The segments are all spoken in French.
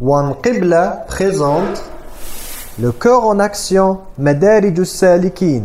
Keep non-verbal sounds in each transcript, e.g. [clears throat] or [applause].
Wan Qibla présente le cœur en action, Madarij salikin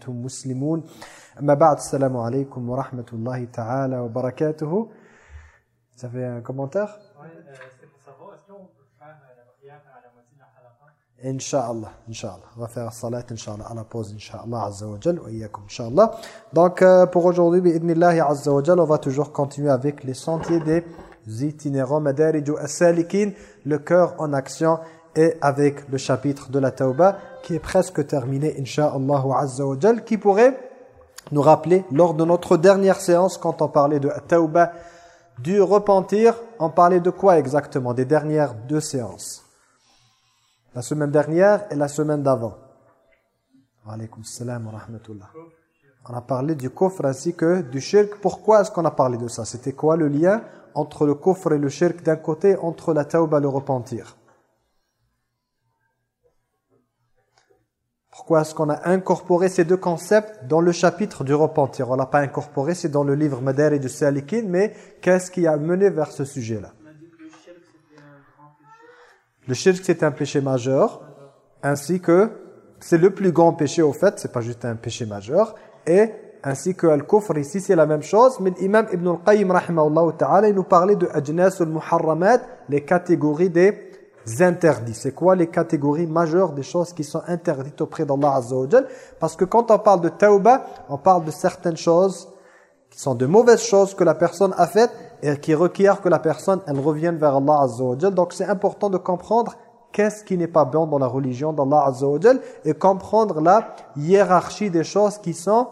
وأنتم مسلمون. أما بعد السلام عليكم ورحمة الله تعالى وبركاته. سافي fait إن شاء الله إن شاء الله on الصلاه إن شاء الله على بوز إن شاء الله عز وجل وإياكم إن شاء الله دونك بور pour aujourd'hui بإذن الله عز وجل on va toujours continuer avec les sentiers des itinérants مدارج السالكين le cœur en action. Et avec le chapitre de la Tauba, qui est presque terminé, Inch'Allah, Azza wa qui pourrait nous rappeler, lors de notre dernière séance, quand on parlait de Tauba, du repentir, on parlait de quoi exactement Des dernières deux séances? La semaine dernière et la semaine d'avant. salam wa rahmatullah. On a parlé du kufr ainsi que du shirk. Pourquoi est-ce qu'on a parlé de ça? C'était quoi le lien entre le kufr et le shirk d'un côté, entre la tauba et le repentir? Pourquoi est-ce qu'on a incorporé ces deux concepts dans le chapitre du repentir On l'a pas incorporé, c'est dans le livre Madar et du Salikin, mais qu'est-ce qui a mené vers ce sujet-là? Le shirk, c'est un péché majeur, ainsi que c'est le plus grand péché au fait, c'est pas juste un péché majeur, et ainsi que al-kufr, ici c'est la même chose, mais l'imam Ibn al-Qayyim, ta'ala, il nous parlait de ajnas al-muharramat, les catégories des interdits. C'est quoi les catégories majeures des choses qui sont interdites auprès d'Allah Azza Parce que quand on parle de tauba, on parle de certaines choses qui sont de mauvaises choses que la personne a faites et qui requiert que la personne elle revienne vers Allah Azza Donc c'est important de comprendre qu'est-ce qui n'est pas bon dans la religion d'Allah Azza et comprendre la hiérarchie des choses qui sont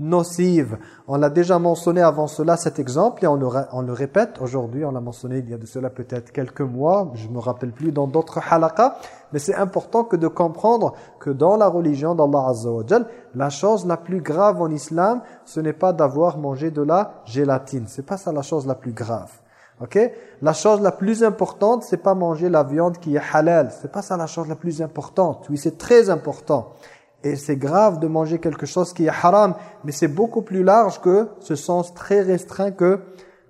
nocive. On l'a déjà mentionné avant cela cet exemple et on le, répète aujourd'hui, on l'a mentionné il y a de cela peut-être quelques mois, je ne me rappelle plus dans d'autres halakas, mais c'est important que de comprendre que dans la religion d'Allah Azza la chose la plus grave en islam, ce n'est pas d'avoir mangé de la gélatine, c'est pas ça la chose la plus grave. OK? La chose la plus importante, c'est pas manger la viande qui est halal, c'est pas ça la chose la plus importante. Oui, c'est très important. Et c'est grave de manger quelque chose qui est haram, mais c'est beaucoup plus large que ce sens très restreint que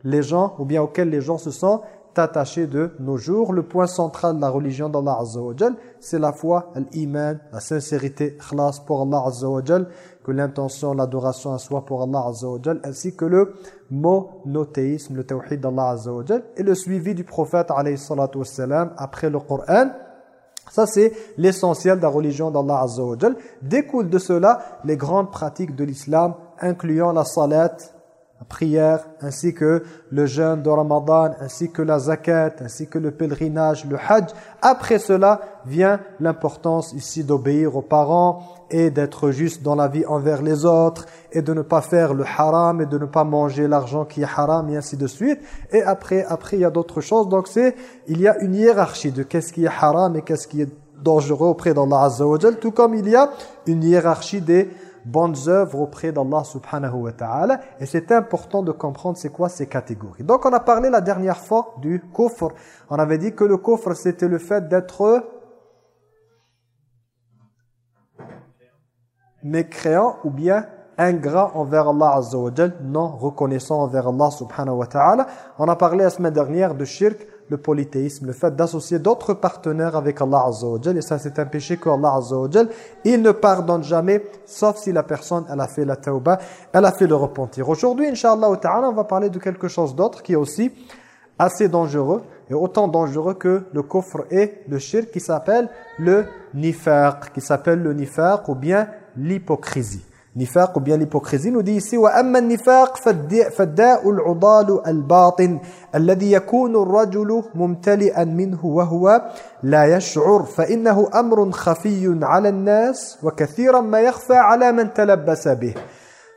les gens, ou bien auquel les gens se sont attachés de nos jours. Le point central de la religion d'Allah Azza c'est la foi, l'iman, la sincérité, khlas pour Allah Azza que l'intention, l'adoration soit pour Allah Azza ainsi que le monothéisme, le tawhid d'Allah Azza et le suivi du prophète alayhi salatu wassalam après le Coran ça, c'est l'essentiel de la religion d'Allah Azza Découle de cela les grandes pratiques de l'islam, incluant la salat, la prière, ainsi que le jeûne de Ramadan, ainsi que la zakat, ainsi que le pèlerinage, le hajj. Après cela vient l'importance ici d'obéir aux parents et d'être juste dans la vie envers les autres et de ne pas faire le haram et de ne pas manger l'argent qui est haram et ainsi de suite. Et après, après il y a d'autres choses. Donc c'est, il y a une hiérarchie de qu'est-ce qui est haram et qu'est-ce qui est dangereux auprès d'Allah Azza wa tout comme il y a une hiérarchie des bonnes œuvres auprès d'Allah subhanahu wa ta'ala. Et c'est important de comprendre c'est quoi ces catégories. Donc on a parlé la dernière fois du kufr. On avait dit que le kufr c'était le fait d'être mécréant ou bien ingrat envers Allah Azza non reconnaissant envers Allah subhanahu wa ta'ala. On a parlé la semaine dernière de shirk, le polythéisme, le fait d'associer d'autres partenaires avec Allah Azza Et ça, c'est un péché que Allah Azza il ne pardonne jamais, sauf si la personne, elle a fait la tauba, elle a fait le repentir. Aujourd'hui, Inch'Allah ta'ala, on va parler de quelque chose d'autre qui est aussi assez dangereux, et autant dangereux que le kufr et le shirk, qui s'appelle le nifaq, qui s'appelle le nifaq ou bien l'hypocrisie. نفاق ou bien l'hypocrisie nous dit ici وأما النفاق فالداء العضال الباطن الذي يكون الرجل ممتلئا منه وهو لا يشعر فإنه أمر خفي على الناس وكثيرا ما يخفى على من تلبس به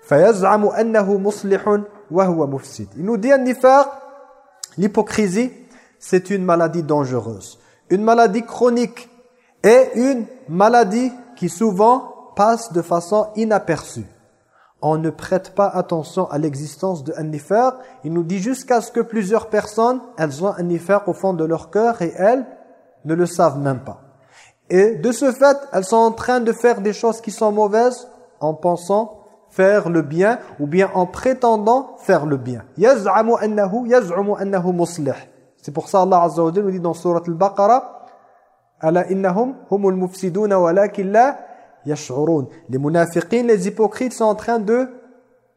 فيزعم أنه مصلح وهو مفسد il nous dit النفاق l'hypocrisie c'est une maladie dangereuse. Une maladie chronique et une maladie qui souvent passe de façon inaperçue. On ne prête pas attention à l'existence de un Il nous dit jusqu'à ce que plusieurs personnes, elles ont un nifar au fond de leur cœur et elles ne le savent même pas. Et de ce fait, elles sont en train de faire des choses qui sont mauvaises en pensant faire le bien ou bien en prétendant faire le bien. C'est pour ça Allah nous dit dans sourate Al-Baqarah ala innahum humul mufsiduna walakin la yash'urun. Les munafiqins, les hypocrites sont en train de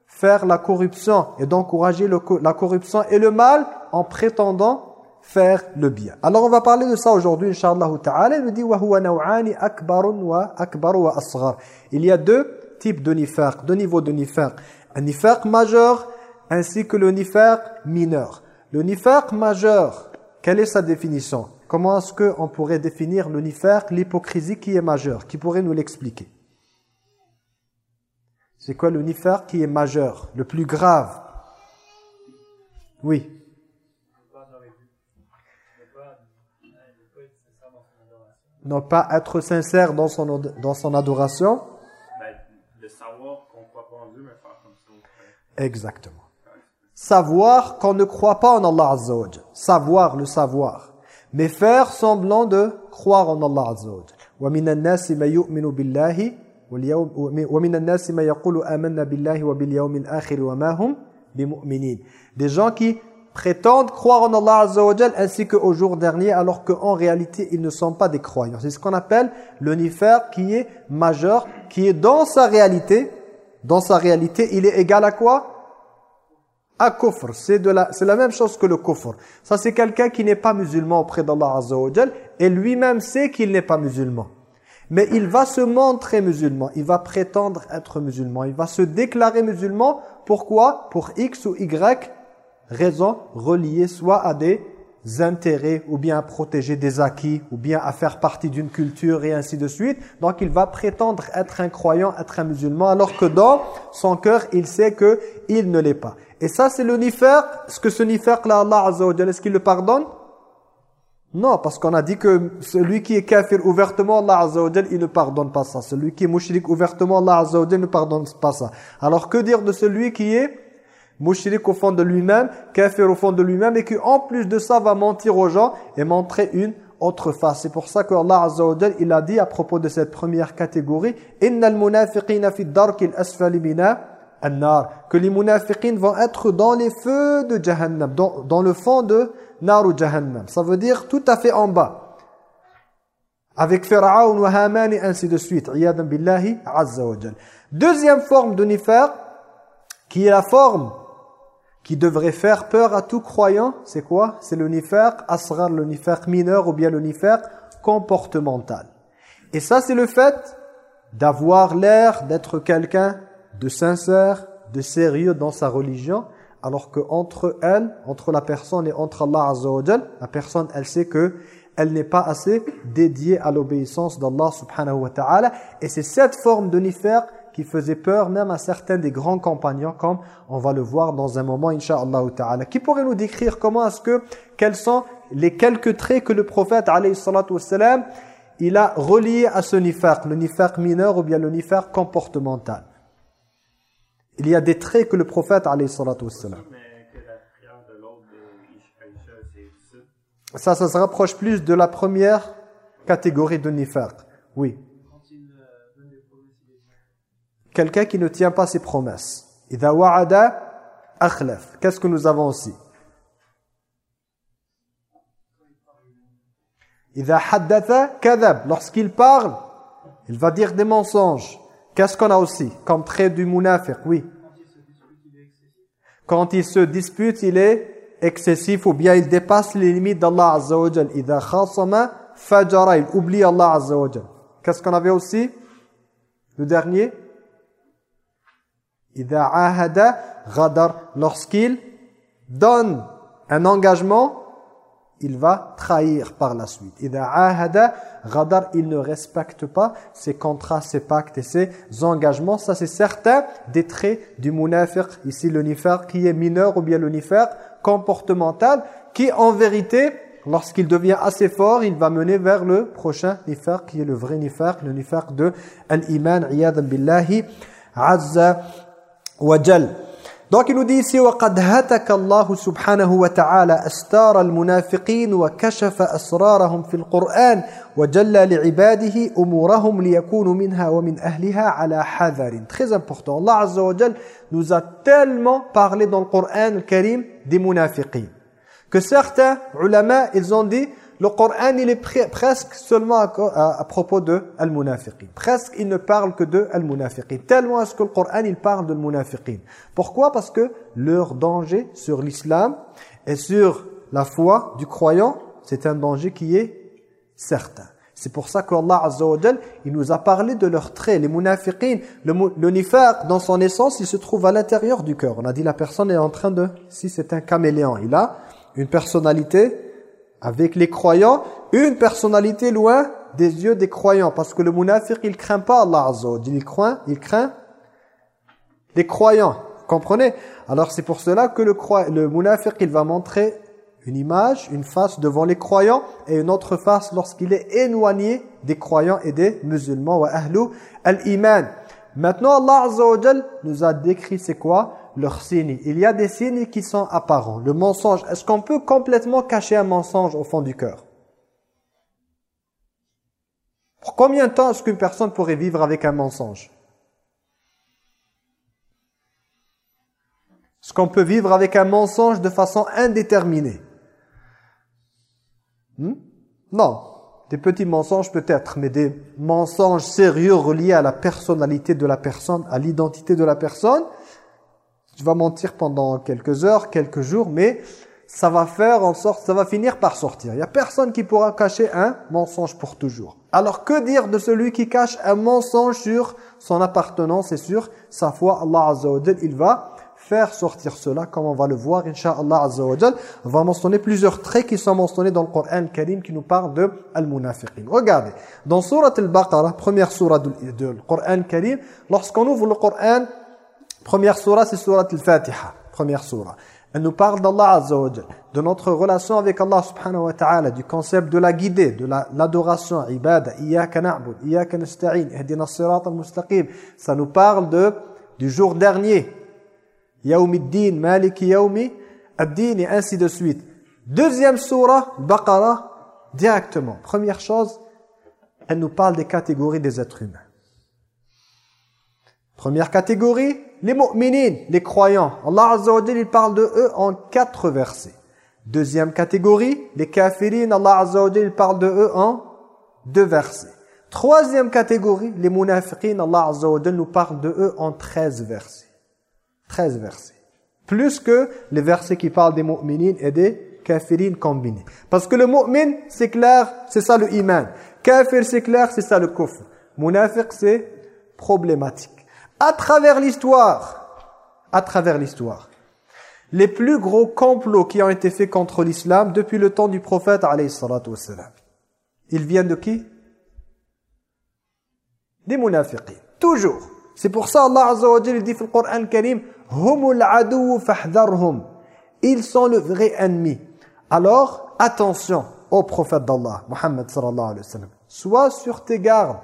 faire la corruption et d'encourager la corruption et le mal en prétendant faire le bien. Alors on va parler de ça aujourd'hui inchallah ta'ala. Il nous dit. Il y a deux types de deux niveaux de nifaq. Un nifaq majeur ainsi que le nifaq mineur. Le majeur, quelle est sa définition? Comment est-ce qu'on pourrait définir le nifaq, l'hypocrisie qui est majeure? Qui pourrait nous l'expliquer? C'est quoi le nifaq qui est majeur, le plus grave? Oui. Ne pas être sincère dans son, dans son adoration Exactement. Savoir qu'on ne croit pas en Allah Azza Savoir le savoir Mais faire semblant de croire en Allah Azza wa وَمِنَ النَّاسِ مَا يُؤْمِنُ بِاللَّهِ وَمِنَ النَّاسِ مَا يَقُولُ آمَنَّا بِاللَّهِ وَبِالْيَوْمِ الْآخِرِ وَمَا هُمْ بِمُؤْمِنِينَ Des gens qui prétendent croire en Allah Azza wa ainsi qu'au jour dernier alors qu'en réalité ils ne sont pas des croyants. C'est ce qu'on appelle le nifer qui est majeur, qui est dans sa réalité dans sa réalité, il est égal à quoi À kufr. C'est la, même chose que le kufr. Ça, c'est quelqu'un qui n'est pas musulman auprès d'Allah Azza et lui-même sait qu'il n'est pas musulman. Mais il va se montrer musulman, il va prétendre être musulman, il va se déclarer musulman. Pourquoi? Pour X ou Y raison reliée soit à des intérêts ou bien à protéger des acquis ou bien à faire partie d'une culture et ainsi de suite. Donc il va prétendre être un croyant, être un musulman alors que dans son cœur, il sait que il ne l'est pas. Et ça c'est le nifaq. Est-ce que ce nifaq là, Allah Azza est-ce qu'il le pardonne? Non, parce qu'on a dit que celui qui est kafir ouvertement, Allah Azza il ne pardonne pas ça. Celui qui est mushrik ouvertement, Allah Azza ne pardonne pas ça. Alors que dire de celui qui est Mouchirik au fond de lui-même, kafir au fond de lui-même, et qui en plus de ça va mentir aux gens et montrer une autre face? C'est pour ça que Allah Azza il a dit à propos de cette première catégorie, Innal munafiqina fi que les munafiqins vont être dans les feux de Jahannam, dans, dans le fond de Naru Jahannam. Ça veut dire tout à fait en bas. Avec Pharaon Haman et ainsi de suite. billahi azza Deuxième forme de nifaq, qui est la forme qui devrait faire peur à tout croyant, c'est quoi? C'est le nifaq asrar, le nifaq mineur ou bien le nifaq comportemental. Et ça, c'est le fait d'avoir l'air d'être quelqu'un de sincère, de sérieux dans sa religion, alors que entre elle, entre la personne et entre Allah Azza la personne, elle sait que elle n'est pas assez dédiée à l'obéissance d'Allah subhanahu wa ta'ala. Et c'est cette forme de nifaq qui faisait peur même à certains des grands compagnons, comme on va le voir dans un moment, inshallah ta'ala. Qui pourrait nous décrire comment est-ce que, quels sont les quelques traits que le prophète, alayhi il a relié à ce nifaq, le nifaq mineur ou bien le nifaq comportemental? Il y a des traits que le prophète alayhi Ça, ça se rapproche plus de la première catégorie de nifaq. Oui. Quelqu'un qui ne tient pas ses promesses. Qu'est-ce que nous avons aussi? Lorsqu'il parle, il va dire des mensonges. Qu'est-ce qu'on a aussi comme trait du munafiq? Oui. Quand il se dispute, il est excessif ou bien il dépasse les limites d'Allah Azza wa Jal. Fajara, il oublie Allah Azza wa Qu'est-ce qu'on avait aussi? Le dernier? Idha ahada ghadar, lorsqu'il donne un engagement, il va trahir par la suite. il ne respecte pas ses contrats, ses pactes et ses engagements. Ça, c'est certain des traits du munafiq, ici le nifaq qui est mineur ou bien le nifaq comportemental, qui en vérité, lorsqu'il devient assez fort, il va mener vers le prochain nifaq, qui est le vrai nifaq, le nifaq de l'iman, iyadan billahi, azza wa jal. Donc il nous dit ici وَقَدْ هَتَكَ اللَّهُ سُبْحَانَهُ وَتَعَالَى أَسْتَارَ الْمُنَافِقِينَ وَكَشَفَ أَسْرَارَهُمْ فِي الْقُرْآنِ وَجَلَّ لِعِبَادِهِ أُمُورَهُمْ لِيَكُونُوا مِنْهَا وَمِنْ أَهْلِهَا عَلَى حَذَرٍ Très important. Allah Azza wa Jal nous a tellement parlé dans le Coran le Karim des munafiqins que certains ulama, ils ont dit le Coran il est presque seulement à, propos de al-munafiqin. Presque il ne parle que de al-munafiqin. Tellement est-ce que le Coran il parle de munafiqin. Pourquoi? Parce que leur danger sur l'islam et sur la foi du croyant, c'est un danger qui est certain. C'est pour ça qu'Allah Azza wa il nous a parlé de leurs traits, les munafiqin, le, le dans son essence, il se trouve à l'intérieur du cœur. On a dit la personne est en train de si c'est un caméléon, il a une personnalité avec les croyants, une personnalité loin des yeux des croyants. Parce que le munafiq, il craint pas Allah Azza Il craint, il craint les croyants. Comprenez? Alors c'est pour cela que le, le munafiq, il va montrer une image, une face devant les croyants et une autre face lorsqu'il est éloigné des croyants et des musulmans. Wa ahlu al-iman. Maintenant, Allah Azza nous a décrit c'est quoi? Leurs signes. Il y a des signes qui sont apparents. Le mensonge, est-ce qu'on peut complètement cacher un mensonge au fond du cœur? Pour combien de temps est-ce qu'une personne pourrait vivre avec un mensonge? Est-ce qu'on peut vivre avec un mensonge de façon indéterminée? Hmm? Non. Des petits mensonges peut-être, mais des mensonges sérieux reliés à la personnalité de la personne, à l'identité de la personne, tu vas mentir pendant quelques heures, quelques jours, mais ça va faire en sorte, ça va finir par sortir. Il n'y a personne qui pourra cacher un mensonge pour toujours. Alors que dire de celui qui cache un mensonge sur son appartenance et sur sa foi? Allah Il va faire sortir cela, comme on va le voir, Inch'Allah Azza va mentionner plusieurs traits qui sont mentionnés dans le Coran Karim qui nous parlent de Al-Munafiqin. Regardez, dans Surat Al-Baqarah, première surah du Coran Karim, lorsqu'on ouvre le Coran, Première surah, c'est surah al-Fatiha. Première surah. Elle nous parle d'Allah Azza de notre relation avec Allah subhanahu wa ta'ala, du concept de la guidée, de l'adoration, la, ibada, iyaka na'bud, iyaka nasta'in, ihdina sirat al-mustaqim. Ça nous parle de du jour dernier. Yawmiddin, maliki yawmi, ad-din et ainsi de suite. Deuxième surah, Baqarah, directement. Première chose, elle nous parle des catégories des êtres humains. Première catégorie, les mu'minin, les croyants. Allah Azza il parle de eux en quatre versets. Deuxième catégorie, les kafirin, Allah Azza il parle de eux en deux versets. Troisième catégorie, les munafiqin, Allah Azza nous parle de eux en treize versets. Treize versets. Plus que les versets qui parlent des mu'minin et des kafirin combinés. Parce que le mu'min, c'est clair, c'est ça le iman. Kafir, c'est clair, c'est ça le kufr. Munafiq, c'est problématique à travers l'histoire, à travers l'histoire, les plus gros complots qui ont été faits contre l'islam depuis le temps du prophète alayhi Ils viennent de qui? Des munafiqin. Toujours. C'est pour ça Allah Azza wa dit dans le Coran Karim Humul adu fahdharhum. Ils sont le vrai ennemi. Alors, attention au prophète d'Allah, Muhammad sallallahu alayhi wa sallam. Sois sur tes gardes.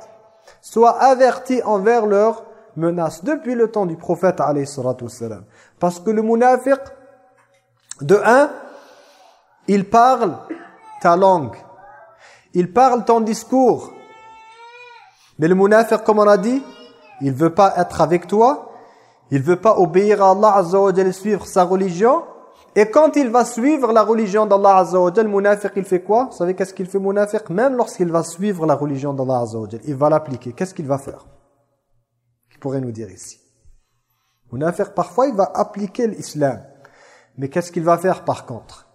Sois averti envers leur menace depuis le temps du prophète alayhi Parce que le munafiq, de un, il parle ta langue. Il parle ton discours. Mais le munafiq, comme on a dit, il veut pas être avec toi. Il veut pas obéir à Allah Azza wa suivre sa religion. Et quand il va suivre la religion d'Allah Azza wa le munafiq, il fait quoi? Vous savez qu'est-ce qu'il fait munafiq? Même lorsqu'il va suivre la religion d'Allah Azza il va l'appliquer. Qu'est-ce qu'il va faire? Pourrait nous dire ici. Parfois, il va appliquer l'islam. Mais qu'est-ce qu'il va faire par contre?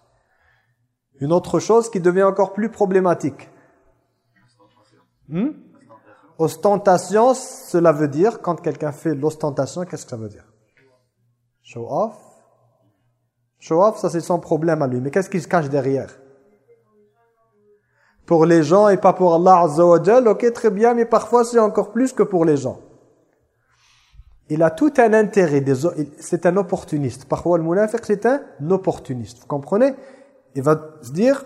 Une autre chose qui devient encore plus problématique. Hmm? Ostentation, cela veut dire, quand quelqu'un fait l'ostentation, qu'est-ce que ça veut dire? Show off? Show off, ça c'est son problème à lui. Mais qu'est-ce qu'il se cache derrière? Pour les gens et pas pour Allah Azza ok très bien, mais parfois c'est encore plus que pour les gens il a tout un intérêt, c'est un opportuniste. Parfois, le munafiq, c'est un opportuniste. Vous comprenez? Il va se dire,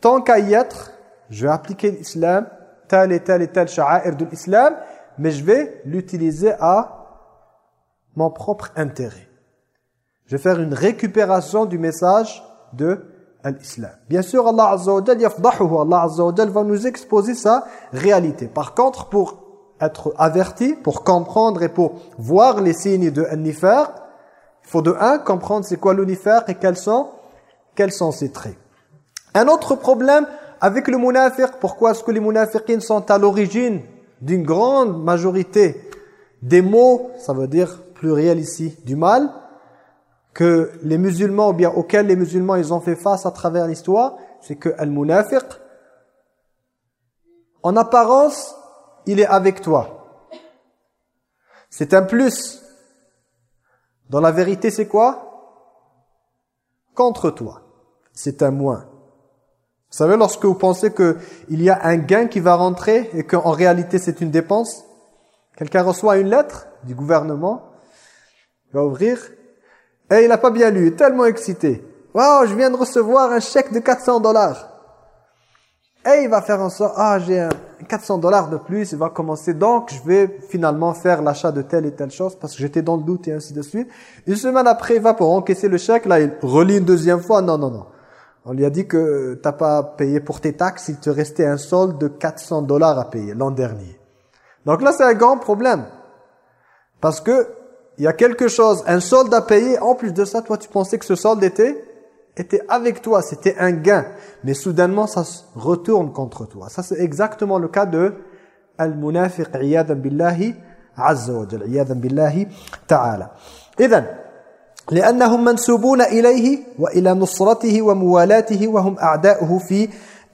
tant qu'à y être, je vais appliquer l'islam, tel et tel et tel sha'air de l'islam, mais je vais l'utiliser à mon propre intérêt. Je vais faire une récupération du message de l'islam. Bien sûr, Allah Azza wa Allah va nous exposer sa réalité. Par contre, pour être averti, pour comprendre et pour voir les signes de nifar, il faut de un, comprendre c'est quoi le et quels sont, quels sont ses traits. Un autre problème avec le munafiq, pourquoi est-ce que les munafiqines sont à l'origine d'une grande majorité des mots, ça veut dire pluriel ici, du mal, que les musulmans, ou bien auxquels les musulmans ils ont fait face à travers l'histoire, c'est que al-munafiq, en apparence, il est avec toi. C'est un plus. Dans la vérité, c'est quoi? Contre toi. C'est un moins. Vous savez, lorsque vous pensez qu'il y a un gain qui va rentrer et qu'en réalité c'est une dépense, quelqu'un reçoit une lettre du gouvernement, il va ouvrir, et il n'a pas bien lu, tellement excité. « Wow, je viens de recevoir un chèque de 400 dollars. » Et il va faire en sorte, ah j'ai 400 dollars de plus, il va commencer, donc je vais finalement faire l'achat de telle et telle chose parce que j'étais dans le doute et ainsi de suite. Une semaine après, il va pour encaisser le chèque, là il relit une deuxième fois, non, non, non. On lui a dit que t'as pas payé pour tes taxes, il te restait un solde de 400 dollars à payer l'an dernier. Donc là c'est un grand problème. Parce que il y a quelque chose, un solde à payer, en plus de ça, toi tu pensais que ce solde était était avec toi, c'était un gain. Mais soudainement, ça se retourne contre toi. Ça, c'est exactement le cas de al-munafiq, iyadan billahi, azza wa jal, iyadan billahi ta'ala. إذن لأنهم منسوبون إليه وإلى نصرته وموالاته وهم أعداؤه في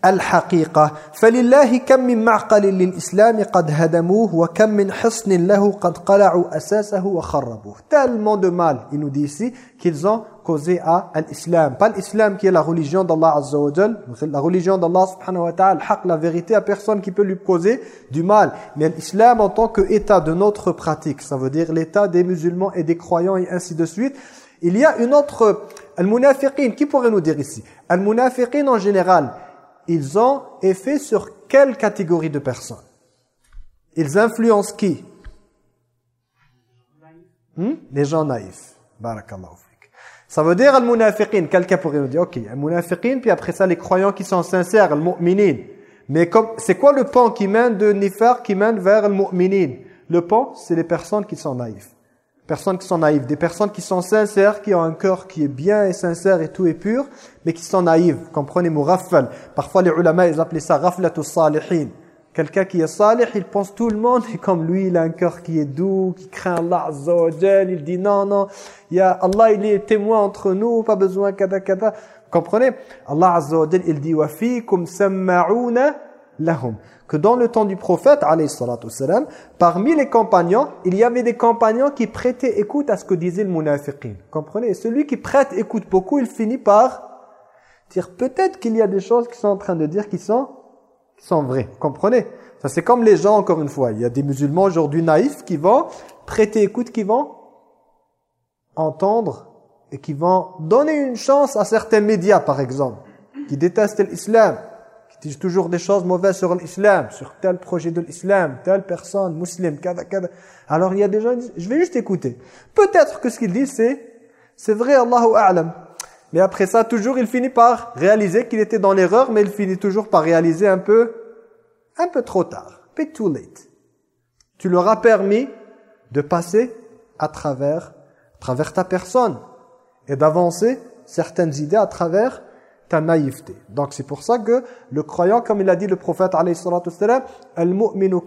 الحقيقة فلله كم من معقل للإسلام قد هدموه وكم من حصن له قد قلعوا أساسه وخربوه tellement de mal il nous dit ici qu'ils ont à l'islam. Pas l'islam qui est la religion d'Allah Azza la religion d'Allah subhanahu wa ta'ala. La vérité à personne qui peut lui causer du mal. Mais l'islam en tant que état de notre pratique ça veut dire l'état des musulmans et des croyants et ainsi de suite il y a une autre al-munafiqin. Qui pourrait nous dire ici? Al-munafiqin en général ils ont effet sur quelle catégorie de personnes? Ils influencent qui? Hmm? Les gens naïfs. Barakallahu Ça veut dire al-munafiqin. Quelqu'un pourrait nous dire, ok, al-munafiqin, puis après ça, les croyants qui sont sincères, al-mu'minin. Mais c'est quoi le pont qui mène de nifar, qui mène vers al-mu'minin? Le pont, c'est les personnes qui sont naïfs personnes qui sont naïves, des personnes qui sont sincères, qui ont un cœur qui est bien et sincère et tout est pur, mais qui sont naïves. Comprenez, muraffal. Parfois les ulama, ils appellent ça raflatu salihin. Quelqu'un qui est salih, il pense tout le monde, et comme lui, il a un cœur qui est doux, qui craint Allah Azza il dit non, non, il y a Allah, il est témoin entre nous, pas besoin kada kada. Comprenez? Allah Azza il dit « Wa fikum samma'una lahum » que dans le temps du prophète, salam, parmi les compagnons, il y avait des compagnons qui prêtaient écoute à ce que disait le munafiqin. Comprenez? Celui qui prête écoute beaucoup, il finit par dire peut-être qu'il y a des choses qui sont en train de dire qui sont, qui sont vraies. Comprenez? Ça c'est comme les gens, encore une fois. Il y a des musulmans aujourd'hui naïfs qui vont prêter écoute, qui vont entendre et qui vont donner une chance à certains médias, par exemple, qui détestent l'islam disent toujours des choses mauvaises sur l'islam, sur tel projet de l'islam, telle personne, musulmane, kada, kada. Alors il y a des gens qui disent, je vais juste écouter. Peut-être que ce qu'ils disent c'est, c'est vrai, Allahu A'lam. Mais après ça, toujours il finit par réaliser qu'il était dans l'erreur, mais il finit toujours par réaliser un peu, un peu trop tard. Bit too late. Tu leur as permis de passer à travers, à travers ta personne et d'avancer certaines idées à travers ta naïveté. Donc c'est pour ça que le croyant, comme il a dit le prophète al-mu'minu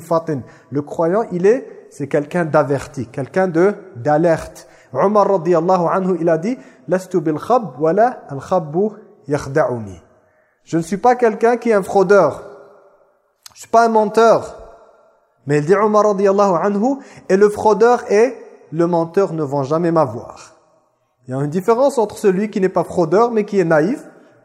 fatin. Le croyant, il est, c'est quelqu'un d'averti, quelqu'un d'alerte. Omar radiyallahu anhu, il a dit, bil khab al khabbu yakhda'uni. Je ne suis pas quelqu'un qui est un fraudeur. Je suis pas un menteur. Mais il dit Omar radiyallahu anhu, et le fraudeur et le menteur ne vont jamais m'avoir. Il y a une différence entre celui qui n'est pas fraudeur mais qui est naïf,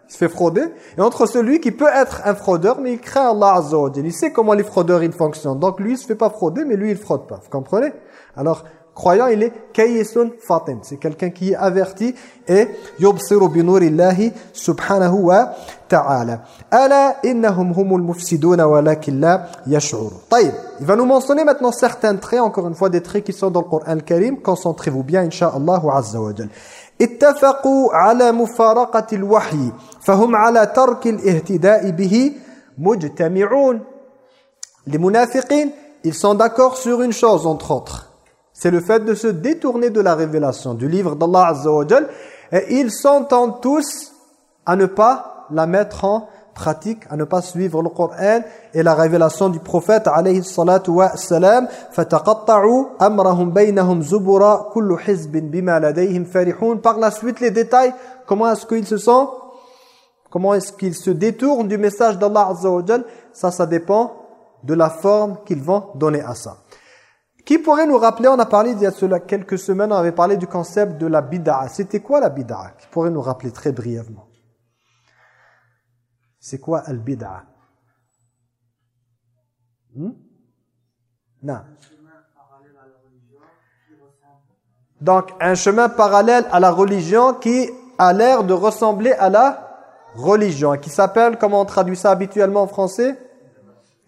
qui se fait frauder, et entre celui qui peut être un fraudeur mais il craint Allah Azza wa Il sait comment les fraudeurs ils fonctionnent. Donc lui il se fait pas frauder mais lui il fraude pas. Vous comprenez? Alors croyant, il est kayisun fatin. C'est quelqu'un qui est averti et yubsiru bi nurillahi subhanahu wa ta'ala. Ala innahum humul mufsiduna walakin la yash'urun. طيب, il va nous mentionner maintenant certains traits, encore une fois des traits qui sont dans le Coran al-Karim. Concentrez-vous bien, inshallah azza wa jalla. اتفقوا على مفارقة الوحي فهم على ترك الاهتداء به مجتمعون les munafiqin ils sont d'accord sur une chose entre autres c'est le fait de se détourner de la révélation du livre d'Allah Azza et ils s'entendent tous à ne pas la mettre en pratique, à ne pas suivre le Coran et la révélation du prophète alayhi salatu wa salam zubura kullu hizbin bima ladayhim farihun. Par la suite les détails comment est-ce qu'ils se sentent? Comment est-ce qu'ils se détournent du message d'Allah Azza ça ça dépend de la forme qu'ils vont donner à ça qui pourrait nous rappeler, on a parlé il y a quelques semaines, on avait parlé du concept de la bid'a. C'était quoi la bid'a Qui pourrait nous rappeler très brièvement? C'est quoi al bid'a? Hmm? Non. Donc, un chemin parallèle à la religion qui a l'air de ressembler à la religion, qui s'appelle, comment on traduit ça habituellement en français?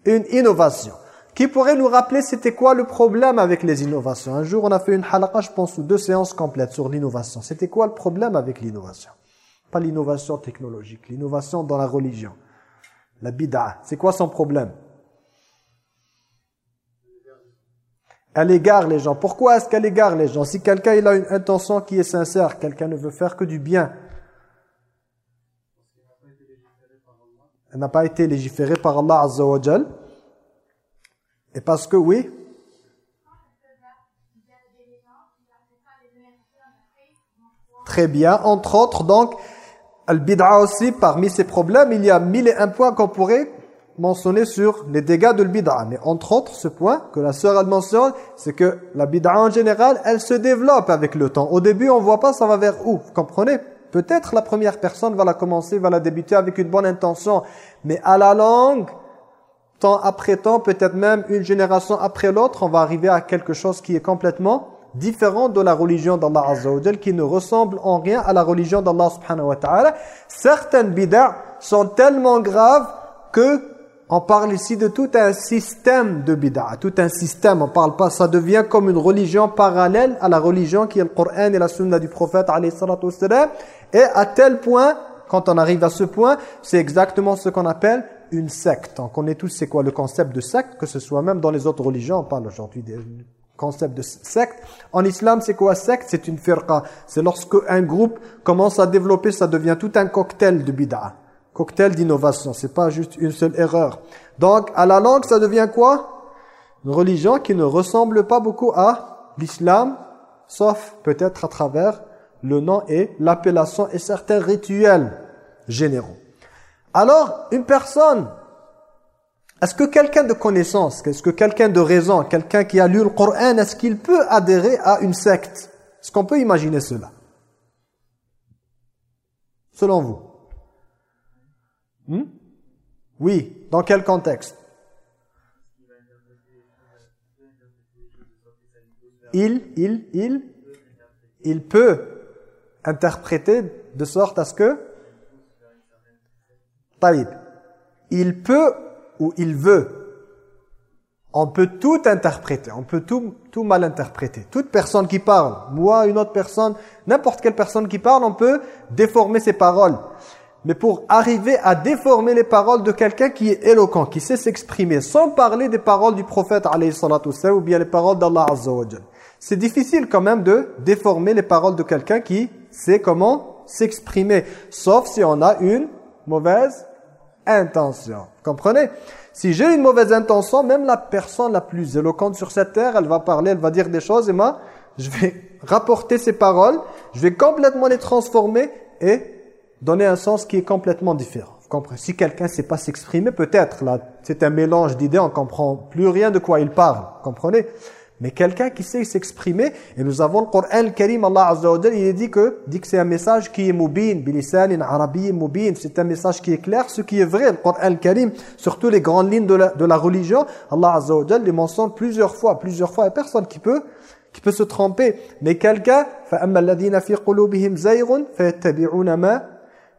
Une innovation. Qui pourrait nous rappeler c'était quoi le problème avec les innovations? Un jour, on a fait une halaqa, je pense, ou deux séances complètes sur l'innovation. C'était quoi le problème avec l'innovation? Pas l'innovation technologique, l'innovation dans la religion. La bid'a. C'est quoi son problème? Elle égare les gens. Pourquoi est-ce qu'elle égare les gens? Si quelqu'un a une intention qui est sincère, quelqu'un ne veut faire que du bien, elle n'a pas été légiférée par Allah Azza et parce que oui, Très bien. Entre autres, donc, Al-Bid'a aussi, parmi ces problèmes, il y a mille et un points qu'on pourrait mentionner sur les dégâts de Al-Bid'a. Mais entre autres, ce point que la sœur a mentionné, c'est que la Bid'a en général, elle se développe avec le temps. Au début, on voit pas ça va vers où. Vous comprenez? Peut-être la première personne va la commencer, va la débuter avec une bonne intention. Mais à la longue, temps après temps, peut-être même une génération après l'autre, on va arriver à quelque chose qui est complètement différent de la religion d'Allah Azza wa qui ne ressemble en rien à la religion d'Allah subhanahu wa ta'ala. Certaines bid'ah sont tellement graves que on parle ici de tout un système de bid'ah, tout un système, on parle pas, ça devient comme une religion parallèle à la religion qui est le Coran et la sunna du prophète et à tel point, quand on arrive à ce point, c'est exactement ce qu'on appelle une secte. On connaît tous c'est quoi le concept de secte, que ce soit même dans les autres religions, on parle aujourd'hui des concept de secte. En islam, c'est quoi secte? C'est une firqa. C'est lorsque un groupe commence à développer, ça devient tout un cocktail de bid'a. Cocktail d'innovation, c'est pas juste une seule erreur. Donc, à la langue, ça devient quoi? Une religion qui ne ressemble pas beaucoup à l'islam, sauf peut-être à travers le nom et l'appellation et certains rituels généraux. Alors, une personne, est-ce que quelqu'un de connaissance, est-ce que quelqu'un de raison, quelqu'un qui a lu le Coran, est-ce qu'il peut adhérer à une secte? Est-ce qu'on peut imaginer cela? Selon vous. Hmm? Oui, dans quel contexte? Il, il, il, il peut interpréter de sorte à ce que il peut ou il veut. On peut tout interpréter, on peut tout, tout mal interpréter. Toute personne qui parle, moi, une autre personne, n'importe quelle personne qui parle, on peut déformer ses paroles. Mais pour arriver à déformer les paroles de quelqu'un qui est éloquent, qui sait s'exprimer, sans parler des paroles du prophète ou bien les paroles d'Allah c'est difficile quand même de déformer les paroles de quelqu'un qui sait comment s'exprimer. Sauf si on a une mauvaise intention. Comprenez? Si j'ai une mauvaise intention, même la personne la plus éloquente sur cette terre, elle va parler, elle va dire des choses et moi, je vais [laughs] rapporter ces paroles, je vais complètement les transformer et donner un sens qui est complètement différent. Vous comprenez? Si quelqu'un ne sait pas s'exprimer, peut-être, là, c'est un mélange d'idées, on comprend plus rien de quoi il parle. Vous comprenez? Mais quelqu'un qui sait s'exprimer, et nous avons le Coran Karim, Allah Azza wa il dit que, dit que c'est un message qui est mubin, bilisan arabi mubin, c'est un message qui est clair, ce qui est vrai, le Coran Karim, surtout les grandes lignes de la, de la religion, Allah Azza wa les mentionne plusieurs fois, plusieurs fois, et personne qui peut qui peut se tromper. Mais quelqu'un,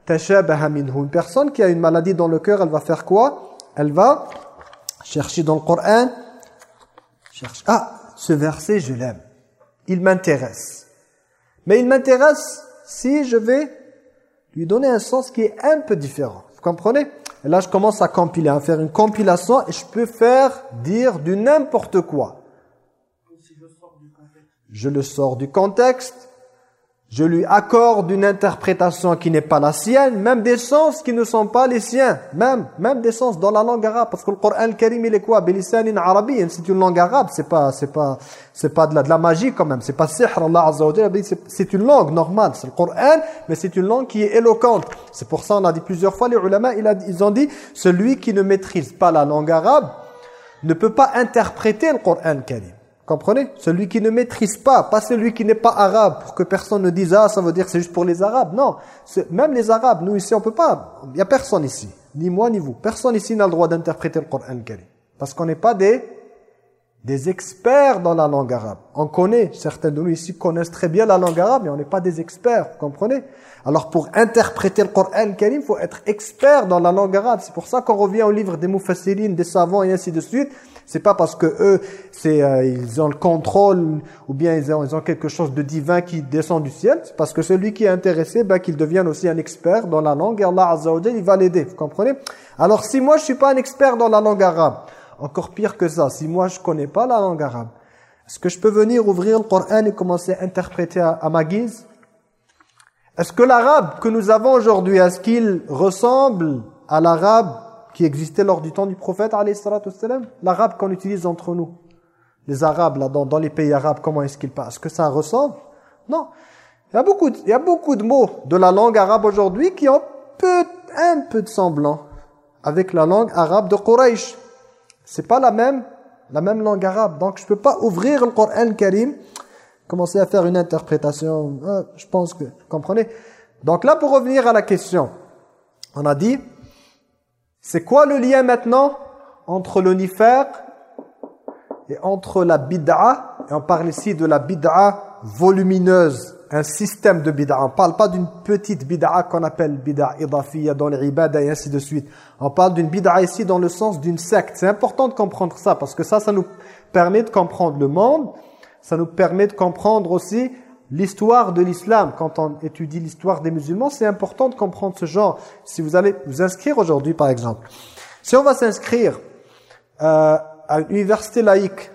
Une personne qui a une maladie dans le cœur, elle va faire quoi? Elle va chercher dans le Coran, cherche, ah, ce verset, je l'aime. Il m'intéresse. Mais il m'intéresse si je vais lui donner un sens qui est un peu différent. Vous comprenez? Et là, je commence à compiler, à faire une compilation et je peux faire dire du n'importe quoi. Je le sors du contexte, je lui accorde une interprétation qui n'est pas la sienne, même des sens qui ne sont pas les siens, même même des sens dans la langue arabe parce que le Coran Karim il est quoi? Bilisanin arabien, c'est une langue arabe, c'est pas c'est pas c'est pas de la, de la magie quand même, c'est pas sihr Allah Azza wa c'est une langue normale, c'est le Coran mais c'est une langue qui est éloquente. C'est pour ça on a dit plusieurs fois les ulama ils ont dit celui qui ne maîtrise pas la langue arabe ne peut pas interpréter le Coran Karim. Comprenez? Celui qui ne maîtrise pas, pas celui qui n'est pas arabe, pour que personne ne dise « Ah, ça veut dire c'est juste pour les arabes ». Non, même les arabes, nous ici, on peut pas. Il n'y a personne ici, ni moi ni vous. Personne ici n'a le droit d'interpréter le Coran Karim. Parce qu'on n'est pas des, des experts dans la langue arabe. On connaît, certains de nous ici connaissent très bien la langue arabe, mais on n'est pas des experts, vous comprenez? Alors pour interpréter le Coran Karim, il faut être expert dans la langue arabe. C'est pour ça qu'on revient au livre des Mufassirines, des savants et ainsi de suite c'est pas parce que eux, c'est euh, ils ont le contrôle ou bien ils ont, ils ont quelque chose de divin qui descend du ciel. C'est parce que celui qui est intéressé, ben, qu'il devienne aussi un expert dans la langue. Et Allah Azza il va l'aider. Vous comprenez? Alors si moi je suis pas un expert dans la langue arabe, encore pire que ça, si moi je connais pas la langue arabe, est-ce que je peux venir ouvrir le Coran et commencer à interpréter à ma guise? Est-ce que l'arabe que nous avons aujourd'hui, est-ce qu'il ressemble à l'arabe qui existait lors du temps du prophète, l'arabe qu'on utilise entre nous. Les arabes, là, dans, dans les pays arabes, comment est-ce qu'ils passent? Est-ce que ça ressemble? Non. Il y, a beaucoup de, il y a beaucoup de mots de la langue arabe aujourd'hui qui ont peu, un peu de semblant avec la langue arabe de Quraysh. C'est pas la même, la même langue arabe. Donc je peux pas ouvrir le Coran Karim, commencer à faire une interprétation. Ah, je pense que, vous comprenez? Donc là, pour revenir à la question, on a dit c'est quoi le lien maintenant entre le et entre la bid'a Et on parle ici de la bid'a volumineuse, un système de bid'a. On ne parle pas d'une petite bid'a qu'on appelle bid'a idafiyya dans les ibadah et ainsi de suite. On parle d'une bid'a ici dans le sens d'une secte. C'est important de comprendre ça parce que ça, ça nous permet de comprendre le monde. Ça nous permet de comprendre aussi l'histoire de l'islam, quand on étudie l'histoire des musulmans, c'est important de comprendre ce genre. Si vous allez vous inscrire aujourd'hui, par exemple, si on va s'inscrire euh, à une université laïque,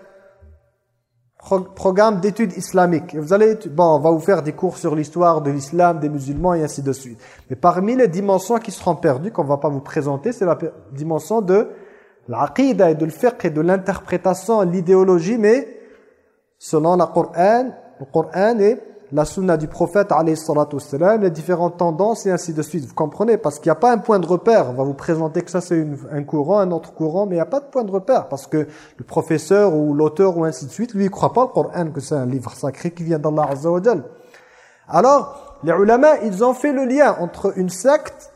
programme d'études islamiques, et vous allez, bon, on va vous faire des cours sur l'histoire de l'islam, des musulmans et ainsi de suite. Mais parmi les dimensions qui seront perdues, qu'on va pas vous présenter, c'est la dimension de l'aqidah et de le et de l'interprétation, l'idéologie, mais selon la Coran, le Coran et la sunna du prophète wassalam, les différentes tendances et ainsi de suite. Vous comprenez? Parce qu'il n'y a pas un point de repère. On va vous présenter que ça c'est un courant, un autre courant, mais il n'y a pas de point de repère. Parce que le professeur ou l'auteur ou ainsi de suite, lui, il ne croit pas le Coran que c'est un livre sacré qui vient d'Allah Azza wa Alors, les ulama, ils ont fait le lien entre une secte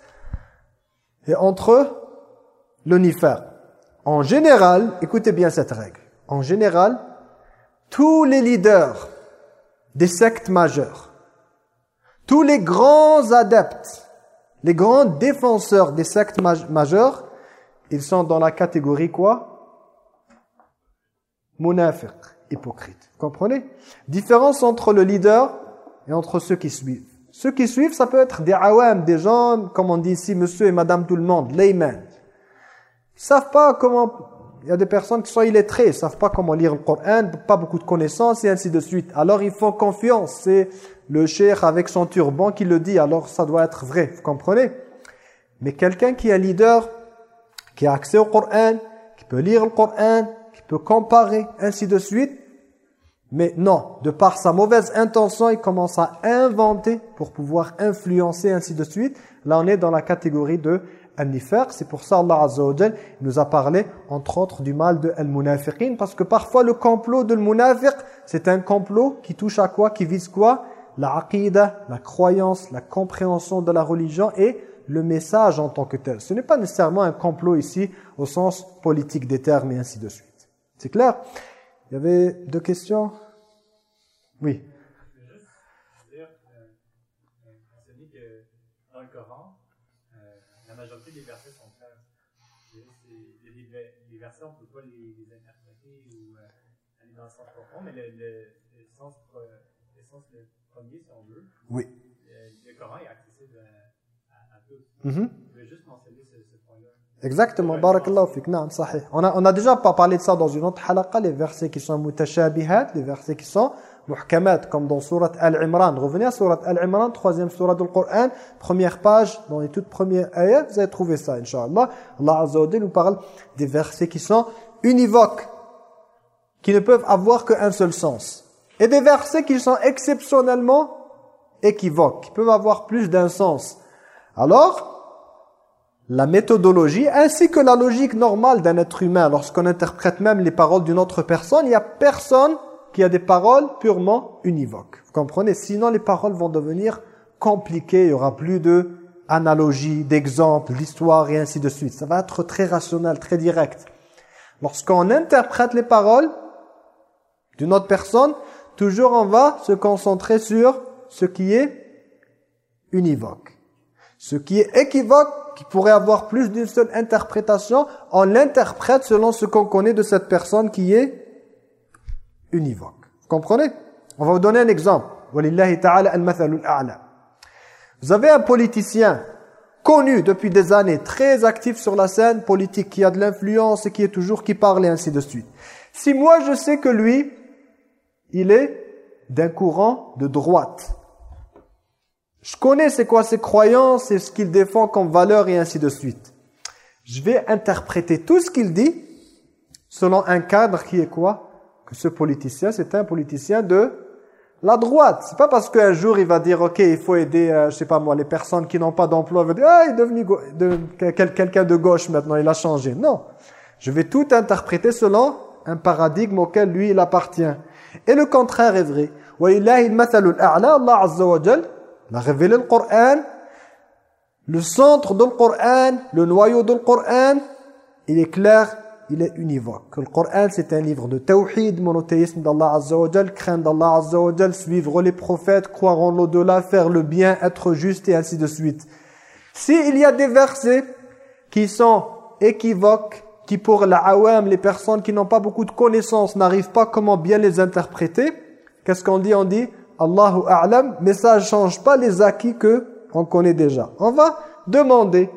et entre le nifar. En général, écoutez bien cette règle. En général, tous les leaders des sectes majeures. Tous les grands adeptes, les grands défenseurs des sectes majeures, ils sont dans la catégorie quoi? Munafiq, hypocrite. Comprenez? Différence entre le leader et entre ceux qui suivent. Ceux qui suivent, ça peut être des awam, des gens, comme on dit ici, monsieur et madame tout le monde, laymen. Ils savent pas comment il y a des personnes qui sont illettrées, ne savent pas comment lire le Coran, pas beaucoup de connaissances et ainsi de suite. Alors ils font confiance, c'est le cheikh avec son turban qui le dit, alors ça doit être vrai, vous comprenez? Mais quelqu'un qui est leader, qui a accès au Coran, qui peut lire le Coran, qui peut comparer, ainsi de suite, mais non, de par sa mauvaise intention, il commence à inventer pour pouvoir influencer, ainsi de suite. Là, on est dans la catégorie de c'est pour ça Allah Azza wa nous a parlé entre autres du mal de al-munafiqin parce que parfois le complot de al-munafiq c'est un complot qui touche à quoi qui vise quoi? La aqidah, la croyance, la compréhension de la religion et le message en tant que tel. Ce n'est pas nécessairement un complot ici au sens politique des termes et ainsi de suite. C'est clair? Il y avait deux questions? Oui. dire, mentionner que dans le Coran, la majorité des versets sont clairs. Il y a des, des versets, on ne peut pas les, les, interpréter ou aller mais le, le, le, sens, le sens le premier, si on veut, oui. le, le Coran est accessible à, à, à tous. Mm -hmm. Je veux juste mentionner ce, ce point-là. Exactement, barakallahu fik, sahih. On a, on a déjà pas parlé de ça dans une autre halaqa, les versets qui sont mutashabihat, les versets qui sont muhkamat, comme dans surat Al-Imran. Revenez à surat Al-Imran, troisième surat du Coran, première page, dans les toutes premières ayats, vous allez trouver ça, Inch'Allah. Allah Azza wa nous parle des versets qui sont univoques, qui ne peuvent avoir qu'un seul sens. Et des versets qui sont exceptionnellement équivoques, qui peuvent avoir plus d'un sens. Alors, la méthodologie ainsi que la logique normale d'un être humain. Lorsqu'on interprète même les paroles d'une autre personne, il n'y a personne qui a des paroles purement univoques. Vous comprenez? Sinon, les paroles vont devenir compliquées. Il n'y aura plus de analogie, d'exemples, d'histoire et ainsi de suite. Ça va être très rationnel, très direct. Lorsqu'on interprète les paroles d'une autre personne, toujours on va se concentrer sur ce qui est univoque. Ce qui est équivoque, qui pourrait avoir plus d'une seule interprétation, on l'interprète selon ce qu'on connaît de cette personne qui est univoque. Vous comprenez? On va vous donner un exemple. Vous avez un politicien connu depuis des années, très actif sur la scène politique, qui a de l'influence et qui est toujours qui parle et ainsi de suite. Si moi je sais que lui, il est d'un courant de droite, je connais c'est quoi ses croyances et ce qu'il défend comme valeur et ainsi de suite. Je vais interpréter tout ce qu'il dit selon un cadre qui est quoi? Que ce politicien, c'est un politicien de la droite. C'est pas parce qu'un jour il va dire ok il faut aider, euh, je sais pas moi, les personnes qui n'ont pas d'emploi. Il ah il est devenu de, quelqu'un de gauche maintenant, il a changé. Non, je vais tout interpréter selon un paradigme auquel lui il appartient. Et le contraire est vrai. Allah Azza wa révélé le Coran, le centre du Coran, le noyau du Coran, il est clair, il est univoque. Le Coran, c'est un livre de tawhid, monothéisme d'Allah Azza crainte d'Allah Azza suivre les prophètes, croire en l'au-delà, faire le bien, être juste et ainsi de suite. S'il y a des versets qui sont équivoques, qui pour la awam, les personnes qui n'ont pas beaucoup de connaissances, n'arrivent pas comment bien les interpréter, qu'est-ce qu'on dit? On dit Allahu A'lam, mais ça ne change pas les acquis que on connaît déjà. On va demander,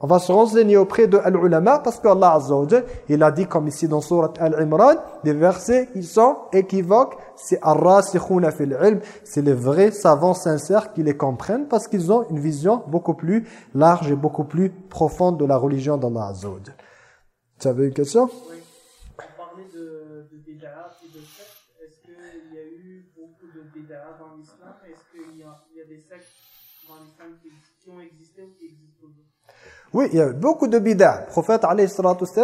on va se renseigner auprès de l'ulama parce qu'Allah Azza wa il a dit comme ici dans surat Al-Imran, des versets qui sont équivoques, c'est ar-rasikhuna fil ilm, c'est les vrais savants sincères qui les comprennent parce qu'ils ont une vision beaucoup plus large et beaucoup plus profonde de la religion d'Allah Azza wa Tu avais une question? Oui. On parlait de, de et de Est-ce qu'il y a eu beaucoup de bid'a dans l'islam? Est-ce qu'il y, y, a des sectes dans l'islam qui, qui, ont existé ou qui existent aujourd'hui? Oui, il y a beaucoup de bid'a. Le prophète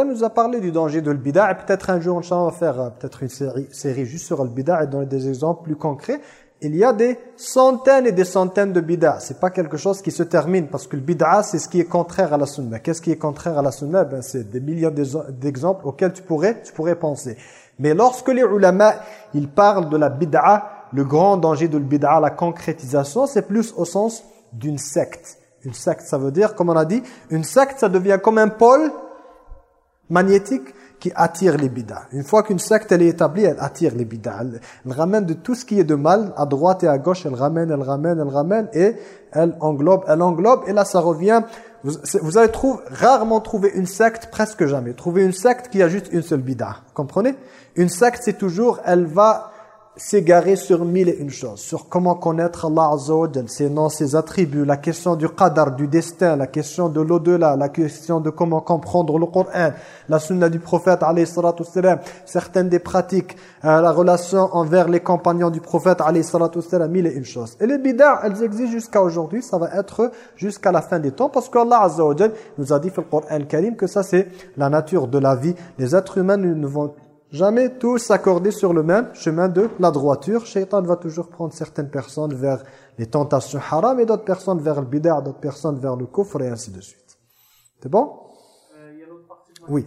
nous a parlé du danger de bid'a. Peut-être un jour, on va faire euh, peut-être une série, série juste sur le bid'a et donner des exemples plus concrets. Il y a des centaines et des centaines de bid'a. C'est pas quelque chose qui se termine parce que le bid'a, c'est ce qui est contraire à la sunna. Qu'est-ce qui est contraire à la sunna? Ben, C'est des milliers d'exemples auxquels tu pourrais, tu pourrais penser. Mais lorsque les ulama, ils parlent de la bid'a, le grand danger de la bid'a, la concrétisation, c'est plus au sens d'une secte. Une secte, ça veut dire, comme on a dit, une secte, ça devient comme un pôle magnétique qui attire les bid'as. Une fois qu'une secte elle est établie, elle attire les bid'as. Elle, ramène de tout ce qui est de mal, à droite et à gauche, elle ramène, elle ramène, elle ramène, et elle englobe, elle englobe, et là ça revient... Vous, vous allez trouver, rarement trouver une secte, presque jamais. Trouver une secte qui a juste une seule bid'a. Comprenez? Une secte, c'est toujours, elle va s'égarer sur mille et une choses, sur comment connaître Allah Azza ses noms, ses attributs, la question du qadar, du destin, la question de l'au-delà, la question de comment comprendre le Coran, la sunna du prophète alayhi certaines des pratiques, euh, la relation envers les compagnons du prophète alayhi salatu mille et une choses. Et les bid'ah, elles existent jusqu'à aujourd'hui, ça va être jusqu'à la fin des temps, parce qu'Allah Azza wa nous a dit dans le Coran Karim que ça c'est la nature de la vie. Les êtres humains ne vont Jamais tous s'accorder sur le même chemin de la droiture. Shaitan va toujours prendre certaines personnes vers les tentations haram et d'autres personnes vers le bid'a, d'autres personnes vers le kufr et ainsi de suite. C'est bon? Euh, Il y a l'autre partie de Oui.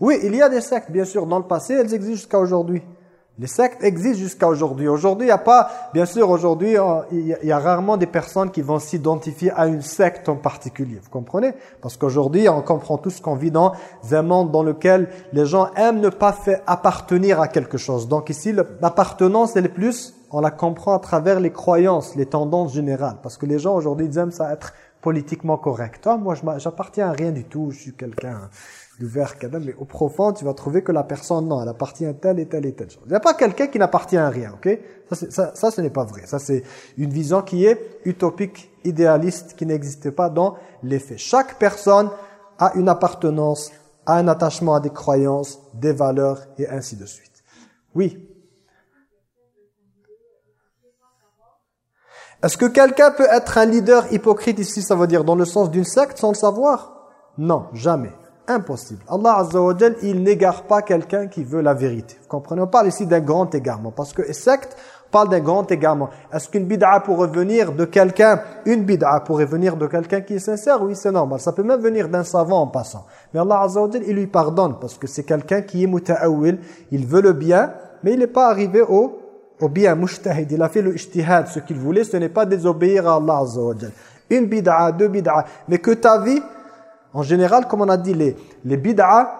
Oui, il y a des sectes, bien sûr. Dans le passé, elles existent jusqu'à aujourd'hui. Les sectes existent jusqu'à aujourd'hui. Aujourd'hui, il n'y a pas, bien sûr, aujourd'hui, euh, il y, a- rarement des personnes qui vont s'identifier à une secte en particulier. Vous comprenez? Parce qu'aujourd'hui, on comprend tous qu'on vit dans un monde dans lequel les gens aiment ne pas faire appartenir à quelque chose. Donc ici, l'appartenance, elle est plus, on la comprend à travers les croyances, les tendances générales. Parce que les gens aujourd'hui, ils aiment ça être politiquement correct. Ah, moi, je j'appartiens à rien du tout, je suis quelqu'un d'ouvert, cadavre, mais au profond, tu vas trouver que la personne, non, elle appartient à telle et telle et telle chose. Il n'y a pas quelqu'un qui n'appartient à rien, ok? Ça, ça, ça, ce n'est pas vrai. Ça, c'est une vision qui est utopique, idéaliste, qui n'existe pas dans les faits. Chaque personne a une appartenance, a un attachement à des croyances, des valeurs, et ainsi de suite. Oui Est-ce que quelqu'un peut être un leader hypocrite ici, ça veut dire dans le sens d'une secte sans le savoir? Non, jamais. Impossible. Allah Azza wa il n'égare pas quelqu'un qui veut la vérité. Vous comprenez? On parle ici d'un grand égarement. Parce que secte parle d'un grand égarement. Est-ce qu'une bid'a pourrait venir de quelqu'un, une bid'a pourrait venir de quelqu'un qui est sincère? Oui, c'est normal. Ça peut même venir d'un savant en passant. Mais Allah Azza wa il lui pardonne parce que c'est quelqu'un qui est muta'awil. Il veut le bien, mais il n'est pas arrivé au au bien, mujtahid, il a fait le ijtihad, ce qu'il voulait, ce n'est pas désobéir à Allah Azza wa. Une bid'a, deux bid'a, mais que ta vie, en général, comme on a dit, les, les bid'a,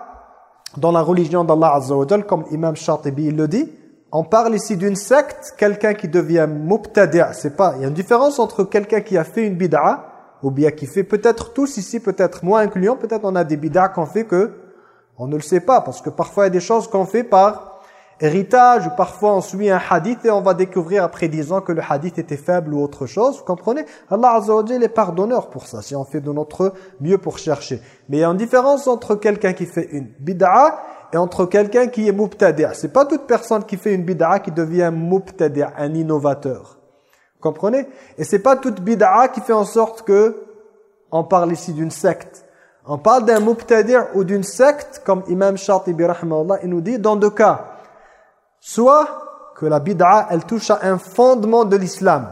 dans la religion d'Allah Azza comme Imam Shatibi le dit, on parle ici d'une secte, quelqu'un qui devient mubtadi', c'est pas, il y a une différence entre quelqu'un qui a fait une bid'a, ou bien qui fait, peut-être tous ici, peut-être moins incluant, peut-être on a des bid'a qu'on fait que, on ne le sait pas, parce que parfois il y a des choses qu'on fait par héritage, ou parfois on suit un hadith et on va découvrir après 10 ans que le hadith était faible ou autre chose, vous comprenez? Allah Azza wa est pardonneur pour ça, si on fait de notre mieux pour chercher. Mais il y a une différence entre quelqu'un qui fait une bid'a et entre quelqu'un qui est mubtadi'. C'est pas toute personne qui fait une bid'a qui devient mubtadi', un innovateur. Vous comprenez? Et c'est pas toute bid'a qui fait en sorte que on parle ici d'une secte. On parle d'un mubtadi' ou d'une secte, comme Imam Shatibi il nous dit dans deux cas. Soit que la bid'a, elle touche à un fondement de l'islam.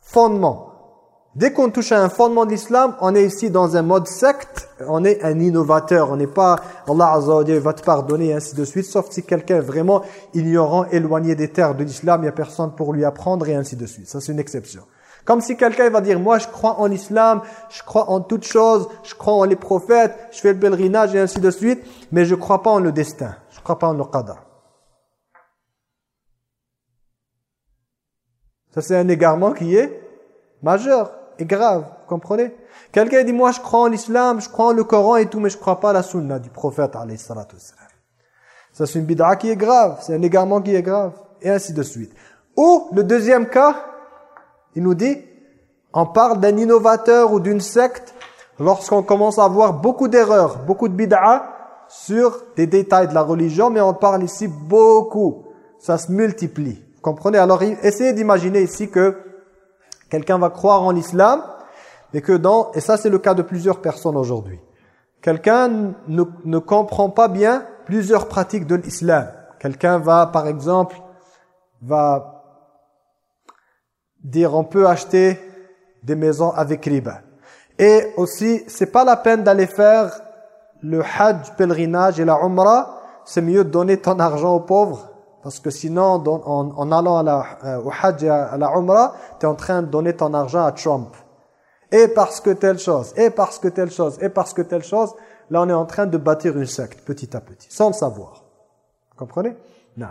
Fondement. Dès qu'on touche à un fondement de l'islam, on est ici dans un mode secte, on est un innovateur, on n'est pas Allah Azza wa va te pardonner et ainsi de suite, sauf si quelqu'un est vraiment ignorant, éloigné des terres de l'islam, il n'y a personne pour lui apprendre et ainsi de suite. Ça c'est une exception. Comme si quelqu'un va dire, moi je crois en l'islam, je crois en toutes choses, je crois en les prophètes, je fais le pèlerinage et ainsi de suite, mais je ne crois pas en le destin, je ne crois pas en le qadar. Ça, c'est un égarement qui est majeur et grave, vous comprenez? Quelqu'un dit, moi je crois en l'islam, je crois en le Coran et tout, mais je ne crois pas à la sunna du prophète, alayhi salatu. Ça, c'est une bid'a qui est grave, c'est un égarement qui est grave, et ainsi de suite. Ou, le deuxième cas, il nous dit, on parle d'un innovateur ou d'une secte lorsqu'on commence à avoir beaucoup d'erreurs, beaucoup de bid'a sur des détails de la religion, mais on parle ici beaucoup, ça se multiplie. Comprenez Alors, essayez d'imaginer ici que quelqu'un va croire en l'islam, et que dans, et ça c'est le cas de plusieurs personnes aujourd'hui, quelqu'un ne, ne comprend pas bien plusieurs pratiques de l'islam. Quelqu'un va, par exemple, va dire on peut acheter des maisons avec riba. Et aussi, c'est pas la peine d'aller faire le hajj, pèlerinage et la umrah, c'est mieux de donner ton argent aux pauvres parce que sinon, en, allant à la, euh, au hajj à la umrah, tu es en train de donner ton argent à Trump. Et parce que telle chose, et parce que telle chose, et parce que telle chose, là on est en train de bâtir une secte, petit à petit, sans le savoir. Vous comprenez? Non.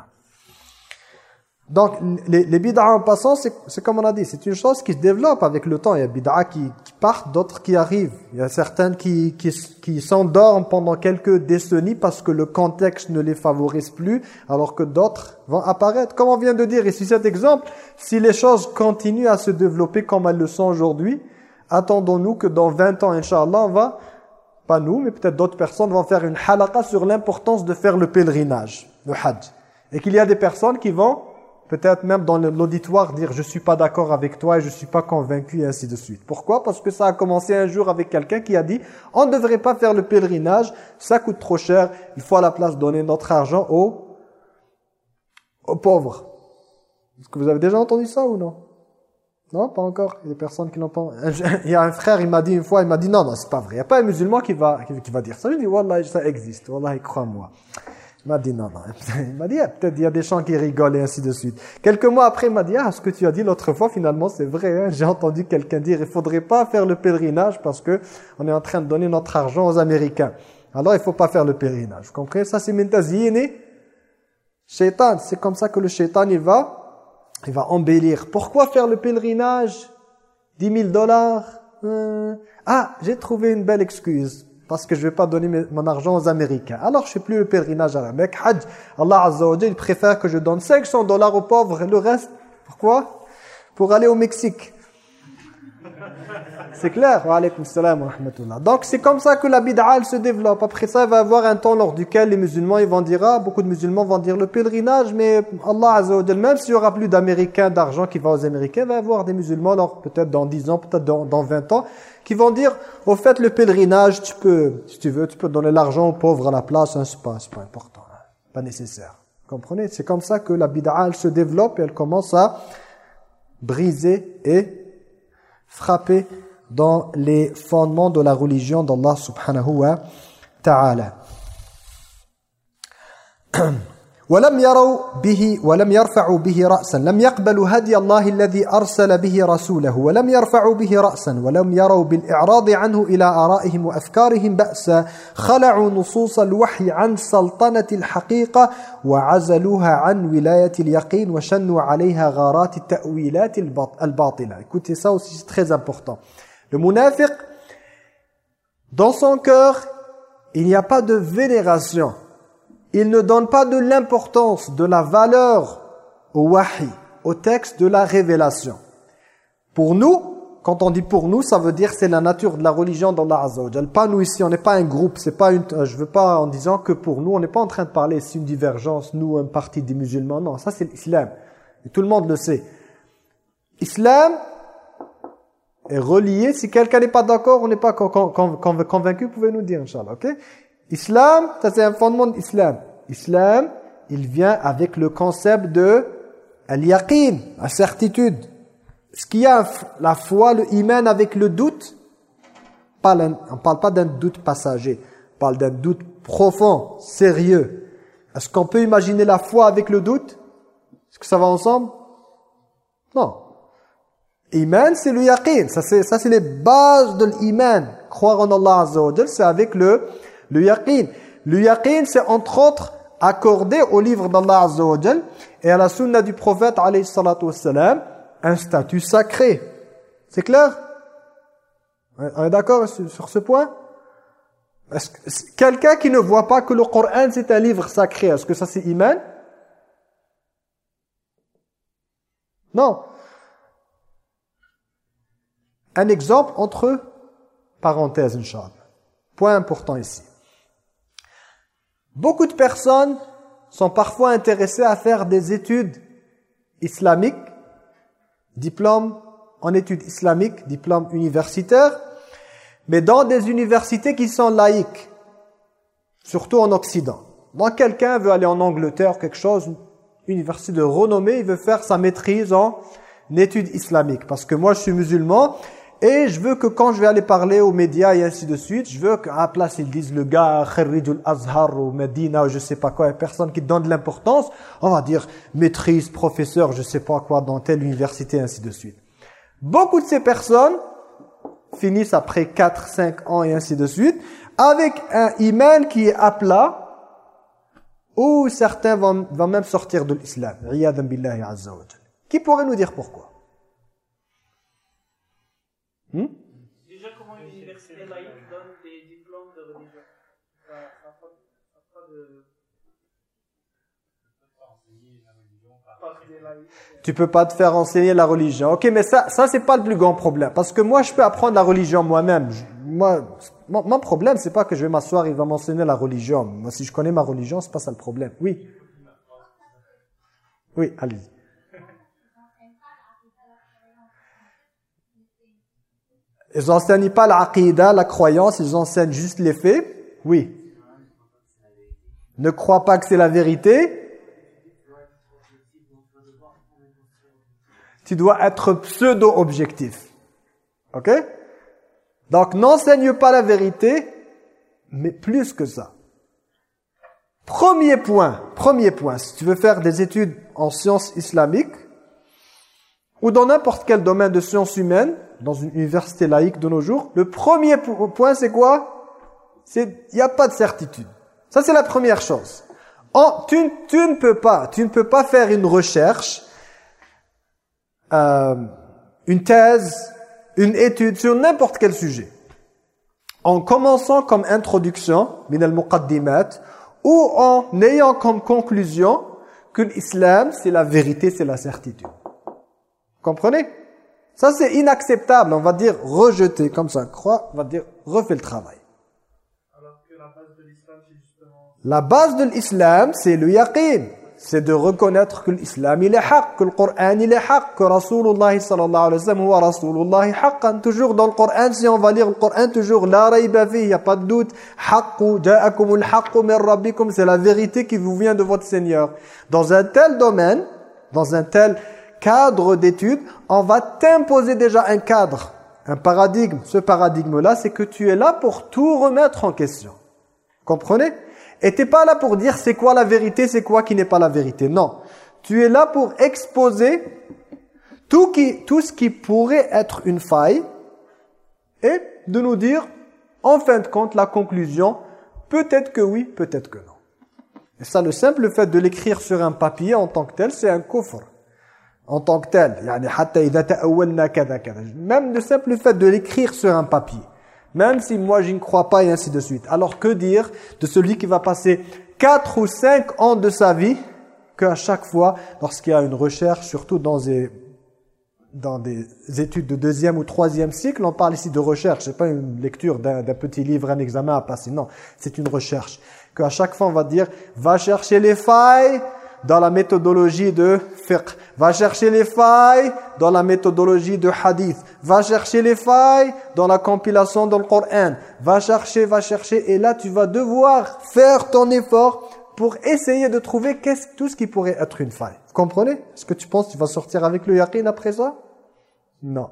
Donc, les, les bid'as en passant, c'est comme on a dit, c'est une chose qui se développe avec le temps. Il y a bid'as qui, qui partent, d'autres qui arrivent. Il y a certaines qui, qui, qui s'endorment pendant quelques décennies parce que le contexte ne les favorise plus, alors que d'autres vont apparaître. Comme on vient de dire ici cet exemple, si les choses continuent à se développer comme elles le sont aujourd'hui, attendons-nous que dans 20 ans, Inch'Allah, on va, pas nous, mais peut-être d'autres personnes vont faire une halaqa sur l'importance de faire le pèlerinage, le hajj. Et qu'il y a des personnes qui vont peut-être même dans l'auditoire dire je suis pas d'accord avec toi et je suis pas convaincu et ainsi de suite. Pourquoi? Parce que ça a commencé un jour avec quelqu'un qui a dit on ne devrait pas faire le pèlerinage, ça coûte trop cher, il faut à la place donner notre argent aux, aux pauvres. Est-ce que vous avez déjà entendu ça ou non? Non, pas encore. Il y a des personnes qui l'ont pas... Il y a un frère, il m'a dit une fois, il m'a dit non, non, c'est pas vrai. Il n'y a pas un musulman qui va, qui, va dire ça. Je dis, Wallah, ça existe. Wallah, crois-moi. Il m'a dit non, non. Il m'a dit, peut-être il y a des gens qui rigolent et ainsi de suite. Quelques mois après, il m'a dit, ah, ce que tu as dit l'autre fois, finalement, c'est vrai. Hein. J'ai entendu quelqu'un dire, il faudrait pas faire le pèlerinage parce que on est en train de donner notre argent aux Américains. Alors, il faut pas faire le pèlerinage. Vous comprenez? Ça, c'est mentazini. Shaitan, c'est comme ça que le shaitan, il va, il va embellir. Pourquoi faire le pèlerinage? 10 000 dollars euh, Ah, j'ai trouvé une belle excuse parce que je vais pas donner mon argent aux Américains. Alors je fais plus le pèlerinage à la Mecque. Hajj, Allah Azza wa il préfère que je donne 500 dollars aux pauvres et le reste, pourquoi? Pour aller au Mexique. C'est clair Donc c'est comme ça que la bid'a se développe. Après ça, il va y avoir un temps lors duquel les musulmans ils vont dire, ah, beaucoup de musulmans vont dire le pèlerinage, mais Allah Azza wa même s'il y aura plus d'Américains, d'argent qui va aux Américains, il va y avoir des musulmans, peut-être dans 10 ans, peut-être dans, dans 20 ans, qui vont dire, au fait, le pèlerinage, tu peux, si tu veux, tu peux donner l'argent aux pauvres à la place, hein, c'est pas, pas important, hein, pas nécessaire. Comprenez? C'est comme ça que la bid'a, se développe et elle commence à briser et frapper dans les fondements de la religion d'Allah subhanahu wa ta'ala. [clears throat] ولم يروا به ولم يرفعوا به رأسا لم يقبلوا هدي الله الذي أرسل به رسوله ولم يرفعوا به رأسا ولم يروا بالإعراض عنه إلى آرائهم وأفكارهم بأسا خلعوا نصوص الوحي عن سلطنة الحقيقة وعزلوها عن ولاية اليقين وشنوا عليها غارات التأويلات الباطلة Écoutez ça aussi, c'est très important. Le munafiq, dans son cœur, il n'y a pas de vénération il ne donne pas de l'importance, de la valeur au wahi, au texte de la révélation. Pour nous, quand on dit pour nous, ça veut dire c'est la nature de la religion d'Allah Azza wa Pas nous ici, on n'est pas un groupe, c'est pas une, je veux pas en disant que pour nous, on n'est pas en train de parler ici une divergence, nous, un parti des musulmans, non, ça c'est l'islam. Et tout le monde le sait. Islam est relié, si quelqu'un n'est pas d'accord, on n'est pas convaincu, vous pouvez nous dire, Inch'Allah, ok? Islam, ça c'est un fondement de l'islam. Islam, il vient avec le concept de al-yaqin, la certitude. Ce qu'il y a la foi, le iman avec le doute, on ne parle pas d'un doute passager, on parle d'un doute profond, sérieux. Est-ce qu'on peut imaginer la foi avec le doute? Est-ce que ça va ensemble? Non. Iman, c'est le yaqin. Ça, c'est les bases de l'iman. Croire en Allah Azza c'est avec le le yaqin. Le yaqin, c'est entre autres accordé au livre d'Allah Azza et à la sunna du prophète alayhi salatu un statut sacré. C'est clair? On est d'accord sur ce point? Quelqu'un qui ne voit pas que le Coran c'est un livre sacré, est-ce que ça c'est iman? Non. Un exemple entre parenthèses, Inch'Allah. Point important ici. Beaucoup de personnes sont parfois intéressées à faire des études islamiques, diplôme en études islamiques, diplôme universitaire, mais dans des universités qui sont laïques, surtout en Occident. Donc quelqu'un veut aller en Angleterre, quelque chose, une université de renommée, il veut faire sa maîtrise en études islamiques. Parce que moi je suis musulman, et je veux que quand je vais aller parler aux médias et ainsi de suite, je veux qu'à la place ils disent le gars Kharijul Azhar ou Medina ou je sais pas quoi, il personne qui donne de l'importance, on va dire maîtrise, professeur, je sais pas quoi dans telle université ainsi de suite. Beaucoup de ces personnes finissent après 4, 5 ans et ainsi de suite avec un iman qui est à plat ou certains vont, vont même sortir de l'islam. Qui pourrait nous dire pourquoi? Hmm? Déjà, comment une université laïque donne des diplômes de religion? Ça n'a pas, de... Tu peux pas te faire enseigner la religion. Ok, mais ça, ça c'est pas le plus grand problème. Parce que moi, je peux apprendre la religion moi-même. Moi, mon, mon problème, c'est pas que je vais m'asseoir, il va m'enseigner la religion. Moi, si je connais ma religion, c'est pas ça le problème. Oui. Oui, allez-y. Ils n'enseignent pas l'aqidah, la croyance, ils enseignent juste les faits. Oui. Ne crois pas que c'est la vérité. Tu dois être pseudo-objectif. Ok? Donc n'enseigne pas la vérité, mais plus que ça. Premier point, premier point, si tu veux faire des études en sciences islamiques, ou dans n'importe quel domaine de sciences humaines, dans une université laïque de nos jours, le premier point c'est quoi? C'est il n'y a pas de certitude. Ça c'est la première chose. En, tu, tu, ne peux pas, tu ne peux pas faire une recherche, euh, une thèse, une étude sur n'importe quel sujet. En commençant comme introduction, min al-muqaddimat, ou en ayant comme conclusion que l'islam, c'est la vérité, c'est la certitude. Comprenez? Ça, c'est inacceptable. On va dire rejeter comme ça. Crois, on va dire refais le travail. Alors que la base de l'islam, c'est justement... La base de l'islam, c'est le yaqin c'est de reconnaître que l'islam il est haq, que le Coran il est haq, que Rasulullah sallallahu alayhi wa sallam huwa Rasulullah haqqan. Toujours dans le Coran, si on va lire le Coran, toujours la rayba il n'y a pas de doute. Haqqu ja'akumul haqqu min rabbikum, c'est la vérité qui vous vient de votre Seigneur. Dans un tel domaine, dans un tel cadre d'étude, on va t'imposer déjà un cadre, un paradigme. Ce paradigme-là, c'est que tu es là pour tout remettre en question. Comprenez? Et tu pas là pour dire c'est quoi la vérité, c'est quoi qui n'est pas la vérité. Non. Tu es là pour exposer tout, qui, tout ce qui pourrait être une faille et de nous dire, en fin de compte, la conclusion, peut-être que oui, peut-être que non. Et ça, le simple fait de l'écrire sur un papier en tant que tel, c'est un coffre. En tant que tel. Même le simple fait de l'écrire sur un papier. Même si moi je ne crois pas et ainsi de suite. Alors que dire de celui qui va passer 4 ou 5 ans de sa vie qu'à chaque fois, lorsqu'il y a une recherche, surtout dans des, dans des études de deuxième ou troisième cycle, on parle ici de recherche, c'est pas une lecture d'un petit livre, un examen à passer, non, c'est une recherche. Qu'à chaque fois on va dire, va chercher les failles, dans la méthodologie de fiqh. Va chercher les failles dans la méthodologie de hadith. Va chercher les failles dans la compilation dans le. Va chercher, va chercher. Et là, tu vas devoir faire ton effort pour essayer de trouver qu'est-ce tout ce qui pourrait être une faille. Vous comprenez? Est-ce que tu penses que tu vas sortir avec le yaqin après ça? Non.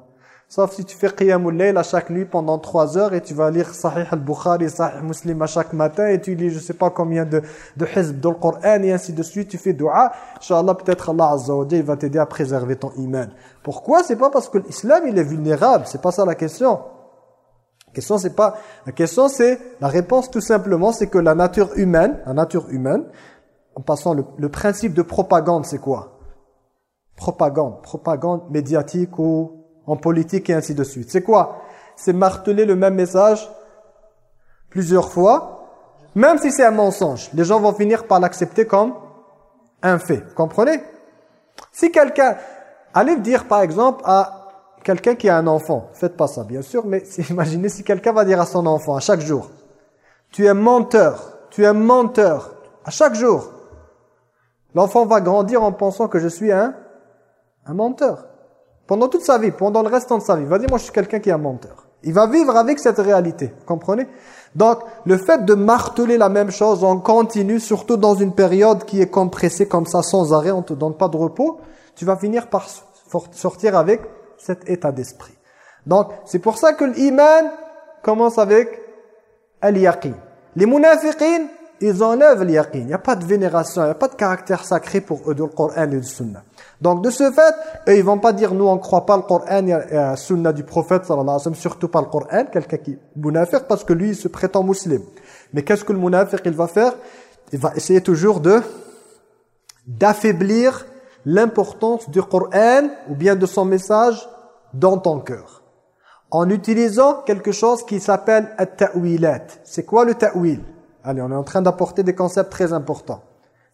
Sauf si tu fais Qiyamul Layl à chaque nuit pendant trois heures et tu vas lire Sahih al-Bukhari, Sahih Muslim à chaque matin et tu lis je sais pas combien de, de hizb dans le Coran et ainsi de suite. Tu fais dua. Inch'Allah, peut-être Allah Azza wa va t'aider à préserver ton iman. Pourquoi? C'est pas parce que l'islam il est vulnérable. C'est pas ça la question. La question c'est pas la question c'est la réponse tout simplement c'est que la nature humaine, la nature humaine en passant le, le principe de propagande c'est quoi? Propagande, propagande médiatique ou en politique et ainsi de suite. C'est quoi? C'est marteler le même message plusieurs fois, même si c'est un mensonge. Les gens vont finir par l'accepter comme un fait. Comprenez? Si quelqu'un... Allez dire par exemple à quelqu'un qui a un enfant. Faites pas ça bien sûr, mais [laughs] imaginez si quelqu'un va dire à son enfant à chaque jour, tu es menteur, tu es menteur, à chaque jour. L'enfant va grandir en pensant que je suis un, un menteur. Pendant toute sa vie, pendant le restant de sa vie. Il va dire, moi je suis quelqu'un qui est un menteur. Il va vivre avec cette réalité, comprenez? Donc, le fait de marteler la même chose en continu, surtout dans une période qui est compressée comme ça, sans arrêt, on ne te donne pas de repos, tu vas finir par sortir avec cet état d'esprit. Donc, c'est pour ça que l'iman commence avec al-yaqin. Les munafiqin, ils enlèvent l'yaqin. Il n'y a pas de vénération, il n'y a pas de caractère sacré pour eux le Coran et le Sunnah. Donc de ce fait, eux, ils vont pas dire nous on croit pas le Coran et la sunna du prophète sallallahu alayhi wa sallam, surtout pas le Coran, quelqu'un qui est parce que lui il se prétend musulman. Mais qu'est-ce que le munafiq il va faire? Il va essayer toujours de d'affaiblir l'importance du Coran ou bien de son message dans ton cœur. En utilisant quelque chose qui s'appelle at-ta'wilat. C'est quoi le ta'wil? Allez, on est en train d'apporter des concepts très importants.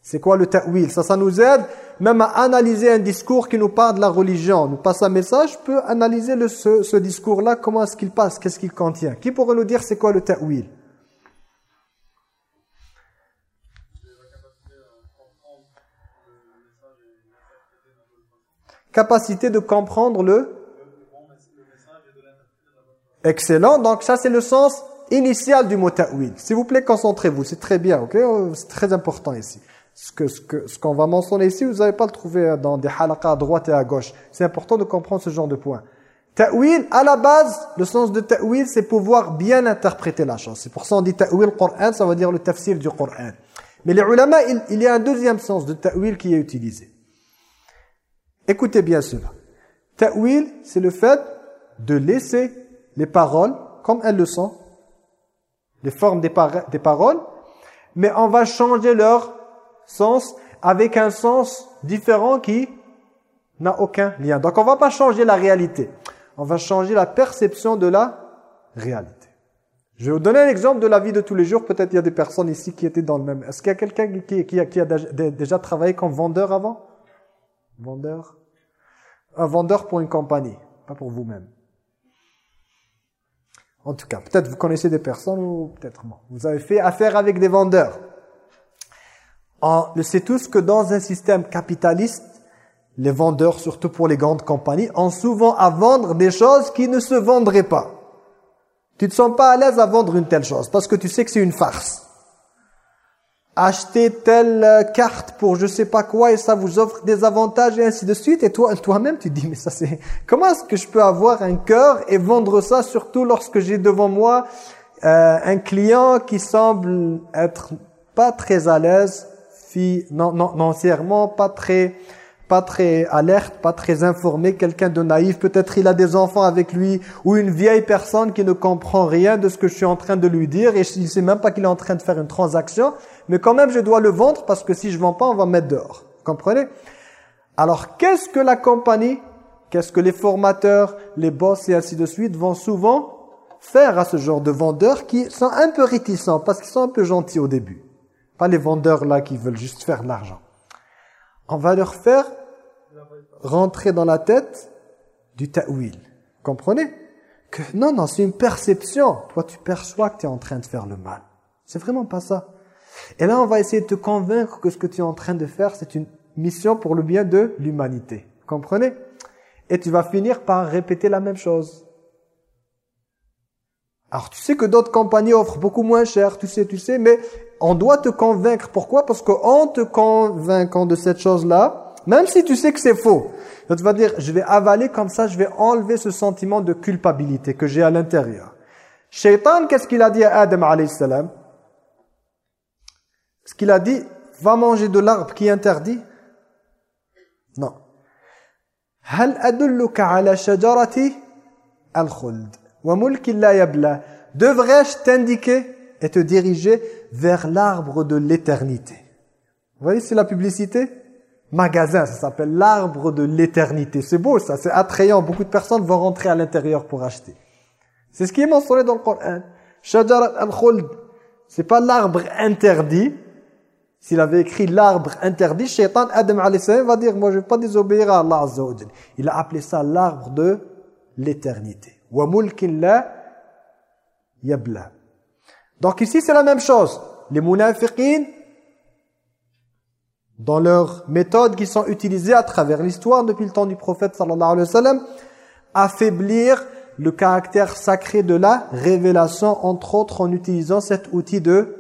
C'est quoi le ta'wil? Ça, ça nous aide même à analyser un discours qui nous parle de la religion. Nous passe un message, peut analyser ce, discours-là, comment est-ce qu'il passe, qu'est-ce qu'il contient. Qui pourrait nous dire c'est quoi le ta'wil? Capacité de comprendre le Excellent, donc ça c'est le sens initial du mot ta'wil. S'il vous plaît, concentrez-vous, c'est très bien, ok? C'est très important ici. Ce qu'on ce que, ce va mentionner ici, vous n'allez pas le trouver dans des halakas à droite et à gauche. C'est important de comprendre ce genre de points. Ta'wil, à la base, le sens de ta'wil, c'est pouvoir bien interpréter la chose. C'est pour ça qu'on dit ta'wil Coran, ça veut dire le tafsir du Coran. Mais les ulama, il, il y a un deuxième sens de ta'wil qui est utilisé. Écoutez bien cela. Ta'wil, c'est le fait de laisser les paroles comme elles le sont, les formes des, des paroles, mais on va changer leur sens avec un sens différent qui n'a aucun lien. Donc on va pas changer la réalité on va changer la perception de la réalité. Je vais vous donner un exemple de la vie de tous les jours. Peut-être il y a des personnes ici qui étaient dans le même. Est-ce qu'il y a quelqu'un qui, a, déjà travaillé comme vendeur avant? Vendeur? Un vendeur pour une compagnie, pas pour vous-même. En tout cas, peut-être vous connaissez des personnes ou peut-être non. Vous avez fait affaire avec des vendeurs. On le sait tous que dans un système capitaliste, les vendeurs, surtout pour les grandes compagnies, ont souvent à vendre des choses qui ne se vendraient pas. Tu ne te sens pas à l'aise à vendre une telle chose parce que tu sais que c'est une farce. Acheter telle euh, carte pour je sais pas quoi et ça vous offre des avantages et ainsi de suite. Et toi, toi-même, tu te dis, mais ça c'est... Comment est-ce que je peux avoir un cœur et vendre ça, surtout lorsque j'ai devant moi euh, un client qui semble être pas très à l'aise, non, non, non, pas très pas très alerte, pas très informé, quelqu'un de naïf, peut-être il a des enfants avec lui, ou une vieille personne qui ne comprend rien de ce que je suis en train de lui dire, et il ne sait même pas qu'il est en train de faire une transaction, mais quand même je dois le vendre, parce que si je ne vends pas, on va me mettre dehors. Comprenez? Alors qu'est-ce que la compagnie, qu'est-ce que les formateurs, les boss et ainsi de suite vont souvent faire à ce genre de vendeurs qui sont un peu réticents, parce qu'ils sont un peu gentils au début? Pas les vendeurs là qui veulent juste faire de l'argent on va leur faire rentrer dans la tête du ta'wil. Comprenez? Que non, non, c'est une perception. Toi, tu perçois que tu es en train de faire le mal. C'est vraiment pas ça. Et là, on va essayer de te convaincre que ce que tu es en train de faire, c'est une mission pour le bien de l'humanité. Comprenez? Et tu vas finir par répéter la même chose. Alors, tu sais que d'autres compagnies offrent beaucoup moins cher, tu sais, tu sais, mais on doit te convaincre. Pourquoi? Parce qu'en te convainquant de cette chose-là, même si tu sais que c'est faux, tu vas dire, je vais avaler comme ça, je vais enlever ce sentiment de culpabilité que j'ai à l'intérieur. Shaitan, qu'est-ce qu'il a dit à Adam salam? Ce qu'il a dit, va manger de l'arbre qui est interdit Non. Devrais-je t'indiquer et te diriger vers l'arbre de l'éternité. Vous voyez, c'est la publicité? Magasin, ça s'appelle l'arbre de l'éternité. C'est beau ça, c'est attrayant. Beaucoup de personnes vont rentrer à l'intérieur pour acheter. C'est ce qui est mentionné dans le Coran. Shajarat al-Khuld, c'est pas l'arbre interdit. S'il avait écrit l'arbre interdit, Shaitan Adam va dire, moi je vais pas désobéir à Allah Azza Il a appelé ça l'arbre de l'éternité. Wa. Donc ici, c'est la même chose. Les munafiqin, dans leurs méthodes qui sont utilisées à travers l'histoire depuis le temps du prophète sallallahu alayhi wa sallam, affaiblir le caractère sacré de la révélation, entre autres en utilisant cet outil de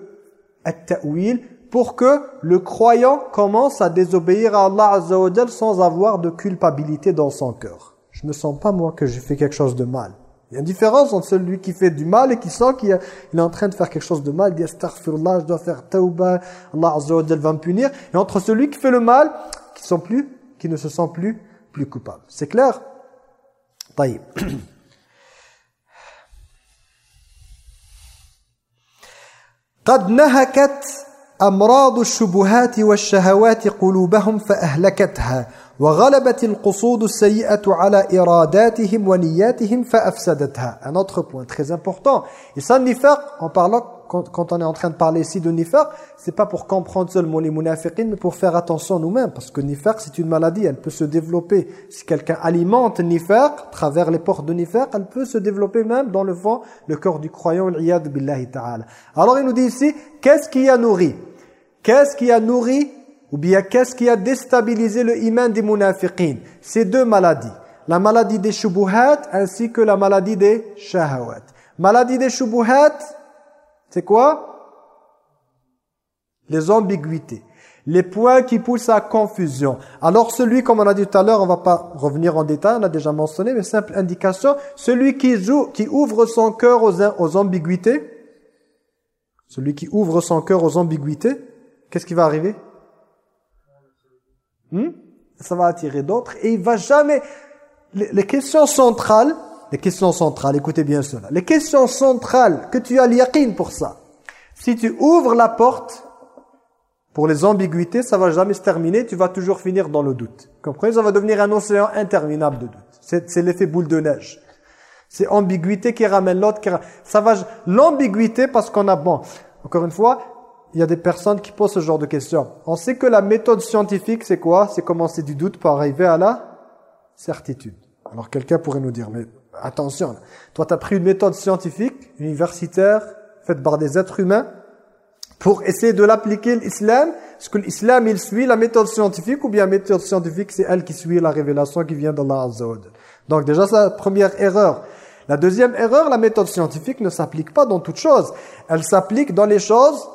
at-ta'wil, pour que le croyant commence à désobéir à Allah Azza sans avoir de culpabilité dans son cœur. Je ne sens pas moi que j'ai fait quelque chose de mal. Il y a une différence entre celui qui fait du mal et qui sent qu'il est en train de faire quelque chose de mal, il dit astaghfirullah, je dois faire tauba, Allah Azza wa va me punir, et entre celui qui fait le mal, qui, sont plus, qui ne se sent plus, plus coupable. C'est clair طيب. [clears throat] قد نهكت أمراض الشبهات والشهوات قلوبهم فأهلكتها وغلبت القصود السيئة على إراداتهم ونياتهم فأفسدتها un autre point très important et ça nifaq en parlant quand, quand on est en train de parler ici de nifaq c'est pas pour comprendre seulement les munafiqin mais pour faire attention nous-mêmes parce que nifaq c'est une maladie elle peut se développer si quelqu'un alimente nifaq travers les portes de nifaq elle peut se développer même dans le fond le corps du croyant billahi ta'ala alors il nous dit ici qu'est-ce qui a nourri qu'est-ce qui a nourri ou bien qu'est-ce qui a déstabilisé le iman des munafiqin Ces deux maladies. La maladie des shubuhat ainsi que la maladie des shahawat. Maladie des shubuhat, c'est quoi? Les ambiguïtés. Les points qui poussent à confusion. Alors celui, comme on a dit tout à l'heure, on va pas revenir en détail, on a déjà mentionné, mais simple indication, celui qui, joue, qui ouvre son cœur aux, aux ambiguïtés, celui qui ouvre son cœur aux ambiguïtés, qu'est-ce qui va arriver? Hmm? Ça va attirer d'autres et il va jamais... Les, les questions centrales, les questions centrales, écoutez bien cela, les questions centrales, que tu as l'yaqin pour ça, si tu ouvres la porte pour les ambiguïtés, ça va jamais se terminer, tu vas toujours finir dans le doute. Comprenez? Ça va devenir un océan interminable de doute. C'est l'effet boule de neige. C'est ambiguïté qui ramène l'autre. Ça va l'ambiguïté parce qu'on a bon. Encore une fois, il y a des personnes qui posent ce genre de questions. On sait que la méthode scientifique, c'est quoi? C'est commencer du doute pour arriver à la certitude. Alors quelqu'un pourrait nous dire, mais attention, toi tu as pris une méthode scientifique, universitaire, faite par des êtres humains, pour essayer de l'appliquer l'islam Est-ce que l'islam, il suit la méthode scientifique ou bien la méthode scientifique, c'est elle qui suit la révélation qui vient d'Allah Azza Donc déjà, c'est la première erreur. La deuxième erreur, la méthode scientifique ne s'applique pas dans toutes choses. Elle s'applique dans les choses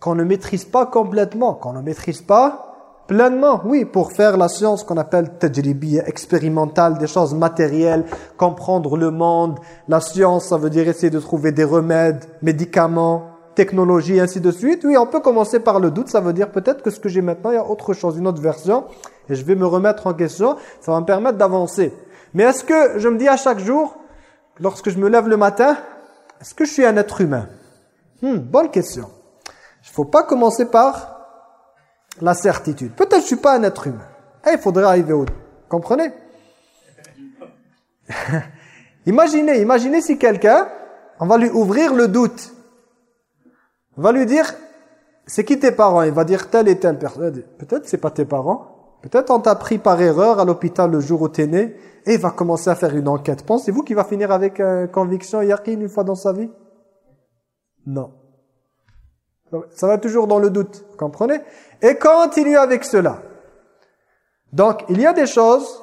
qu'on ne maîtrise pas complètement, qu'on ne maîtrise pas pleinement. Oui, pour faire la science qu'on appelle tajribi, expérimentale, des choses matérielles, comprendre le monde. La science, ça veut dire essayer de trouver des remèdes, médicaments, technologie, ainsi de suite. Oui, on peut commencer par le doute. Ça veut dire peut-être que ce que j'ai maintenant, il y a autre chose, une autre version. Et je vais me remettre en question. Ça va me permettre d'avancer. Mais est-ce que je me dis à chaque jour, lorsque je me lève le matin, est-ce que je suis un être humain? Hmm, Bonne question. Il ne faut pas commencer par la certitude. Peut-être je ne suis pas un être humain. Et il faudrait arriver au... Comprenez? [laughs] Imaginez, imaginez si quelqu'un, on va lui ouvrir le doute. On va lui dire, c'est qui tes parents? Il va dire telle et telle personne. Peut-être c'est pas tes parents. Peut-être on t'a pris par erreur à l'hôpital le jour où t'es né et il va commencer à faire une enquête. Pensez-vous qu'il va finir avec une conviction yaqin une fois dans sa vie? Non. Ça va toujours dans le doute, comprenez? Et continue avec cela. Donc, il y a des choses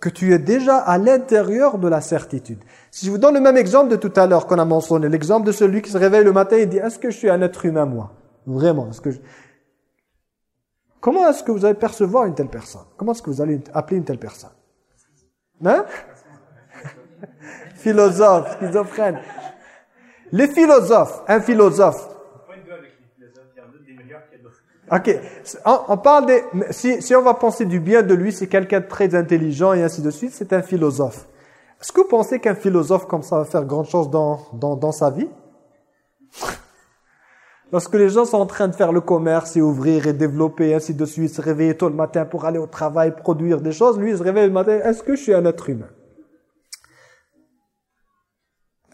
que tu es déjà à l'intérieur de la certitude. Si je vous donne le même exemple de tout à l'heure qu'on a mentionné, l'exemple de celui qui se réveille le matin et dit « Est-ce que je suis un être humain, moi ?» Vraiment, est-ce que Comment est-ce que vous allez percevoir une telle personne? Comment est-ce que vous allez appeler une telle personne? Hein? [laughs] Philosophe, schizophrène. Les philosophes, un philosophe, Ok, on, parle des... Si, si, on va penser du bien de lui, c'est quelqu'un de très intelligent et ainsi de suite, c'est un philosophe. Est-ce que vous pensez qu'un philosophe comme ça va faire grand chose dans, dans, dans sa vie? [laughs] Lorsque les gens sont en train de faire le commerce et ouvrir et développer et ainsi de suite, se réveiller tôt le matin pour aller au travail, produire des choses, lui il se réveille le matin, est-ce que je suis un être humain?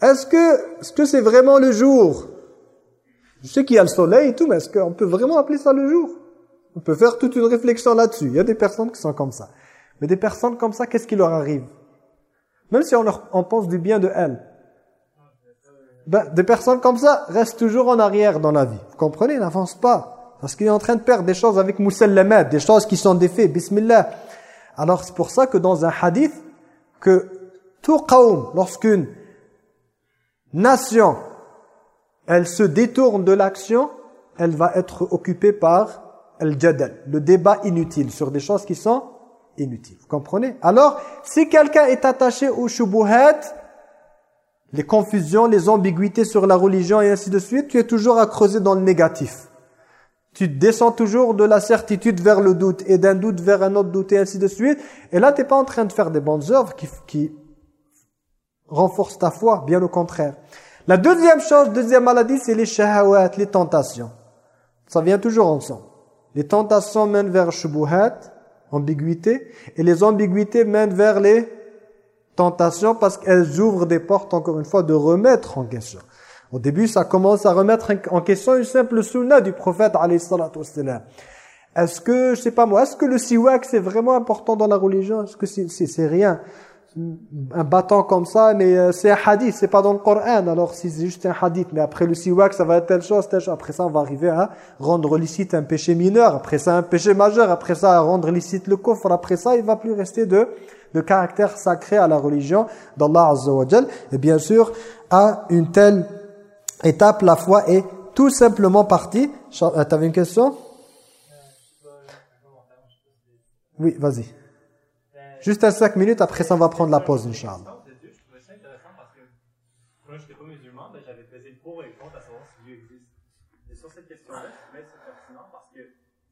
Est-ce que est-ce que c'est vraiment le jour? Je sais qu'il y a le soleil et tout, mais est-ce qu'on peut vraiment appeler ça le jour? On peut faire toute une réflexion là-dessus. Il y a des personnes qui sont comme ça. Mais des personnes comme ça, qu'est-ce qui leur arrive? Même si on, leur, on pense du bien de elles. Ben, des personnes comme ça restent toujours en arrière dans la vie. Vous comprenez? Ils n'avancent pas. Parce qu'il est en train de perdre des choses avec Moussallamat, des choses qui sont des faits. Bismillah. Alors c'est pour ça que dans un hadith, que tout qawm, lorsqu'une nation elle se détourne de l'action, elle va être occupée par el jadal, le débat inutile sur des choses qui sont inutiles. Vous comprenez? Alors, si quelqu'un est attaché aux shubuhat, les confusions, les ambiguïtés sur la religion et ainsi de suite, tu es toujours à creuser dans le négatif. Tu descends toujours de la certitude vers le doute et d'un doute vers un autre doute et ainsi de suite. Et là, tu n'es pas en train de faire des bonnes œuvres qui, qui renforcent ta foi, bien au contraire. La deuxième chose, deuxième maladie, c'est les shahawat, les tentations. Ça vient toujours ensemble. Les tentations mènent vers shubuhat, ambiguïté, et les ambiguïtés mènent vers les tentations parce qu'elles ouvrent des portes, encore une fois, de remettre en question. Au début, ça commence à remettre en question une simple sunna du prophète, Est-ce que, je sais pas moi, est-ce que le siwak, c'est vraiment important dans la religion? Est-ce que c'est rien? Un bâton comme ça, mais euh, c'est un hadith, c'est pas dans le Coran, alors si c'est juste un hadith, mais après le siwak, ça va être telle chose, telle chose, après ça on va arriver à rendre licite un péché mineur, après ça un péché majeur, après ça à rendre licite le coffre, après ça il va plus rester de, de caractère sacré à la religion d'Allah Azza wa et bien sûr, à une telle étape, la foi est tout simplement partie. T'avais une question? Oui, vas-y. Juste à 5 minutes, après ça on va prendre la pause, Inch'Allah. je trouvais ça intéressant parce que quand je n'étais pas musulman, ben, j'avais pesé le pour et contre à savoir si Dieu existe. Et sur cette question-là, je trouvais c'est pertinent parce que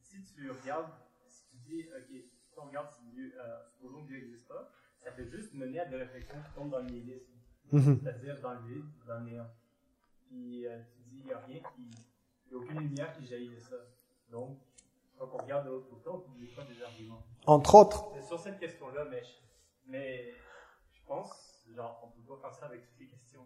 si tu regardes, si tu dis, OK, si on regarde si Dieu, euh, que Dieu n'existe pas, ça fait juste mener à des réflexions qui tombent dans le nihilisme, Mhm. c'est-à-dire dans le vide, dans le néant. Puis euh, tu dis, il n'y a rien qui. Il n'y a aucune lumière qui jaillit de ça. Donc, quand on regarde de l'autre côté, on trouve des fois des arguments. Entre autres, cette question-là, mais, je- mais je pense, genre, on peut pas faire ça avec toutes les questions.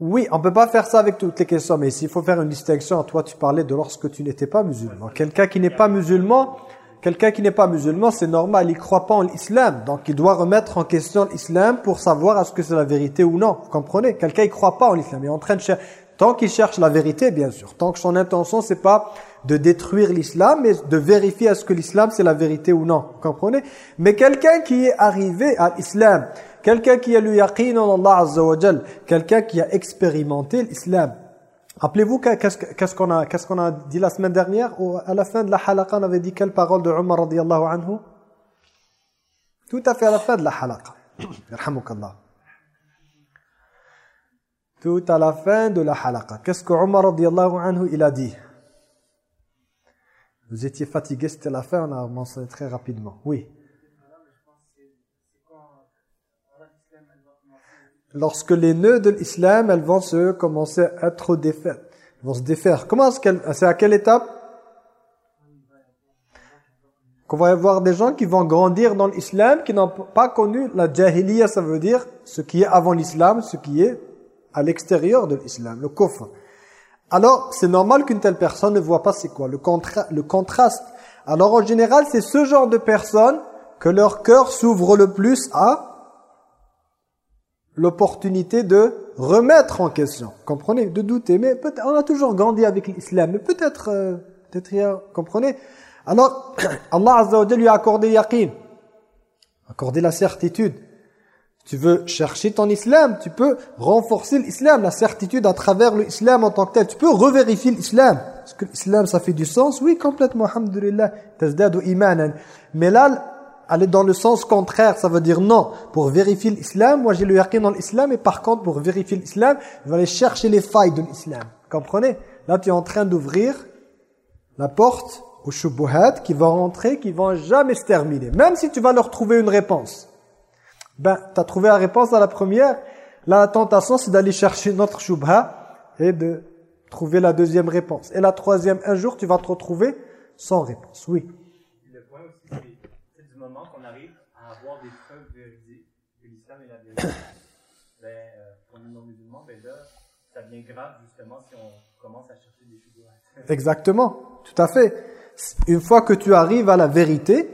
oui, on peut pas faire ça avec toutes les questions, mais s'il faut faire une distinction, toi tu parlais de lorsque tu n'étais pas musulman. Quelqu'un qui n'est pas musulman, quelqu'un qui n'est pas musulman, c'est normal, il croit pas en l'islam, donc il doit remettre en question l'islam pour savoir est-ce que c'est la vérité ou non. Vous comprenez? Quelqu'un il croit pas en l'islam, il est en train de chercher tant qu'il cherche la vérité, bien sûr, tant que son intention c'est pas de détruire l'islam, mais de vérifier est-ce que l'islam c'est la vérité ou non. Vous comprenez? Mais quelqu'un qui est arrivé à l'islam, quelqu'un qui a le yaqin en Allah Azza wa quelqu'un qui a expérimenté l'islam. Rappelez-vous que- qu'est-ce que- qu'est-ce qu'on a qu'est-ce qu'on a dit la semaine dernière? À la fin de la halaqa, on avait dit quelle parole de Umar radiyallahu anhu? Tout à fait à la fin de la halaqa. [coughs] Tout à la fin de la halaqa. Qu'est-ce que Umar radiyallahu anhu il a dit? Vous étiez fatigué, c'était la fin, on a mentionné très rapidement. Oui. Lorsque les nœuds de l'islam, elles vont se commencer à être défaites. Elles vont se défaire. Comment est-ce. C'est à quelle étape? Qu'on va avoir des gens qui vont grandir dans l'islam, qui n'ont pas connu la jahiliya, ça veut dire ce qui est avant l'islam, ce qui est à l'extérieur de l'islam, le kufr. Alors, c'est normal qu'une telle personne ne voit pas c'est quoi le, le contraste. Alors, en général, c'est ce genre de personnes que leur cœur s'ouvre le plus à l'opportunité de remettre en question. Comprenez De douter. Mais on a toujours grandi avec l'islam. Mais peut-être, euh, peut-être rien. Comprenez? Alors, [clears throat] Allah Azza lui a accordé yaqin. Accordé la certitude. Tu veux chercher ton islam, tu peux renforcer l'islam, la certitude à travers l'islam en tant que tel. Tu peux revérifier l'islam. Est-ce que l'islam, ça fait du sens? Oui, complètement, alhamdulillah. Mais là, aller dans le sens contraire, ça veut dire non. Pour vérifier l'islam, moi j'ai le yaqin dans l'islam, et par contre, pour vérifier l'islam, je vais aller chercher les failles de l'islam. Comprenez? Là, tu es en train d'ouvrir la porte aux shubuhat qui vont rentrer, qui vont jamais se terminer. Même si tu vas leur trouver une réponse. Ben, tu as trouvé la réponse à la première. Là, la tentation, c'est d'aller chercher notre shubha et de trouver la deuxième réponse. Et la troisième, un jour, tu vas te retrouver sans réponse. Oui. Le point aussi, c'est du moment qu'on arrive à avoir des preuves véridiques que l'islam est la vérité, [coughs] ben, euh, pour les non-musulmans, ben là, ça devient grave justement si on commence à chercher des choses. [laughs] Exactement, tout à fait. Une fois que tu arrives à la vérité,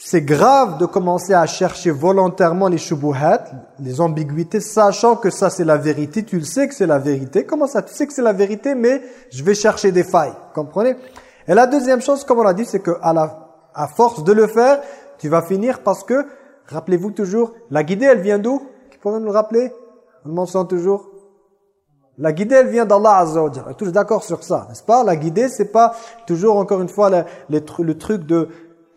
c'est grave de commencer à chercher volontairement les shubuhat, les ambiguïtés, sachant que ça c'est la vérité, tu le sais que c'est la vérité. Comment ça Tu sais que c'est la vérité, mais je vais chercher des failles, comprenez? Et la deuxième chose, comme on l'a dit, c'est que à, la, à force de le faire, tu vas finir parce que, rappelez-vous toujours, la guidée, elle vient d'où? Qui pourrait nous le rappeler? On mentionne toujours. La guidée, elle vient d'Allah Azza wa Jalla. Tous d'accord sur ça, n'est-ce pas? La guidée, c'est pas toujours, encore une fois, le truc de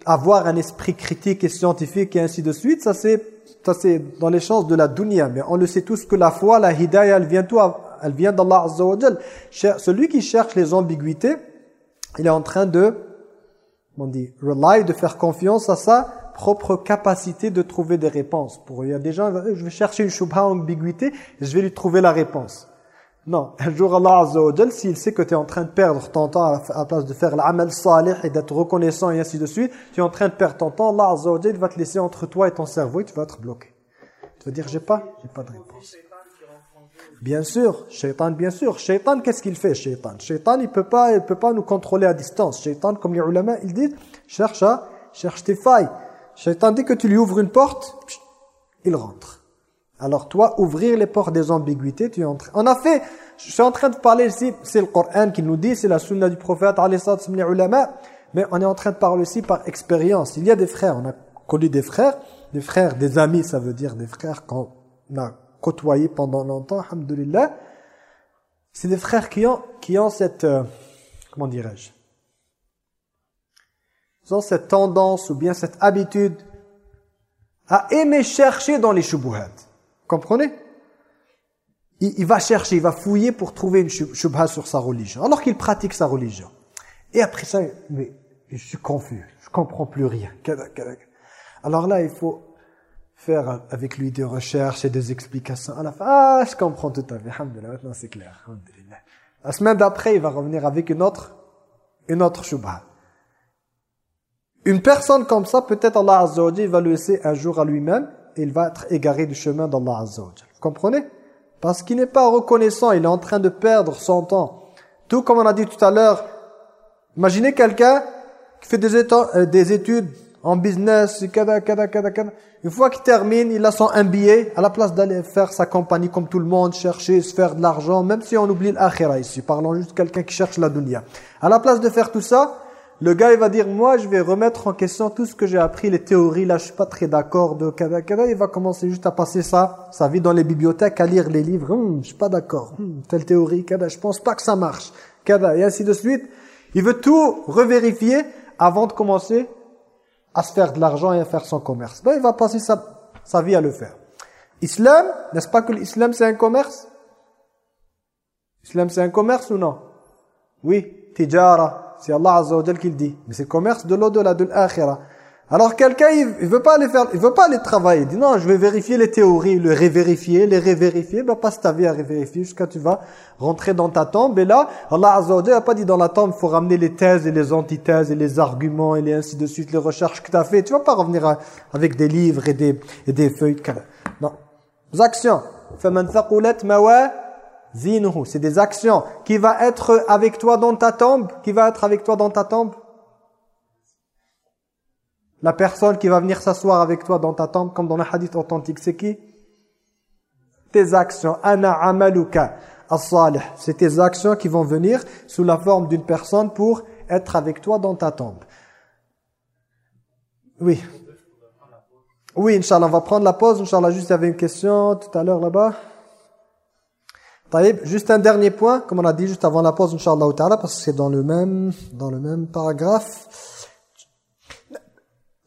avoir un esprit critique et scientifique et ainsi de suite. Ça, c'est ça c'est dans les chances de la dunya. Mais on le sait tous que la foi, la hidayah, elle vient, tout, elle vient d'Allah Azza Celui qui cherche les ambiguïtés, il est en train de, on dit, rely, de faire confiance à sa propre capacité de trouver des réponses. Pour, il y a des gens, je vais chercher une shubha ambiguïté, je vais lui trouver la réponse. Non, un jour Allah Azza s'il sait que tu es en train de perdre ton temps à la place de faire l'amal salih et d'être reconnaissant et ainsi de suite, tu es en train de perdre ton temps, Allah Azza va te laisser entre toi et ton cerveau et tu vas être bloqué. Tu vas dire j'ai pas, j'ai pas de réponse. Bien sûr, shaitan bien sûr. Shaitan qu'est-ce qu'il fait shaitan Shaitan il peut pas il peut pas nous contrôler à distance. Shaitan comme les ulama ils disent cherche à cherche tes failles. Shaitan dès que tu lui ouvres une porte, il rentre. Alors toi, ouvrir les portes des ambiguïtés, tu es en train... On a fait, je suis en train de parler ici, c'est le Coran qui nous dit, c'est la sunna du prophète, les ulama, mais on est en train de parler aussi par expérience. Il y a des frères, on a connu des frères, des frères, des amis, ça veut dire des frères qu'on a côtoyés pendant longtemps, alhamdoulilah. C'est des frères qui ont, qui ont cette, euh, comment dirais-je, ils ont cette tendance ou bien cette habitude à aimer chercher dans les shubuhat. Comprenez? Il, va chercher, il va fouiller pour trouver une shubha sur sa religion, alors qu'il pratique sa religion. Et après ça, mais je suis confus, je comprends plus rien. Alors là, il faut faire avec lui des recherches et des explications. À la fin, ah, je comprends tout à fait. maintenant c'est clair. La semaine d'après, il va revenir avec une autre, une autre shubha. Une personne comme ça, peut-être Allah Azza wa va le laisser un jour à lui-même il va être égaré du chemin d'Allah Azza wa Vous comprenez? Parce qu'il n'est pas reconnaissant, il est en train de perdre son temps. Tout comme on a dit tout à l'heure, imaginez quelqu'un qui fait des, euh, des études en business. Une fois qu'il termine, il a son MBA, à la place d'aller faire sa compagnie comme tout le monde, chercher, se faire de l'argent, même si on oublie l'akhira ici, parlons juste de quelqu'un qui cherche la dunya. À la place de faire tout ça, le gars il va dire, moi je vais remettre en question tout ce que j'ai appris, les théories, là je suis pas très d'accord de. Il va commencer juste à passer ça, sa vie dans les bibliothèques, à lire les livres, hum, je suis pas d'accord, hum, telle théorie, kada, je pense pas que ça marche, et ainsi de suite. Il veut tout revérifier avant de commencer à se faire de l'argent et à faire son commerce. Ben, il va passer sa, sa vie à le faire. Islam, n'est-ce pas que l'islam c'est un commerce? Islam c'est un commerce ou non? Oui, tijara, c'est Allah Azza qui le dit. Mais c'est commerce de l'au-delà, de l'akhira. Alors quelqu'un, il, ne veut pas aller faire, il veut pas aller travailler. Il dit non, je vais vérifier les théories, le révérifier, les révérifier. Ben passe ta vie à révérifier jusqu'à tu vas rentrer dans ta tombe. Et là, Allah Azza wa n'a pas dit dans la tombe, il faut ramener les thèses et les antithèses et les arguments et les ainsi de suite, les recherches que tu as fait. Tu vas pas revenir avec des livres et des, et des feuilles. Non. actions. C'est des actions qui va être avec toi dans ta tombe, qui va être avec toi dans ta tombe? La personne qui va venir s'asseoir avec toi dans ta tombe, comme dans le hadith authentique, c'est qui? Tes actions. Ana amaluka as-salih. C'est tes actions qui vont venir sous la forme d'une personne pour être avec toi dans ta tombe. Oui. Oui, Inch'Allah, on va prendre la pause. Inch'Allah, juste il y avait une question tout à l'heure là-bas. Juste un dernier point, comme on a dit juste avant la pause, Inch'Allah, parce que c'est dans le même, dans le même paragraphe.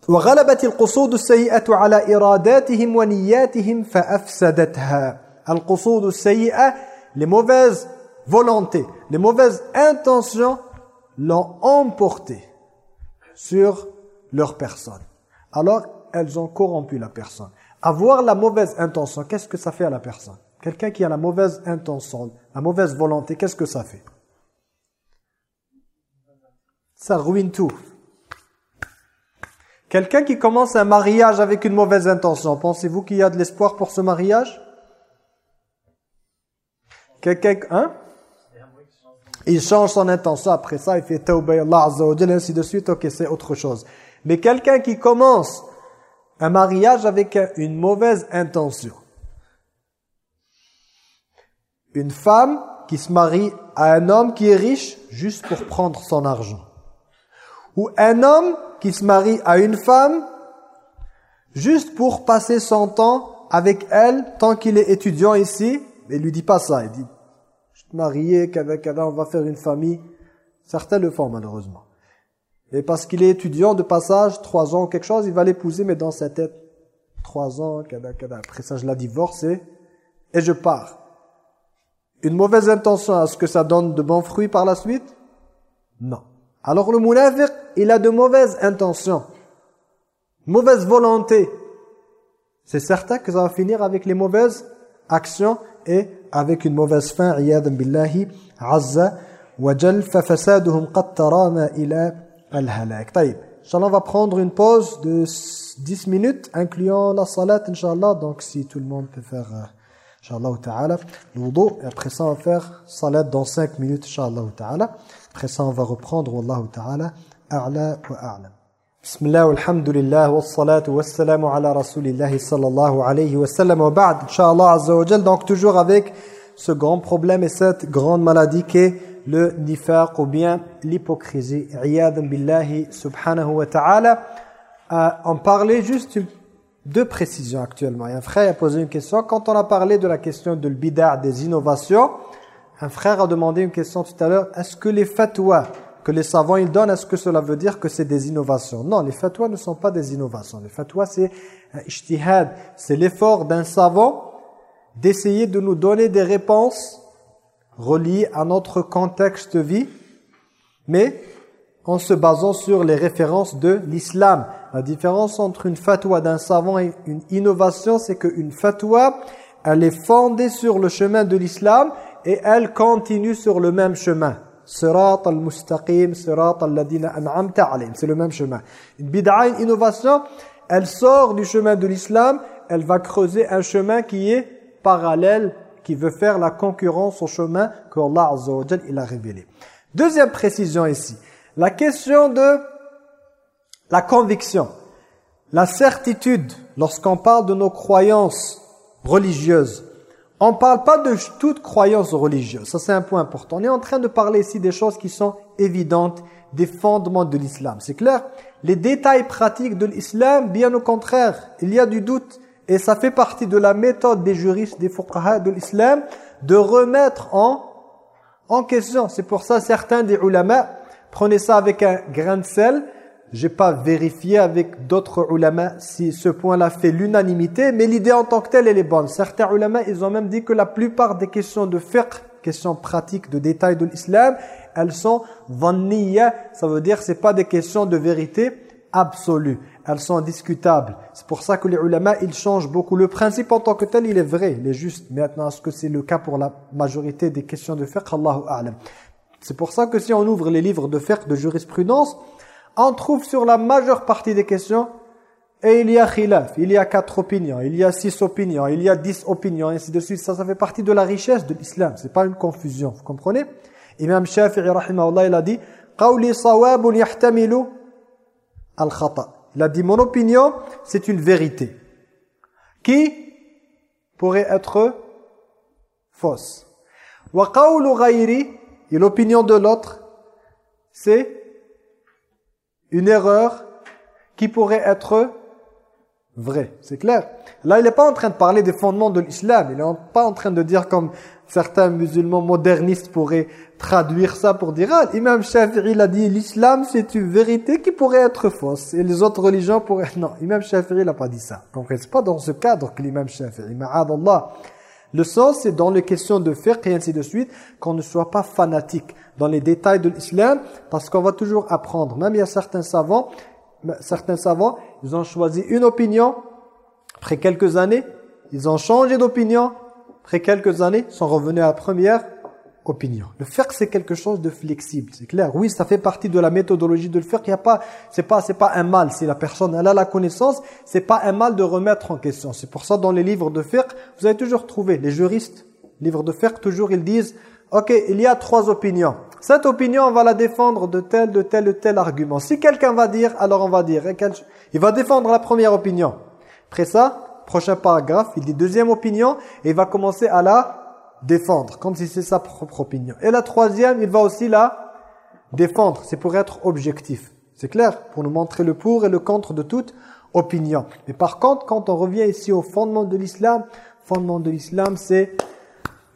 وغلبت القصود السيئة على إراداتهم ونياتهم فأفسدتها القصود السيئة les mauvaises volontés les mauvaises intentions l'ont emporté sur leur personne alors elles ont corrompu la personne avoir la mauvaise intention qu'est-ce que ça fait à la personne Quelqu'un qui a la mauvaise intention la mauvaise volonté qu'est-ce que ça fait? Ça ruine tout. Quelqu'un qui commence un mariage avec une mauvaise intention, pensez-vous qu'il y a de l'espoir pour ce mariage? Quelqu'un, hein? Il change son intention, après ça il fait tawbah Allah Azza ainsi de suite, ok c'est autre chose. Mais quelqu'un qui commence un mariage avec une mauvaise intention, une femme qui se marie à un homme qui est riche juste pour prendre son argent, ou un homme qui se marie à une femme juste pour passer son temps avec elle tant qu'il est étudiant ici. Mais il lui dit pas ça. Il dit, je te marier, on va faire une famille. Certains le font malheureusement. Et parce qu'il est étudiant de passage, trois ans quelque chose, il va l'épouser, mais dans sa tête, trois ans, après ça je la divorce et je pars. Une mauvaise intention, est-ce que ça donne de bons fruits par la suite? Non. Alors le munafiq, il a de mauvaises intentions, mauvaise volonté. C'est certain que ça va finir avec les mauvaises actions et avec une mauvaise fin. Iyadam billahi azza wa jal fafasaduhum qad tarama ila al-halak. Taïb. Inch'Allah, on va prendre une pause de 10 minutes, incluant la salat, Inch'Allah. Donc, si tout le monde peut faire, euh, Inch'Allah ta'ala, le wudu. Et après ça, on va faire salat dans 5 minutes, Inch'Allah ta'ala. Après ça, on va reprendre, Wallahu ta'ala, a'la wa a'lam. Azza wa jal. Donc toujours avec ce grand problème et cette grande maladie qui est le nifaq ou bien l'hypocrisie. Subhanahu wa ta'ala. Euh, on parlait juste deux précisions actuellement. un frère a posé une question. Quand on a parlé de la question de l'bid'a, des innovations, un frère a demandé une question tout à l'heure. Est-ce que les fatwas que les savants ils donnent, est-ce que cela veut dire que c'est des innovations? Non, les fatwas ne sont pas des innovations. Les fatwas, c'est un ijtihad. C'est l'effort d'un savant d'essayer de nous donner des réponses reliées à notre contexte de vie, mais en se basant sur les références de l'islam. La différence entre une fatwa d'un savant et une innovation, c'est qu'une fatwa, elle est fondée sur le chemin de l'islam et elle continue sur le même chemin. Sirat al-mustaqim, sirat al-ladina an'amta. C'est le même chemin. Une bid'a, une innovation, elle sort du chemin de l'islam, elle va creuser un chemin qui est parallèle, qui veut faire la concurrence au chemin que Allah Azza il a révélé. Deuxième précision ici. La question de la conviction, la certitude, lorsqu'on parle de nos croyances religieuses, on ne parle pas de toute croyance religieuse. Ça, c'est un point important. On est en train de parler ici des choses qui sont évidentes, des fondements de l'islam. C'est clair? Les détails pratiques de l'islam, bien au contraire, il y a du doute. Et ça fait partie de la méthode des juristes, des fuqaha de l'islam, de remettre en, en question. C'est pour ça certains des ulama Prenez ça avec un grain de sel. J'ai pas vérifié avec d'autres ulama si ce point-là fait l'unanimité, mais l'idée en tant que telle, elle est bonne. Certains ulama, ils ont même dit que la plupart des questions de fiqh, questions pratiques, de détails de l'islam, elles sont vanniya, ça veut dire c'est pas des questions de vérité absolue. Elles sont discutables. C'est pour ça que les ulama, ils changent beaucoup. Le principe en tant que tel, il est vrai, il est juste. Maintenant, est-ce que c'est le cas pour la majorité des questions de fiqh? Allahu a'lam. C'est pour ça que si on ouvre les livres de fiqh, de jurisprudence, on trouve sur la majeure partie des questions, et il y a khilaf, il y a quatre opinions, il y a six opinions, il y a dix opinions, et ainsi de suite. Ça, ça fait partie de la richesse de l'islam. C'est pas une confusion, vous comprenez? Imam Shafi'i, rahimahullah, il a dit « Qawli sawabun yahtamilu al-khata » Il a dit « Mon opinion, c'est une vérité. Qui pourrait être fausse. Wa qawlu et l'opinion de l'autre, c'est une erreur qui pourrait être vraie. C'est clair Là, il n'est pas en train de parler des fondements de l'islam. Il n'est pas en train de dire comme certains musulmans modernistes pourraient traduire ça pour dire ah, Imam Shafi'i il a dit l'islam c'est une vérité qui pourrait être fausse et les autres religions pourraient non Imam Shafi'i n'a pas dit ça donc c'est pas dans ce cadre que l'imam Shafi'i ma'adallah le sens, c'est dans les questions de fiqh et ainsi de suite, qu'on ne soit pas fanatique dans les détails de l'islam, parce qu'on va toujours apprendre. Même il y a certains savants, certains savants, ils ont choisi une opinion, après quelques années, ils ont changé d'opinion, après quelques années, sont revenus à la première, opinion. Le fiqh c'est quelque chose de flexible, c'est clair. Oui, ça fait partie de la méthodologie de le fiqh. Il y a pas, c'est pas, c'est pas un mal. Si la personne elle a la connaissance, c'est pas un mal de remettre en question. C'est pour ça dans les livres de fiqh, vous allez toujours trouver les juristes, livres de fiqh, toujours ils disent, ok, il y a trois opinions. Cette opinion, on va la défendre de tel, de tel, de tel argument. Si quelqu'un va dire, alors on va dire, il va défendre la première opinion. Après ça, prochain paragraphe, il dit deuxième opinion et il va commencer à la défendre, comme si c'est sa propre opinion. Et la troisième, il va aussi la défendre, c'est pour être objectif. C'est clair Pour nous montrer le pour et le contre de toute opinion. Mais par contre, quand on revient ici au fondement de l'islam, fondement de l'islam, c'est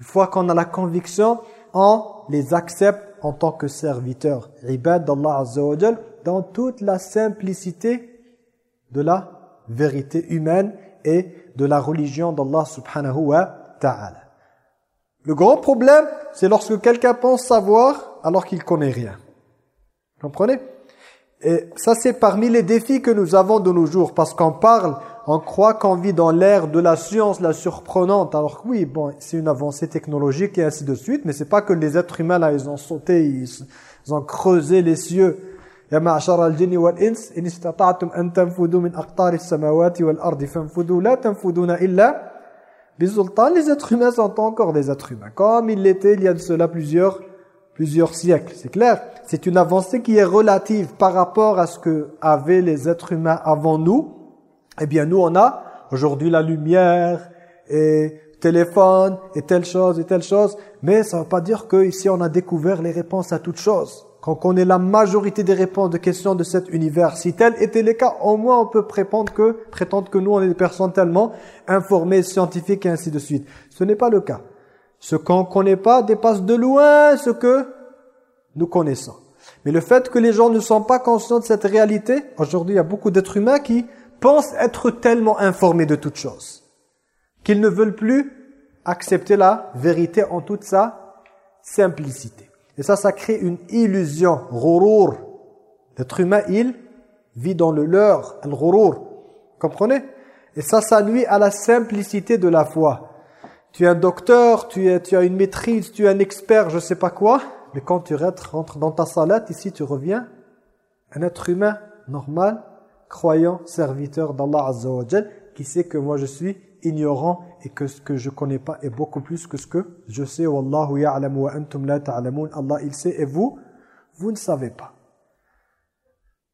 une fois qu'on a la conviction, on les accepte en tant que serviteurs. Ibad d'Allah Azza dans toute la simplicité de la vérité humaine et de la religion d'Allah subhanahu wa ta'ala. Le grand problème, c'est lorsque quelqu'un pense savoir alors qu'il connaît rien. Vous comprenez Et ça, c'est parmi les défis que nous avons de nos jours, parce qu'on parle, on croit qu'on vit dans l'ère de la science, la surprenante, alors que oui, bon, c'est une avancée technologique et ainsi de suite, mais c'est pas que les êtres humains, là, ils ont sauté, ils, ont creusé les cieux. يا معشر الجن والإنس إن استطعتم أن تنفذوا من أقطار السماوات والأرض فانفذوا لا تنفذون إلا Bisultan, les êtres humains sont encore des êtres humains, comme il l'était il y a de cela plusieurs, plusieurs siècles. C'est clair C'est une avancée qui est relative par rapport à ce que avaient les êtres humains avant nous. Eh bien, nous, on a aujourd'hui la lumière et téléphone et telle chose et telle chose. Mais ça ne veut pas dire qu'ici, on a découvert les réponses à toutes choses qu'on connaît la majorité des réponses de questions de cet univers. Si tel était le cas, au moins on peut prétendre que, prétendre que nous, on est des personnes tellement informées, scientifiques et ainsi de suite. Ce n'est pas le cas. Ce qu'on ne connaît pas dépasse de loin ce que nous connaissons. Mais le fait que les gens ne sont pas conscients de cette réalité, aujourd'hui il y a beaucoup d'êtres humains qui pensent être tellement informés de toutes choses, qu'ils ne veulent plus accepter la vérité en toute sa simplicité. Et ça, ça crée une illusion, ghurur. L'être humain, il vit dans le leurre, le ghurur. Comprenez? Et ça, ça nuit à la simplicité de la foi. Tu es un docteur, tu, as une maîtrise, tu es un expert, je sais pas quoi, mais quand tu rentres dans ta salade, ici tu reviens un être humain normal, croyant, serviteur d'Allah Azza wa qui sait que moi je suis ignorant et que ce que je connais pas est beaucoup plus que ce que je sais. Wallahu wa antum la. Allah il sait et vous, vous ne savez pas.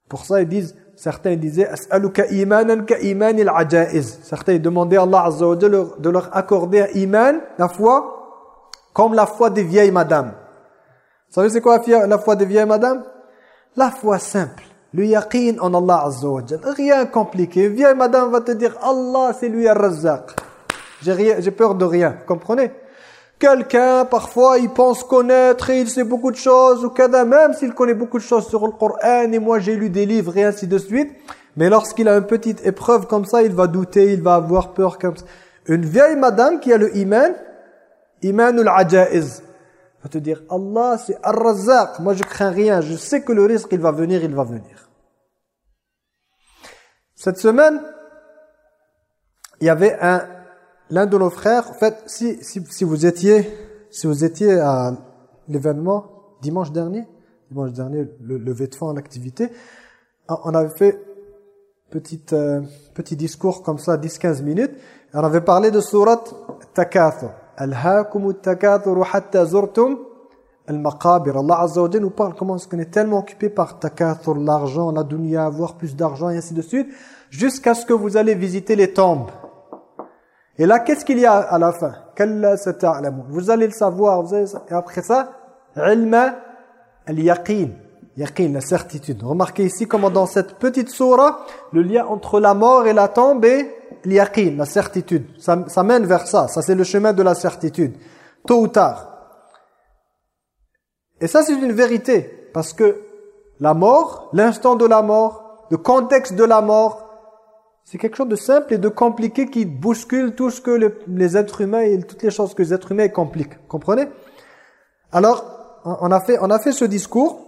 Pour ça ils disent, certains disaient as'aluka imanan ka al-ajaiz. Certains demandaient à Allah Azza wa de leur accorder un iman, la foi, comme la foi des vieilles madames. Vous savez c'est quoi la foi des vieilles madames? La foi simple le yaqin en Allah Azza wa Rien compliqué. Viens, madame va te dire Allah, c'est lui Ar-Razzaq. J'ai peur de rien. comprenez? Quelqu'un, parfois, il pense connaître et il sait beaucoup de choses, ou kada, même s'il connaît beaucoup de choses sur le Coran, et moi j'ai lu des livres et ainsi de suite. Mais lorsqu'il a une petite épreuve comme ça, il va douter, il va avoir peur comme ça. Une vieille madame qui a le iman, imanul ajaiz, va te dire Allah c'est Ar-Razzaq, moi je crains rien, je sais que le risque il va venir, il va venir. Cette semaine, il y avait un l'un de nos frères. En fait, si, si, vous étiez si vous étiez à l'événement dimanche dernier, dimanche dernier, le lever de fonds en activité, on avait fait petite, euh, petit discours comme ça, 10-15 minutes. on avait parlé de surat Takathur. Al-hakumu takathuru hatta zurtum al-maqabir. Allah Azza wa nous parle comment qu'on est tellement occupé par takathur, l'argent, la dunya, avoir plus d'argent et ainsi de suite jusqu'à ce que vous allez visiter les tombes. Et là, qu'est-ce qu'il y a à la fin? Vous allez le savoir. Vous allez... Et après ça, ilma al-yaqin. Yaqin, la certitude. Remarquez ici comment dans cette petite sourate, le lien entre la mort et la tombe est l'yaqin, la certitude. Ça, ça mène vers ça. Ça, c'est le chemin de la certitude. Tôt ou tard. Et ça, c'est une vérité. Parce que la mort, l'instant de la mort, le contexte de la mort, c'est quelque chose de simple et de compliqué qui bouscule tout ce que les êtres humains et toutes les choses que les êtres humains compliquent. Comprenez? Alors, on a fait, on a fait ce discours.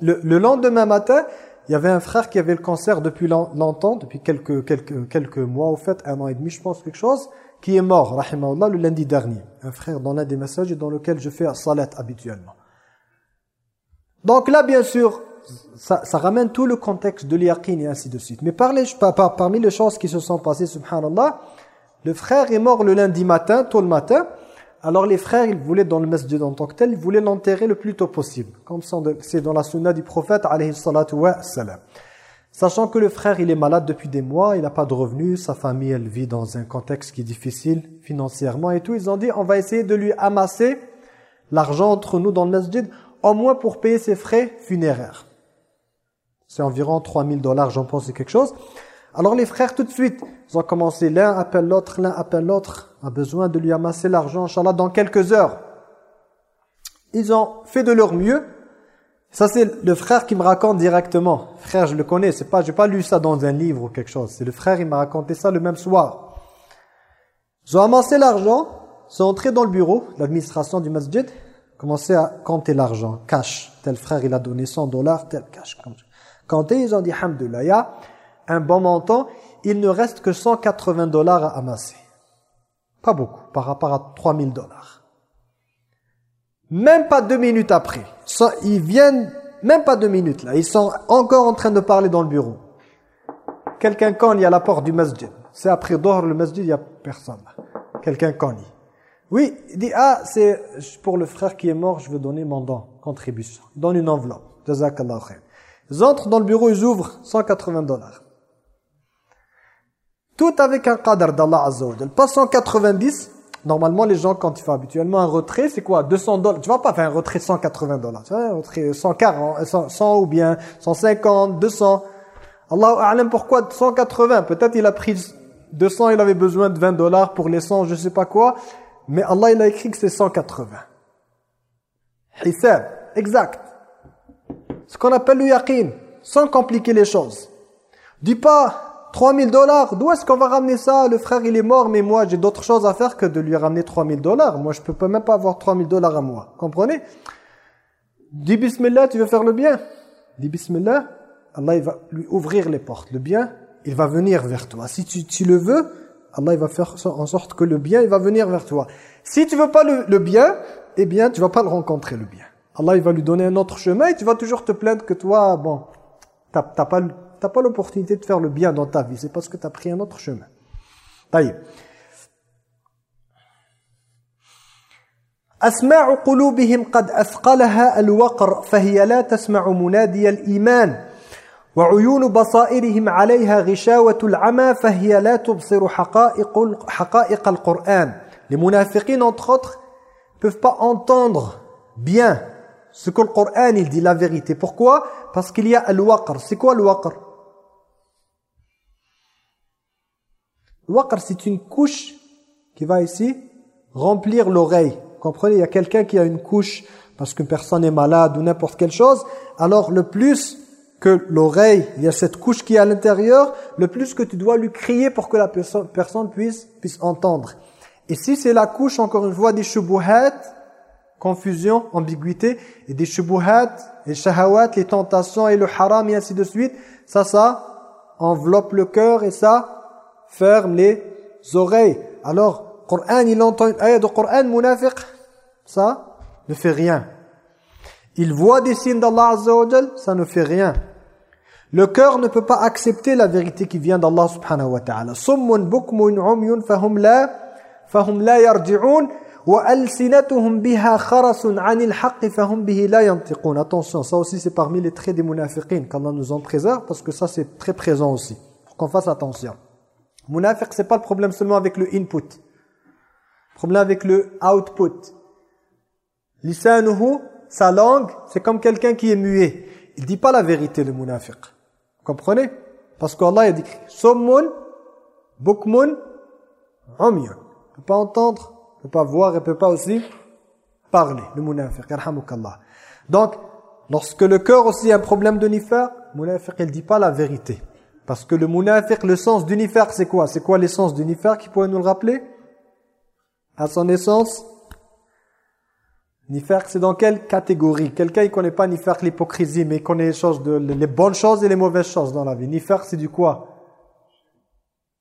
Le, lendemain matin, il y avait un frère qui avait le cancer depuis longtemps, depuis quelques, quelques, quelques mois, au fait, un an et demi, je pense, quelque chose, qui est mort, rahimahullah, le lundi dernier. Un frère dans l'un des messages dans lequel je fais un salat habituellement. Donc là, bien sûr, ça, ramène tout le contexte de l'yaqin et ainsi de suite. Mais parmi les choses qui se sont passées, subhanallah, le frère est mort le lundi matin, tôt le matin. Alors les frères, ils voulaient dans le masjid en tant que tel, ils voulaient l'enterrer le plus tôt possible. Comme c'est dans la sunna du prophète, alayhi salatu wa salam. Sachant que le frère, il est malade depuis des mois, il n'a pas de revenus, sa famille, elle vit dans un contexte qui est difficile financièrement et tout. Ils ont dit, on va essayer de lui amasser l'argent entre nous dans le masjid, au moins pour payer ses frais funéraires. C'est environ 3000 dollars, j'en pense, c'est quelque chose. Alors les frères, tout de suite, ils ont commencé, l'un appelle l'autre, l'un appelle l'autre, a besoin de lui amasser l'argent, Inch'Allah, dans quelques heures. Ils ont fait de leur mieux. Ça, c'est le frère qui me raconte directement. Frère, je le connais, c'est pas, pas lu ça dans un livre ou quelque chose. C'est le frère, il m'a raconté ça le même soir. Ils ont amassé l'argent, sont entrés dans le bureau, l'administration du masjid, commencé à compter l'argent, cash. Tel frère, il a donné 100 dollars, tel cash. Quand ils ont dit Hamdullah, il y a un bon montant, il ne reste que 180 dollars à amasser. Pas beaucoup, par rapport à 3000 dollars. Même pas deux minutes après. ils viennent, même pas deux minutes là, ils sont encore en train de parler dans le bureau. Quelqu'un cogne à la porte du masjid. C'est après dehors le masjid, il n'y a personne. Quelqu'un cogne. Oui, il dit, ah, c'est pour le frère qui est mort, je veux donner mon don, contribution. Donne une enveloppe. Jazakallah khair. Ils entrent dans le bureau, ils ouvrent 180 dollars. Tout avec un qadr d'Allah Azza wa Pas 190. Normalement, les gens, quand ils font habituellement un retrait, c'est quoi? 200 dollars. Tu vas pas faire un retrait de 180 dollars. Tu vois, un retrait 140, 100, ou bien 150, 200. Allah A'lam pourquoi 180 Peut-être il a pris 200, il avait besoin de 20 dollars pour les 100, je sais pas quoi. Mais Allah, il a écrit que c'est 180. Hisab, exact. Ce qu'on appelle le yaqin, sans compliquer les choses. Dis pas 3000 dollars, d'où est-ce qu'on va ramener ça? Le frère il est mort, mais moi j'ai d'autres choses à faire que de lui ramener 3000 dollars. Moi je peux même pas avoir 3000 dollars à moi. Comprenez? Dis bismillah, tu veux faire le bien? Dis bismillah, Allah il va lui ouvrir les portes. Le bien, il va venir vers toi. Si tu, tu le veux, Allah il va faire en sorte que le bien il va venir vers toi. Si tu veux pas le, le bien, eh bien tu vas pas le rencontrer le bien. Allah il va lui donner un autre chemin et tu vas toujours te plaindre que toi, bon, t'as pas, pas l'opportunité de faire le bien dans ta vie. C'est parce que tu as pris un autre chemin. طيب أسماع قلوبهم قد أثقلها الوقر فهي لا تسمع منادي الإيمان وعيون بصائرهم عليها غشاوة العمى فهي لا تبصر حقائق, حقائق القرآن Les munafiqins, entre autres, peuvent pas entendre bien ce que le Coran il dit la vérité. Pourquoi? Parce qu'il y a al-waqr. C'est quoi al-waqr Al-waqr c'est une couche qui va ici remplir l'oreille. Comprenez, il y a quelqu'un qui a une couche parce qu'une personne est malade ou n'importe quelle chose. Alors le plus que l'oreille, il y a cette couche qui est à l'intérieur, le plus que tu dois lui crier pour que la personne puisse, puisse entendre. Et si c'est la couche, encore une fois, des shubuhat, confusion, ambiguïté, et des shubuhat, les shahawat, les tentations et le haram et ainsi de suite, ça, ça enveloppe le cœur et ça ferme les oreilles. Alors, Coran, il entend une ayah de Coran, munafiq, ça ne fait rien. Il voit des signes d'Allah Azza ça ne fait rien. Le cœur ne peut pas accepter la vérité qui vient d'Allah subhanahu wa ta'ala. Umyun fahum la fahum la Attention, ça aussi c'est parmi les traits des munafiqin qu'Allah nous en préserve parce que ça c'est très présent aussi. Faut qu'on fasse attention. Munafiq c'est pas le problème seulement avec le input. Le problème avec le output. Lisanuhu, sa langue, c'est comme quelqu'un qui est muet. Il dit pas la vérité le munafiq. Comprenez? Parce qu'Allah a dit « Sommun, bukmun, umyun ». ne peut pas entendre ne peut pas voir et ne peut pas aussi parler, le munafiq, Donc, lorsque le cœur aussi a un problème de nifaq, le munafiq, il ne dit pas la vérité. Parce que le munafiq, le sens du c'est quoi? C'est quoi l'essence du Qui pourrait nous le rappeler? À son essence Nifaq, c'est dans quelle catégorie? Quelqu'un ne connaît pas nifaq, l'hypocrisie, mais il connaît les, choses de, les bonnes choses et les mauvaises choses dans la vie. Nifaq, c'est du quoi?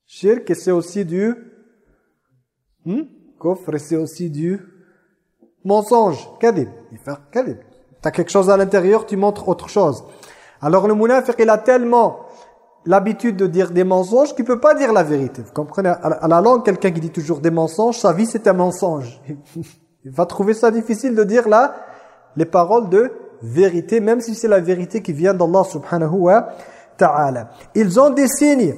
Shirk, c'est aussi du... Hmm? Kufr, c'est aussi du mensonge. Kadib. Il fait kadib. Tu as quelque chose à l'intérieur, tu montres autre chose. Alors le munafiq, il a tellement l'habitude de dire des mensonges qu'il peut pas dire la vérité. Vous comprenez? À la langue, quelqu'un qui dit toujours des mensonges, sa vie c'est un mensonge. [laughs] Il va trouver ça difficile de dire là les paroles de vérité, même si c'est la vérité qui vient d'Allah subhanahu wa ta'ala. Ils ont des signes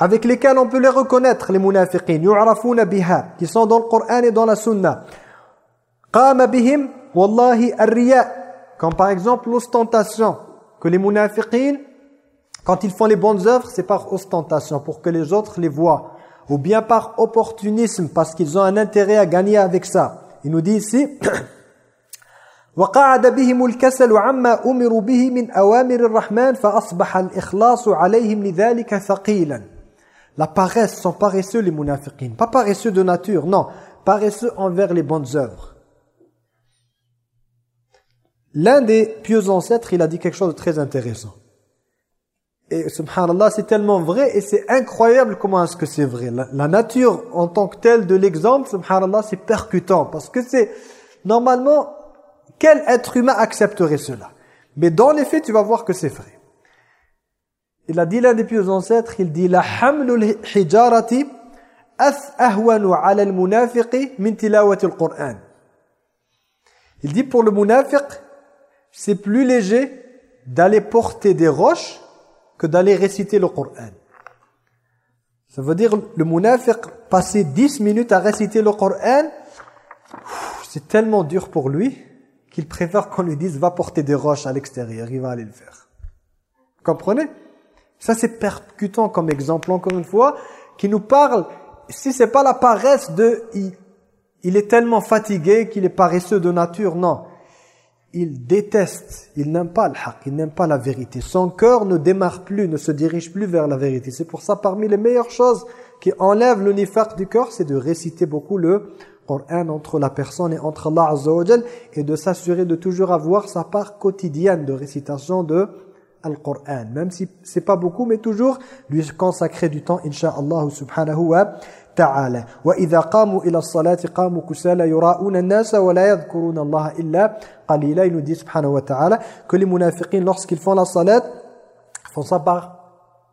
avec lesquels on peut les reconnaître, les munafiqin, yu'rafuna biha, qui sont dans le Coran et dans la Sunna. Qama bihim, wallahi ar-riya, comme par exemple l'ostentation, que les munafiqin, quand ils font les bonnes œuvres, c'est par ostentation, pour que les autres les voient, ou bien par opportunisme, parce qu'ils ont un intérêt à gagner avec ça. Il nous dit ici, [coughs] وقعد بهم الكسل عما أمروا به من أوامر الرحمن فأصبح الإخلاص عليهم لذلك ثقيلا la paresse sont paresseux les munafiqin. Pas paresseux de nature, non. Paresseux envers les bonnes œuvres. L'un des pieux ancêtres, il a dit quelque chose de très intéressant. Et subhanallah, c'est tellement vrai et c'est incroyable comment est-ce que c'est vrai. La, nature en tant que telle de l'exemple, subhanallah, c'est percutant. Parce que c'est, normalement, quel être humain accepterait cela? Mais dans les faits, tu vas voir que c'est vrai. Il a dit l'un des pieux ancêtres, il dit la ala. Il dit pour le munafiq, c'est plus léger d'aller porter des roches que d'aller réciter le Coran. Ça veut dire le munafiq passer 10 minutes à réciter le Coran, c'est tellement dur pour lui qu'il préfère qu'on lui dise va porter des roches à l'extérieur, il va aller le faire. Vous comprenez? Ça, c'est percutant comme exemple, encore une fois, qui nous parle, si c'est pas la paresse de, il, est tellement fatigué qu'il est paresseux de nature, non. il déteste, il n'aime pas le haq, il n'aime pas la vérité. Son cœur ne démarre plus, ne se dirige plus vers la vérité. C'est pour ça, parmi les meilleures choses qui enlèvent le nifaq du cœur, c'est de réciter beaucoup le Coran entre la personne et entre Allah Azza et de s'assurer de toujours avoir sa part quotidienne de récitation de Al-Qur'an. Même si c'est pas beaucoup, mais toujours lui consacrer du temps, insha'Allah subhanahu wa ta'ala. وَإِذَا قَامُوا إِلَى الصَّلَاةِ قَامُوا كُسَالَ يُرَاءُونَ النَّاسَ وَلَا يَذْكُرُونَ اللَّهَ إِلَّا قَلِيلًا Il nous dit subhanahu wa ta'ala que les munafiqins, lorsqu'ils font la salat, font ça par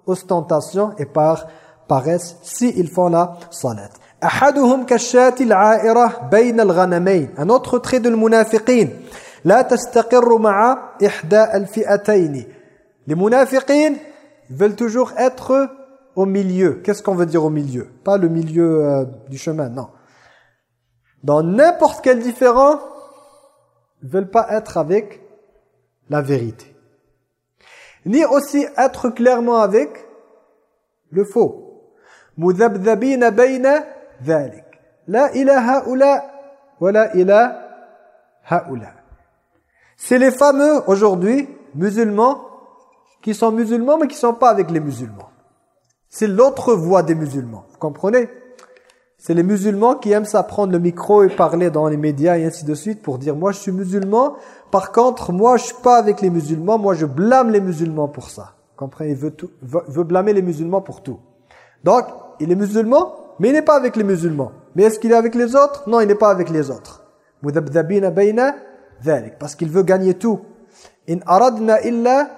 ostentation et par paresse s'ils font la salat. أحدهم كالشاة العائرة بين الغنمين un autre trait de المنافقين لا تستقر مع إحدى الفئتين les munafiqin veulent toujours être au milieu. Qu'est-ce qu'on veut dire au milieu Pas le milieu euh, du chemin, non. Dans n'importe quel différent, ils veulent pas être avec la vérité. Ni aussi être clairement avec le faux. مذبذبين بين ذلك لا إلى هؤلاء ولا إلى هؤلاء C'est les fameux aujourd'hui musulmans qui sont musulmans mais qui ne sont pas avec les musulmans. C'est l'autre voie des musulmans. Vous comprenez? C'est les musulmans qui aiment ça prendre le micro et parler dans les médias et ainsi de suite pour dire moi je suis musulman, par contre moi je suis pas avec les musulmans, moi je blâme les musulmans pour ça. Vous comprenez? Il veut, tout, veut, blâmer les musulmans pour tout. Donc il est musulman mais il n'est pas avec les musulmans. Mais est-ce qu'il est avec les autres? Non, il n'est pas avec les autres. Parce qu'il veut gagner tout. In aradna illa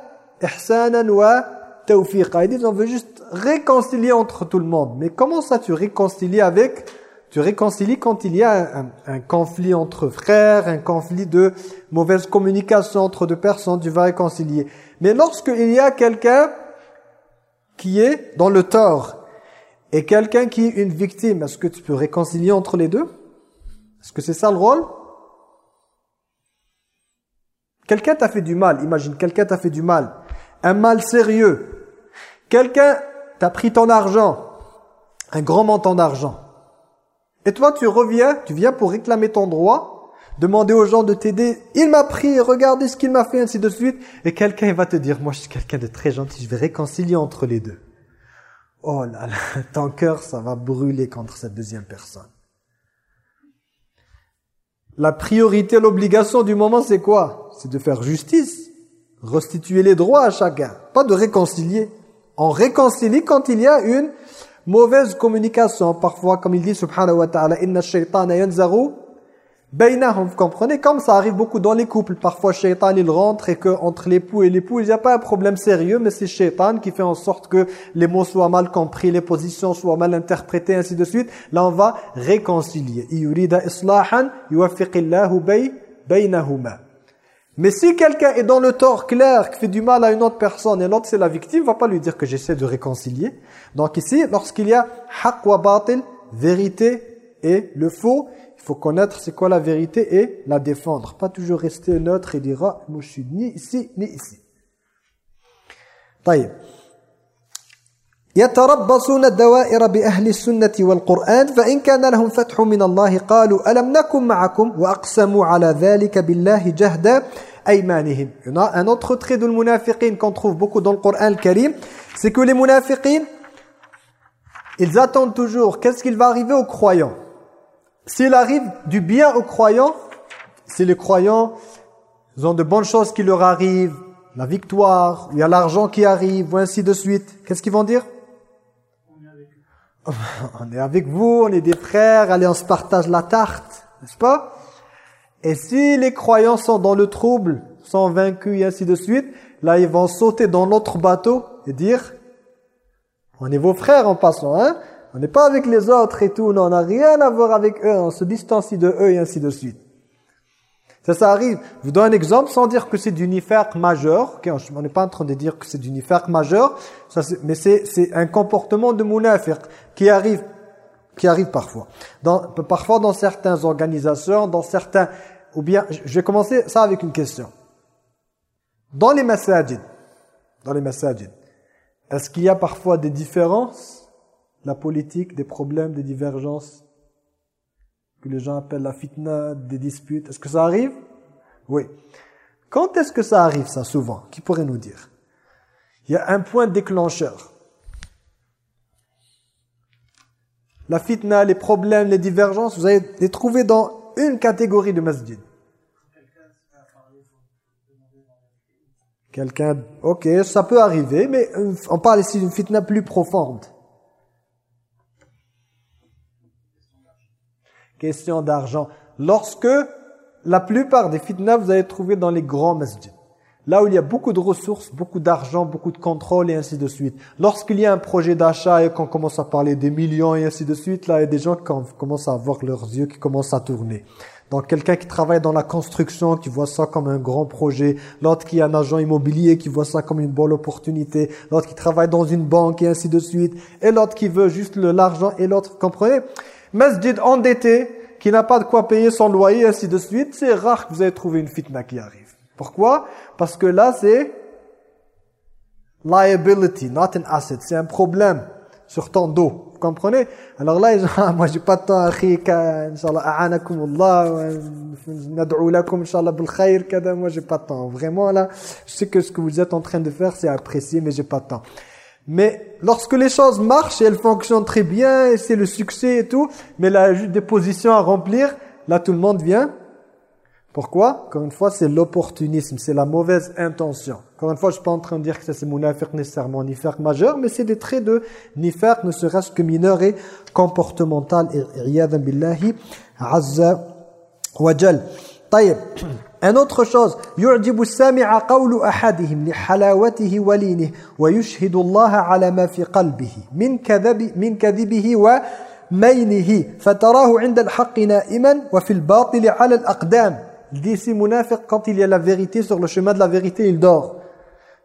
ihsanan wa tawfiqa. Ils disent on veut juste réconcilier entre tout le monde. Mais comment ça tu réconcilies avec tu réconcilies quand il y a un, conflit entre frères, un conflit de mauvaise communication entre deux personnes, tu vas réconcilier. Mais lorsqu'il y a quelqu'un qui est dans le tort et quelqu'un qui est une victime, est-ce que tu peux réconcilier entre les deux? Est-ce que c'est ça le rôle? Quelqu'un t'a fait du mal, imagine, quelqu'un t'a fait du mal un mal sérieux. Quelqu'un t'a pris ton argent, un grand montant d'argent. Et toi, tu reviens, tu viens pour réclamer ton droit, demander aux gens de t'aider. Il m'a pris, regardez ce qu'il m'a fait, ainsi de suite. Et quelqu'un va te dire, moi je suis quelqu'un de très gentil, je vais réconcilier entre les deux. Oh là là, [laughs] ton cœur, ça va brûler contre cette deuxième personne. La priorité, l'obligation du moment, c'est quoi? C'est de faire justice restituer les droits à chacun, pas de réconcilier. On réconcilie quand il y a une mauvaise communication. Parfois, comme il dit subhanahu wa ta'ala, « Inna shaytana yanzaru bainahum » Vous comprenez Comme ça arrive beaucoup dans les couples. Parfois, shaytan, il rentre et que entre l'époux et l'époux, il n'y a pas un problème sérieux, mais c'est shaytan qui fait en sorte que les mots soient mal compris, les positions soient mal interprétées, ainsi de suite. Là, on va réconcilier. « Yurida islahan yuwaffiqillahu bainahuma » Mais si quelqu'un est dans le tort clair, qui fait du mal à une autre personne, et l'autre c'est la victime, va pas lui dire que j'essaie de réconcilier. Donc ici, lorsqu'il y a haq wa batil, vérité et le faux, il faut connaître c'est quoi la vérité et la défendre. Pas toujours rester neutre et dire ah, moi je suis ni ici ni ici. طيب يتربصون الدوائر بأهل السنة والقرآن فإن كان لهم فتح من الله قالوا ألم نكن معكم وأقسموا على ذلك بالله جهدا il y a un autre trait de munafiqin qu'on trouve beaucoup dans le Coran Karim, c'est que les munafiqin, ils attendent toujours qu'est-ce qu'il va arriver aux croyants. S'il arrive du bien aux croyants, si les croyants ont de bonnes choses qui leur arrivent, la victoire, il y a l'argent qui arrive, ou ainsi de suite, qu'est-ce qu'ils vont dire? On est avec vous, on est des frères, allez on se partage la tarte, n'est-ce pas? Et si les croyants sont dans le trouble, sont vaincus et ainsi de suite, là ils vont sauter dans l'autre bateau et dire on est vos frères en passant, hein? On n'est pas avec les autres et tout, non, on n'a rien à voir avec eux, on se distancie de eux et ainsi de suite. Ça, ça arrive. Je vous donne un exemple sans dire que c'est du nifaq majeur. on n'est pas en train de dire que c'est du majeur, mais c'est un comportement de munafiq qui arrive qui arrive parfois. Parfois dans certaines organisations, dans certains... Ou bien, je vais commencer ça avec une question. Dans les masajid, dans les masajid, est-ce qu'il y a parfois des différences La politique, des problèmes, des divergences que les gens appellent la fitna, des disputes? Est-ce que ça arrive? Oui. Quand est-ce que ça arrive ça souvent? Qui pourrait nous dire? Il y a un point déclencheur. La fitna, les problèmes, les divergences, vous allez les trouver dans une catégorie de masjid. Quelqu'un, ok, ça peut arriver, mais on parle ici d'une fitna plus profonde. Question d'argent. Lorsque la plupart des fitnas, vous allez trouver dans les grands masjids. Là où il y a beaucoup de ressources, beaucoup d'argent, beaucoup de contrôle et ainsi de suite. Lorsqu'il y a un projet d'achat et qu'on commence à parler des millions et ainsi de suite, là il y a des gens qui commencent à avoir leurs yeux qui commencent à tourner. Donc quelqu'un qui travaille dans la construction, qui voit ça comme un grand projet, l'autre qui est un agent immobilier, qui voit ça comme une bonne opportunité, l'autre qui travaille dans une banque et ainsi de suite, et l'autre qui veut juste l'argent, et l'autre, comprenez? Masjid endetté, qui n'a pas de quoi payer son loyer, et ainsi de suite, c'est rare que vous ayez trouvé une fitna qui arrive. Pourquoi? Parce que là, c'est liability, not an asset, c'est un problème sur ton dos. Vous comprenez? Alors là, ils ah, [laughs] moi j'ai pas de temps, akhika, inshallah, a'anakum Allah, nad'u lakum, inshallah, bil khayr, kada, moi j'ai pas de temps. Vraiment là, je sais que ce que vous êtes en train de faire, c'est apprécié, mais j'ai pas de temps. Mais lorsque les choses marchent et elles fonctionnent très bien, et c'est le succès et tout, mais là, juste des positions à remplir, là tout le monde vient pourquoi Encore une fois, c'est l'opportunisme, c'est la mauvaise intention. Encore une fois, je suis pas en train de dire que c'est munafiq nécessairement nifaq majeur, mais c'est des traits de nifaq, ne serait-ce que mineur et comportemental. billahi azza wa jal. طيب Un autre chose, يعجب السامع قول أحدهم لحلاوته ولينه ويشهد الله على ما في قلبه من كذب من كذبه ومينه فتراه عند الحق نائما وفي الباطل على الأقدام il dit munafiq, quand il y a la vérité, sur le chemin de la vérité, il dort.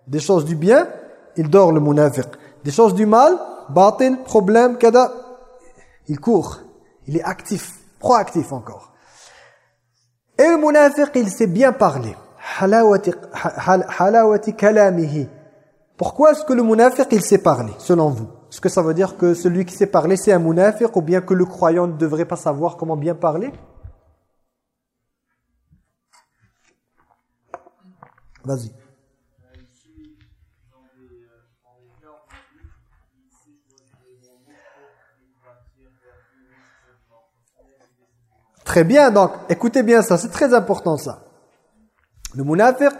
Des choses du bien, il dort le munafiq. Des choses du mal, batil, problème, kada, il court. Il est actif, proactif encore. Et le munafiq, il sait bien parler. Pourquoi est-ce que le munafiq, il sait parler, selon vous? Est-ce que ça veut dire que celui qui sait parler, c'est un munafiq, ou bien que le croyant ne devrait pas savoir comment bien parler? Vas-y. Très bien, donc écoutez bien ça, c'est très important ça. Le munafiq,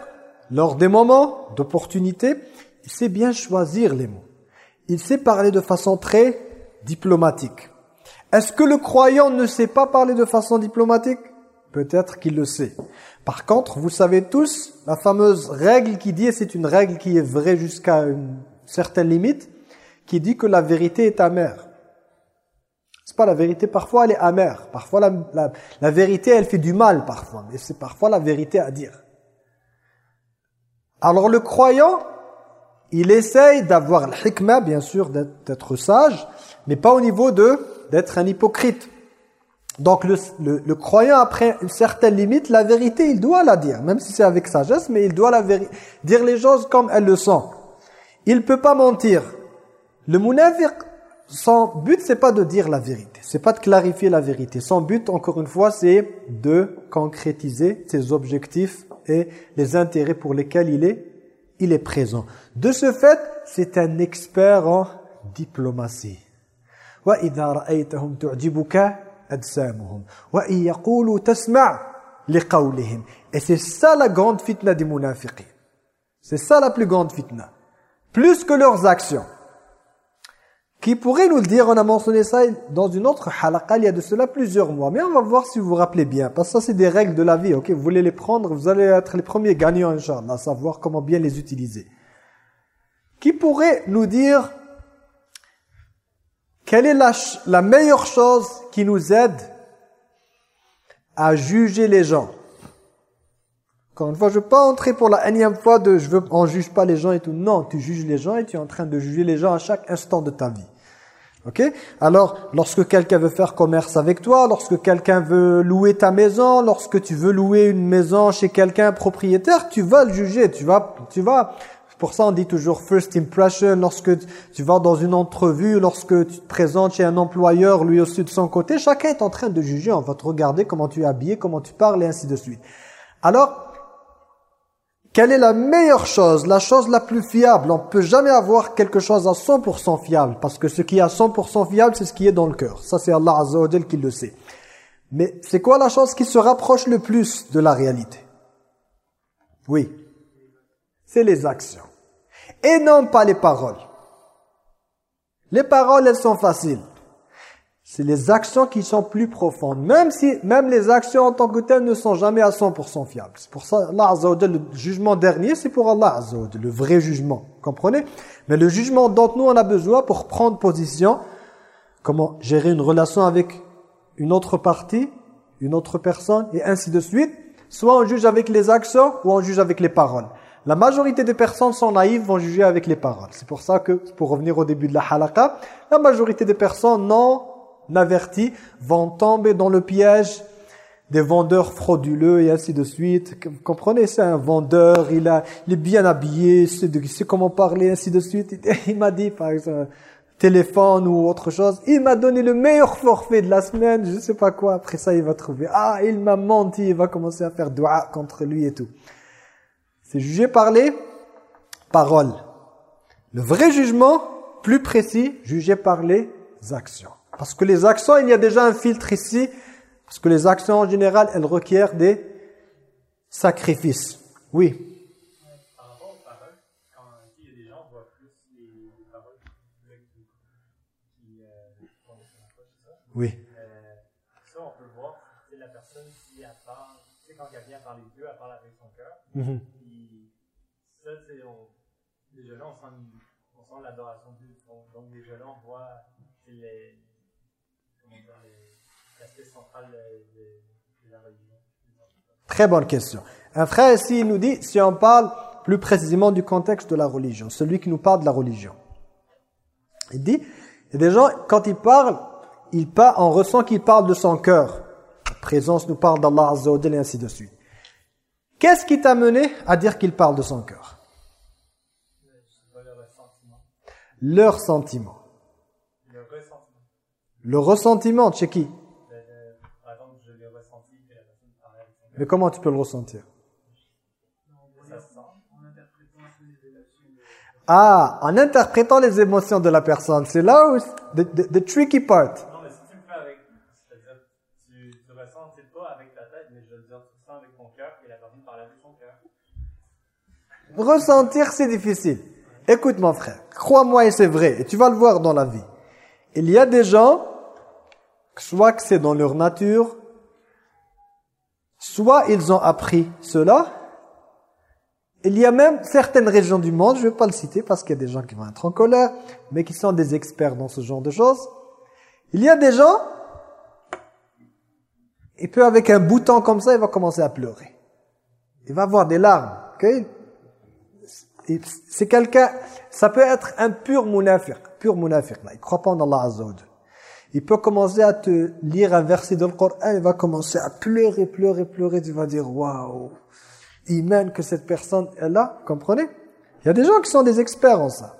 lors des moments d'opportunité, il sait bien choisir les mots. Il sait parler de façon très diplomatique. Est-ce que le croyant ne sait pas parler de façon diplomatique? Peut-être qu'il le sait. Par contre, vous savez tous, la fameuse règle qui dit, et c'est une règle qui est vraie jusqu'à une certaine limite, qui dit que la vérité est amère. C'est pas la vérité, parfois elle est amère. Parfois la, vérité, elle fait du mal parfois. Mais c'est parfois la vérité à dire. Alors le croyant, il essaye d'avoir le hikmah, bien sûr, d'être sage, mais pas au niveau d'être un hypocrite. Donc le, le, croyant, après une certaine limite, la vérité, il doit la dire, même si c'est avec sagesse, mais il doit la dire les choses comme elles le sont. Il peut pas mentir. Le munafiq, son but, c'est pas de dire la vérité, c'est pas de clarifier la vérité. Son but, encore une fois, c'est de concrétiser ses objectifs et les intérêts pour lesquels il est, il est présent. De ce fait, c'est un expert en diplomatie. Et c'est ça la grande fitna des munafiqin. C'est ça la plus grande fitna. Plus que leurs actions. Qui pourrait nous le dire, on a mentionné ça dans une autre halaqa, il y a de cela plusieurs mois. Mais on va voir si vous vous rappelez bien. Parce que ça, c'est des règles de la vie. ok? Vous voulez les prendre, vous allez être les premiers gagnants. À savoir comment bien les utiliser. Qui pourrait nous dire quelle est la, la meilleure chose qui nous aide à juger les gens? Encore une fois, je ne veux pas entrer pour la énième fois de « je veux, on juge pas les gens et tout ». Non, tu juges les gens et tu es en train de juger les gens à chaque instant de ta vie. Ok? Alors, lorsque quelqu'un veut faire commerce avec toi, lorsque quelqu'un veut louer ta maison, lorsque tu veux louer une maison chez quelqu'un propriétaire, tu vas le juger, tu vas, tu vas pour ça, on dit toujours first impression. Lorsque tu vas dans une entrevue, lorsque tu te présentes chez un employeur, lui aussi de son côté, chacun est en train de juger. On va te regarder comment tu es habillé, comment tu parles et ainsi de suite. Alors, Quelle est la meilleure chose, la chose la plus fiable? On ne peut jamais avoir quelque chose à 100% fiable, parce que ce qui est à 100% fiable, c'est ce qui est dans le cœur. Ça, c'est Allah Azza qui le sait. Mais c'est quoi la chose qui se rapproche le plus de la réalité? Oui, c'est les actions. Et non pas les paroles. Les paroles, elles sont faciles. C'est les actions qui sont plus profondes. Même si, même les actions en tant que telles ne sont jamais à 100% fiables. C'est pour ça, Allah Azza le jugement dernier, c'est pour Allah Azza le vrai jugement. Comprenez? Mais le jugement dont nous on a besoin pour prendre position, comment gérer une relation avec une autre partie, une autre personne, et ainsi de suite. Soit on juge avec les actions, ou on juge avec les paroles. La majorité des personnes sont naïves, vont juger avec les paroles. C'est pour ça que, pour revenir au début de la halaqa, la majorité des personnes non avertis vont tomber dans le piège des vendeurs frauduleux et ainsi de suite. Vous comprenez, c'est un vendeur, il, a, il est bien habillé, il sait comment parler, ainsi de suite. [laughs] Il m'a dit, par exemple, téléphone ou autre chose, il m'a donné le meilleur forfait de la semaine, je sais pas quoi. Après ça, il va trouver, ah, il m'a menti, il va commencer à faire dua contre lui et tout. C'est jugé par les paroles. Le vrai jugement, plus précis, jugé par les actions. Parce que les actions, il y a déjà un filtre ici. Parce que les actions en général, elles requièrent des sacrifices. Oui. Par les, Oui. Ça, on peut voir, c'est la personne qui quand elle vient parler de Dieu, elle parle avec son cœur. Mhm. Puis ça, c'est, déjà là, on sent, Très bonne question. Un frère ici nous dit, si on parle plus précisément du contexte de la religion, celui qui nous parle de la religion. Il dit, il des gens, quand ils parlent, ils parlent on ressent qu'ils parlent de son cœur. La présence nous parle d'Allah Azza et ainsi de suite. Qu'est-ce qui t'a mené à dire qu'ils parlent de son cœur? Leur sentiment. Le ressentiment, chez qui? Mais comment tu peux le ressentir? Ah, en interprétant les émotions de la personne. C'est là où, the, the, tricky part. Non, mais si tu le fais avec, c'est-à-dire, tu, tu ressens, c'est pas avec ta tête, mais je veux dire, tu sens avec ton cœur et la personne parle avec son cœur. Ressentir, c'est difficile. Écoute mon frère, crois-moi et c'est vrai, et tu vas le voir dans la vie. Il y a des gens, soit que c'est dans leur nature, Soit ils ont appris cela. Il y a même certaines régions du monde, je ne vais pas le citer parce qu'il y a des gens qui vont être en colère, mais qui sont des experts dans ce genre de choses. Il y a des gens, il peut avec un bouton comme ça, il va commencer à pleurer. Il va avoir des larmes. C'est quelqu'un, ça peut être un pur munafiq, pur munafiq. Il ne croit pas en Allah Azza il peut commencer à te lire un verset dans le Coran, il va commencer à pleurer, pleurer, pleurer, tu vas dire, waouh, mène que cette personne est là, comprenez? Il y a des gens qui sont des experts en ça.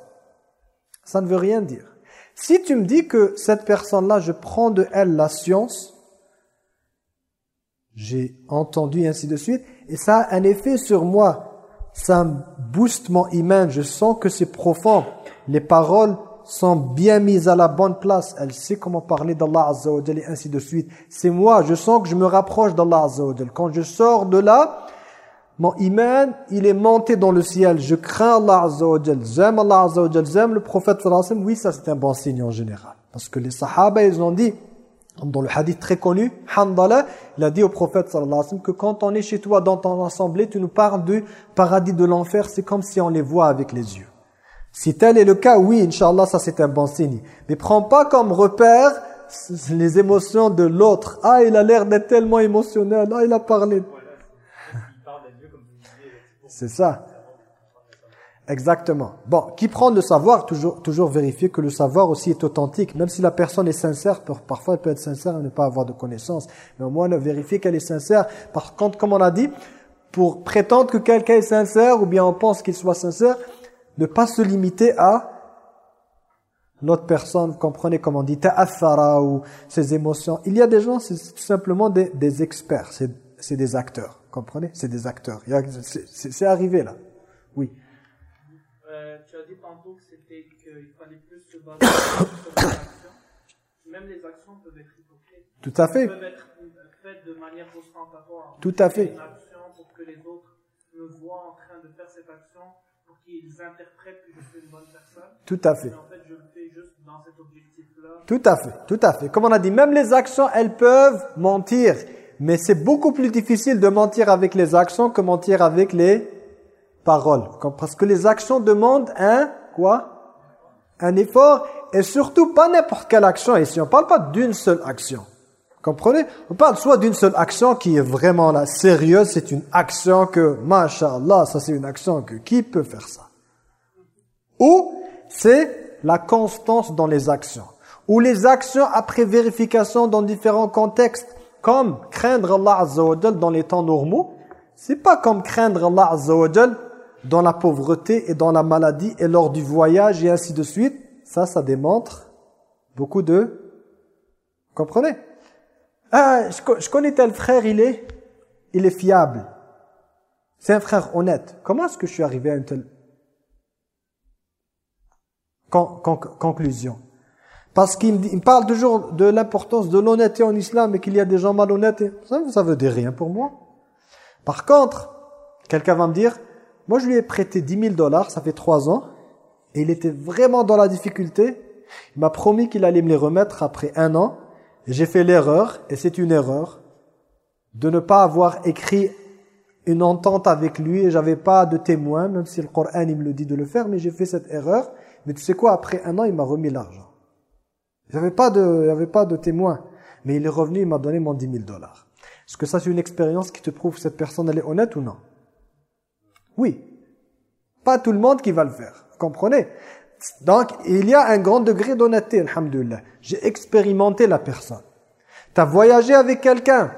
Ça ne veut rien dire. Si tu me dis que cette personne-là, je prends de elle la science, j'ai entendu ainsi de suite, et ça a un effet sur moi, ça booste mon iman, je sens que c'est profond. Les paroles sont bien mises à la bonne place. Elle sait comment parler d'Allah Azza et ainsi de suite. C'est moi, je sens que je me rapproche d'Allah Azza wa Quand je sors de là, mon iman, il est monté dans le ciel. Je crains Allah Azza wa J'aime Allah Azza wa J'aime le prophète sallallahu Oui, ça c'est un bon signe en général. Parce que les sahaba, ils ont dit, dans le hadith très connu, Handala, il a dit au prophète sallallahu que quand on est chez toi dans ton assemblée, tu nous parles du paradis de l'enfer, c'est comme si on les voit avec les yeux. Si tel est le cas, oui, Inch'Allah, ça c'est un bon signe. Mais prends pas comme repère les émotions de l'autre. Ah, il a l'air d'être tellement émotionnel. Ah, il a parlé. C'est ça. Exactement. Bon, qui prend le savoir, toujours, toujours vérifier que le savoir aussi est authentique. Même si la personne est sincère, parfois elle peut être sincère et ne pas avoir de connaissances. Mais au moins, vérifier qu'elle est sincère. Par contre, comme on a dit, pour prétendre que quelqu'un est sincère ou bien on pense qu'il soit sincère, ne pas se limiter à l'autre personne, comprenez comment on dit, ou ses émotions. Il y a des gens, c'est tout simplement des, experts, c'est des acteurs. comprenez? C'est des acteurs. C'est arrivé là. Oui. Dit tantôt que c'était qu'il fallait plus se baser [coughs] sur les actions. Même les actions peuvent être hypocrites. Tout à fait. Elles peuvent être faites de manière ostentatoire. Tout à fait. Une action pour que les autres me voient en train de faire cette action, pour qu'ils interprètent que je suis une bonne personne. Tout à fait. Mais en fait, je le fais juste dans cet objectif-là. Tout à fait, tout à fait. Comme on a dit, même les actions, elles peuvent mentir. Mais c'est beaucoup plus difficile de mentir avec les actions que mentir avec les paroles. Comme- Parce que les actions demandent un, quoi? Un effort. Et surtout, pas n'importe quelle action ici. On parle pas d'une seule action. Comprenez? On parle soit d'une seule action qui est vraiment là, sérieuse. C'est une action que, mashallah, ça c'est une action que qui peut faire ça? Ou c'est la constance dans les actions. Ou les actions après vérification dans différents contextes. Comme craindre Allah Azza dans les temps normaux. C'est pas comme craindre Allah Azza dans la pauvreté et dans la maladie et lors du voyage et ainsi de suite. Ça, ça démontre beaucoup de... Comprenez? Ah, je, co- je connais tel frère, il est, il est fiable. C'est un frère honnête. Comment est-ce que je suis arrivé à une telle Con- con- conclusion? Parce qu'il me, parle toujours de l'importance de l'honnêteté en islam et qu'il y a des gens malhonnêtes. Ça, ça veut dire rien pour moi. Par contre, quelqu'un va me dire, moi je lui ai prêté 10 000 dollars, ça fait trois ans, et il était vraiment dans la difficulté. Il m'a promis qu'il allait me les remettre après un an, j'ai fait l'erreur, et c'est une erreur, de ne pas avoir écrit une entente avec lui et j'avais pas de témoin, même si le Coran il me le dit de le faire, mais j'ai fait cette erreur. Mais tu sais quoi, après un an, il m'a remis l'argent. Avait pas de, pas de témoin. Mais il est revenu, il m'a donné mon 10 000 dollars. Est-ce que ça c'est une expérience qui te prouve que cette personne elle est honnête ou non? Oui. Pas tout le monde qui va le faire. Vous comprenez? Donc, il y a un grand degré d'honnêteté, alhamdoulilah. J'ai expérimenté la personne. Tu as voyagé avec quelqu'un.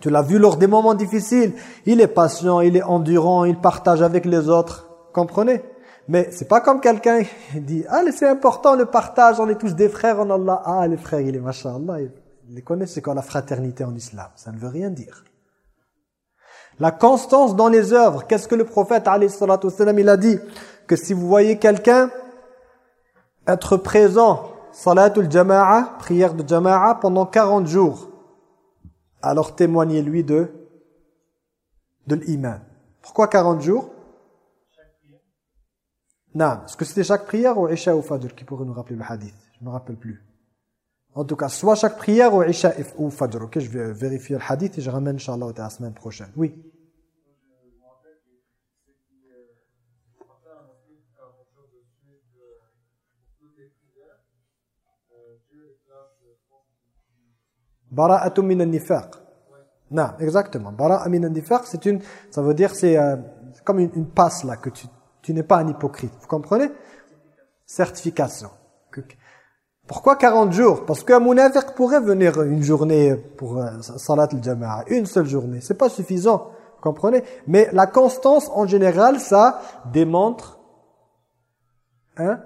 Tu l'as vu lors des moments difficiles. Il est patient, il est endurant, il partage avec les autres. Comprenez? Mais c'est pas comme quelqu'un qui dit « Ah, c'est important le partage, on est tous des frères en Allah. » Ah, les frères, il est machallah. Il les connaît, c'est quoi la fraternité en islam? Ça ne veut rien dire. La constance dans les œuvres. Qu'est-ce que le prophète, wassalam, il a dit Que si vous voyez quelqu'un être présent, salatul jama'a, prière de jama'a, pendant 40 jours, alors témoignez-lui de, de l'iman. Pourquoi 40 jours? Non, est-ce que c'était chaque prière ou Isha ou qui pourrait nous rappeler le hadith? Je ne me rappelle plus. En tout cas, soit chaque prière ou Isha ou Fajr. Ok, je vais vérifier le hadith et je ramène, Inch'Allah, la semaine prochaine. Oui. Bara'atu min al-nifaq. Non, exactement. Bara'a min al-nifaq, c'est une, ça veut dire c'est euh, comme une, passe là que tu, tu n'es pas un hypocrite. Vous comprenez? Certification. Que- Pourquoi 40 jours? Parce qu'un munafiq pourrait venir une journée pour euh, salat al-jama'a, une seule journée. C'est pas suffisant. Vous comprenez? Mais la constance en général, ça démontre hein,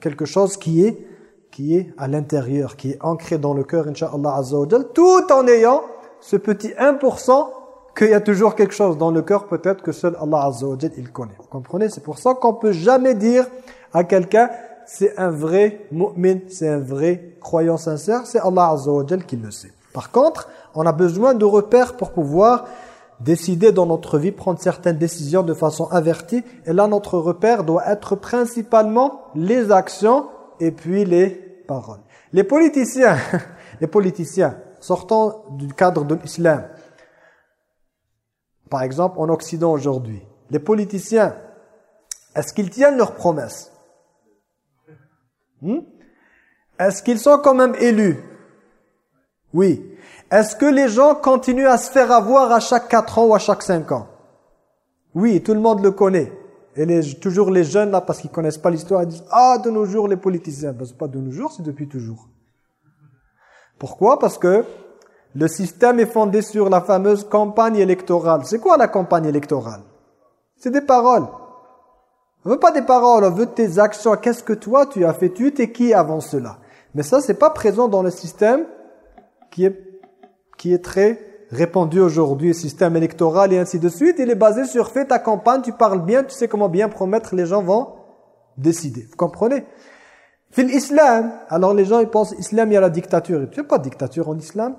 quelque chose qui est qui est à l'intérieur, qui est ancré dans le cœur, Inch'Allah Azza tout en ayant ce petit 1% qu'il y a toujours quelque chose dans le cœur, peut-être que seul Allah Azza il connaît. Vous comprenez? C'est pour ça qu'on peut jamais dire à quelqu'un, c'est un vrai mu'min, c'est un vrai croyant sincère, c'est Allah Azza wa qui le sait. Par contre, on a besoin de repères pour pouvoir décider dans notre vie, prendre certaines décisions de façon avertie. Et là, notre repère doit être principalement les actions et puis les paroles. Les politiciens, [laughs] les politiciens sortant du cadre de l'islam, par exemple en Occident aujourd'hui, les politiciens, est-ce qu'ils tiennent leurs promesses? Hmm? Est-ce qu'ils sont quand même élus? Oui. Est-ce que les gens continuent à se faire avoir à chaque 4 ans ou à chaque 5 ans? Oui, tout le monde le connaît. Et toujours les jeunes, là, parce qu'ils connaissent pas l'histoire, ils disent « Ah, de nos jours, les politiciens. Ben, » C'est pas de nos jours, c'est depuis toujours. Pourquoi? Parce que le système est fondé sur la fameuse campagne électorale. C'est quoi la campagne électorale? C'est des paroles. On veut pas des paroles, on veut tes actions. Qu'est-ce que toi, tu as fait? Tu étais qui avant cela? Mais ça, c'est pas présent dans le système qui est, qui est très répandu aujourd'hui, système électoral et ainsi de suite, il est basé sur fais ta campagne, tu parles bien, tu sais comment bien promettre, les gens vont décider. Vous comprenez? Fil l'islam, alors les gens ils pensent islam il y a la dictature. Il n'y a pas de dictature en islam.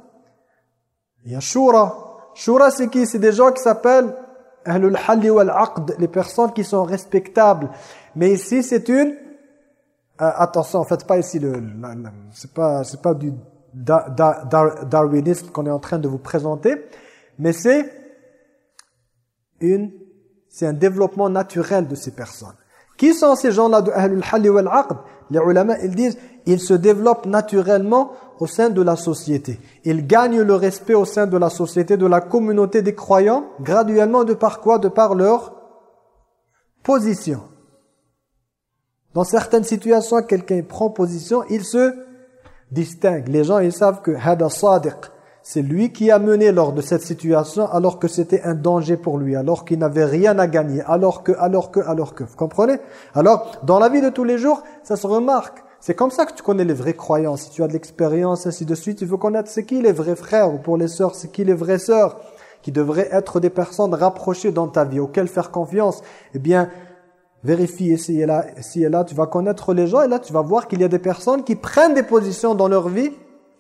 Il y a shura. Shura c'est qui? C'est des gens qui s'appellent les personnes qui sont respectables. Mais ici c'est une euh, attention, en fait pas ici le, c'est pas pas du darwinisme qu'on est en train de vous présenter, mais c'est une c'est un développement naturel de ces personnes. Qui sont ces gens-là de Ahlul wal Aqd? Les ulama, ils disent, ils se développent naturellement au sein de la société. Ils gagnent le respect au sein de la société, de la communauté des croyants, graduellement de par quoi? De par leur position. Dans certaines situations, quelqu'un prend position, il se distingue. Les gens, ils savent que Hada Sadiq, c'est lui qui a mené lors de cette situation alors que c'était un danger pour lui, alors qu'il n'avait rien à gagner, alors que, alors que, alors que. Vous comprenez? Alors, dans la vie de tous les jours, ça se remarque. C'est comme ça que tu connais les vrais croyants. Si tu as de l'expérience, ainsi de suite, tu veux connaître c'est qui les vrais frères, ou pour les sœurs, c'est qui les vraies sœurs, qui devraient être des personnes rapprochées dans ta vie, auxquelles faire confiance. Eh bien, vérifie ici là, ici là, tu vas connaître les gens, et là tu vas voir qu'il y a des personnes qui prennent des positions dans leur vie,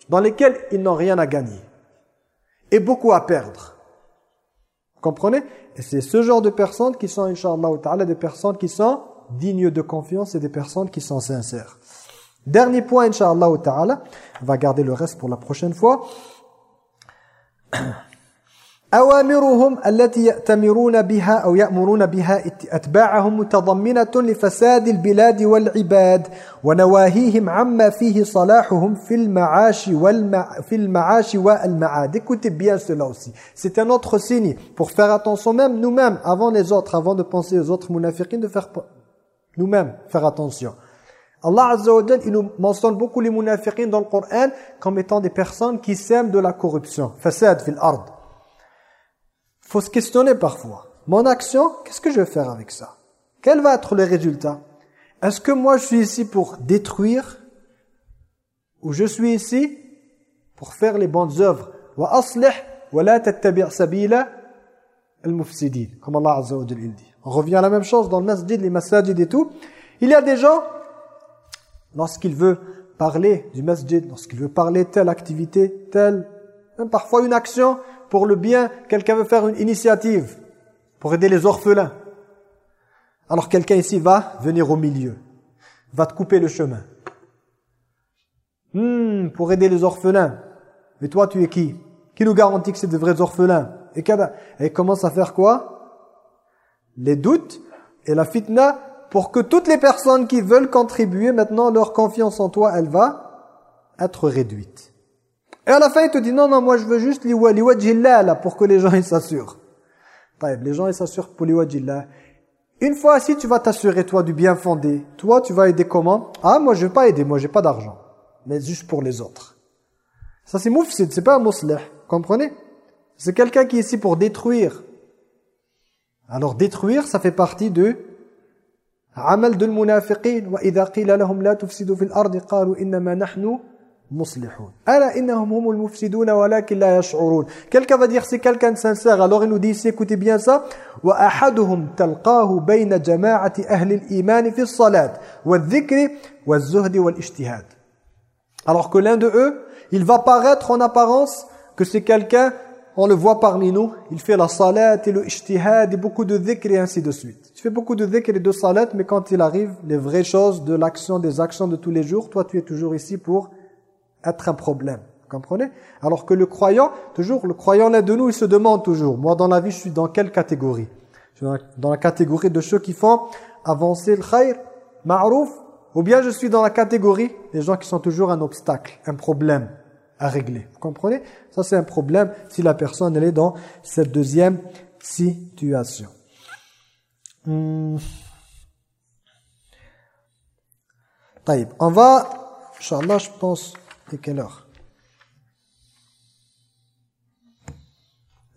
dans lesquelles ils n'ont rien à gagner et beaucoup à perdre. Comprenez? Et c'est ce genre de personnes qui sont, Inch'Allah des personnes qui sont dignes de confiance et des personnes qui sont sincères. Dernier point, Inch'Allah on va garder le reste pour la prochaine fois. [clears throat] أوامرهم التي يأتمرون بها أو يأمرون بها أتباعهم متضمنة لفساد البلاد والعباد ونواهيهم عما فيه صلاحهم في المعاش والمع في المعاش والمعاد. Écoutez bien cela aussi. C'est un autre signe pour faire attention même nous-mêmes avant les autres, avant de penser aux autres munafiqins, de faire nous-mêmes faire attention. Allah Azza wa il nous mentionne beaucoup les munafiqins dans le Coran comme étant des personnes qui sèment de la corruption. Fasad fil ard faut se questionner parfois. Mon action, qu'est-ce que je vais faire avec ça? Quel va être le résultat? Est-ce que moi je suis ici pour détruire? Ou je suis ici pour faire les bonnes œuvres? Comme Allah Azza wa dit. On revient à la même chose dans le masjid, les masajid et tout. Il y a des gens lorsqu'il veut parler du masjid, lorsqu'il veut parler telle activité, telle même parfois une action pour le bien, quelqu'un veut faire une initiative pour aider les orphelins. Alors quelqu'un ici va venir au milieu, va te couper le chemin. Hmm, pour aider les orphelins. Mais toi, tu es qui? Qui nous garantit que c'est de vrais orphelins? Et, et commence à faire quoi? Les doutes et la fitna pour que toutes les personnes qui veulent contribuer, maintenant, leur confiance en toi, elle va être réduite. Et à la fin, il te dit, non, non, moi je veux juste liwajillah, pour que les gens ils s'assurent. Les gens ils s'assurent pour liwajillah. Une fois assis, tu vas t'assurer, toi, du bien fondé. Toi, tu vas aider comment? Ah, moi je vais pas aider, moi j'ai pas d'argent. Mais juste pour les autres. Ça c'est moufsid, c'est pas un muslih. Comprenez? C'est quelqu'un qui est ici pour détruire. Alors détruire, ça fait partie de amal munafiqin. Wa la tufsidu fil quelqu'un va dire c'est quelqu'un de sincère. Alors il nous dit écoutez bien ça. Alors que l'un de eux il va paraître en apparence que c'est quelqu'un on le voit parmi nous il fait la salat et le ijtihad et beaucoup de dhikr et ainsi de suite. Tu fais beaucoup de dhikr et de salat mais quand il arrive les vraies choses de l'action des actions de tous les jours toi tu es toujours ici pour être un problème. Vous comprenez? Alors que le croyant, toujours, le croyant là de nous, il se demande toujours, moi dans la vie, je suis dans quelle catégorie? Je suis dans la catégorie de ceux qui font avancer le khair, ma'rouf, ou bien je suis dans la catégorie des gens qui sont toujours un obstacle, un problème à régler. Vous comprenez? Ça c'est un problème si la personne elle est dans cette deuxième situation. Hmm. On va, Inch'Allah, je pense quelle heure?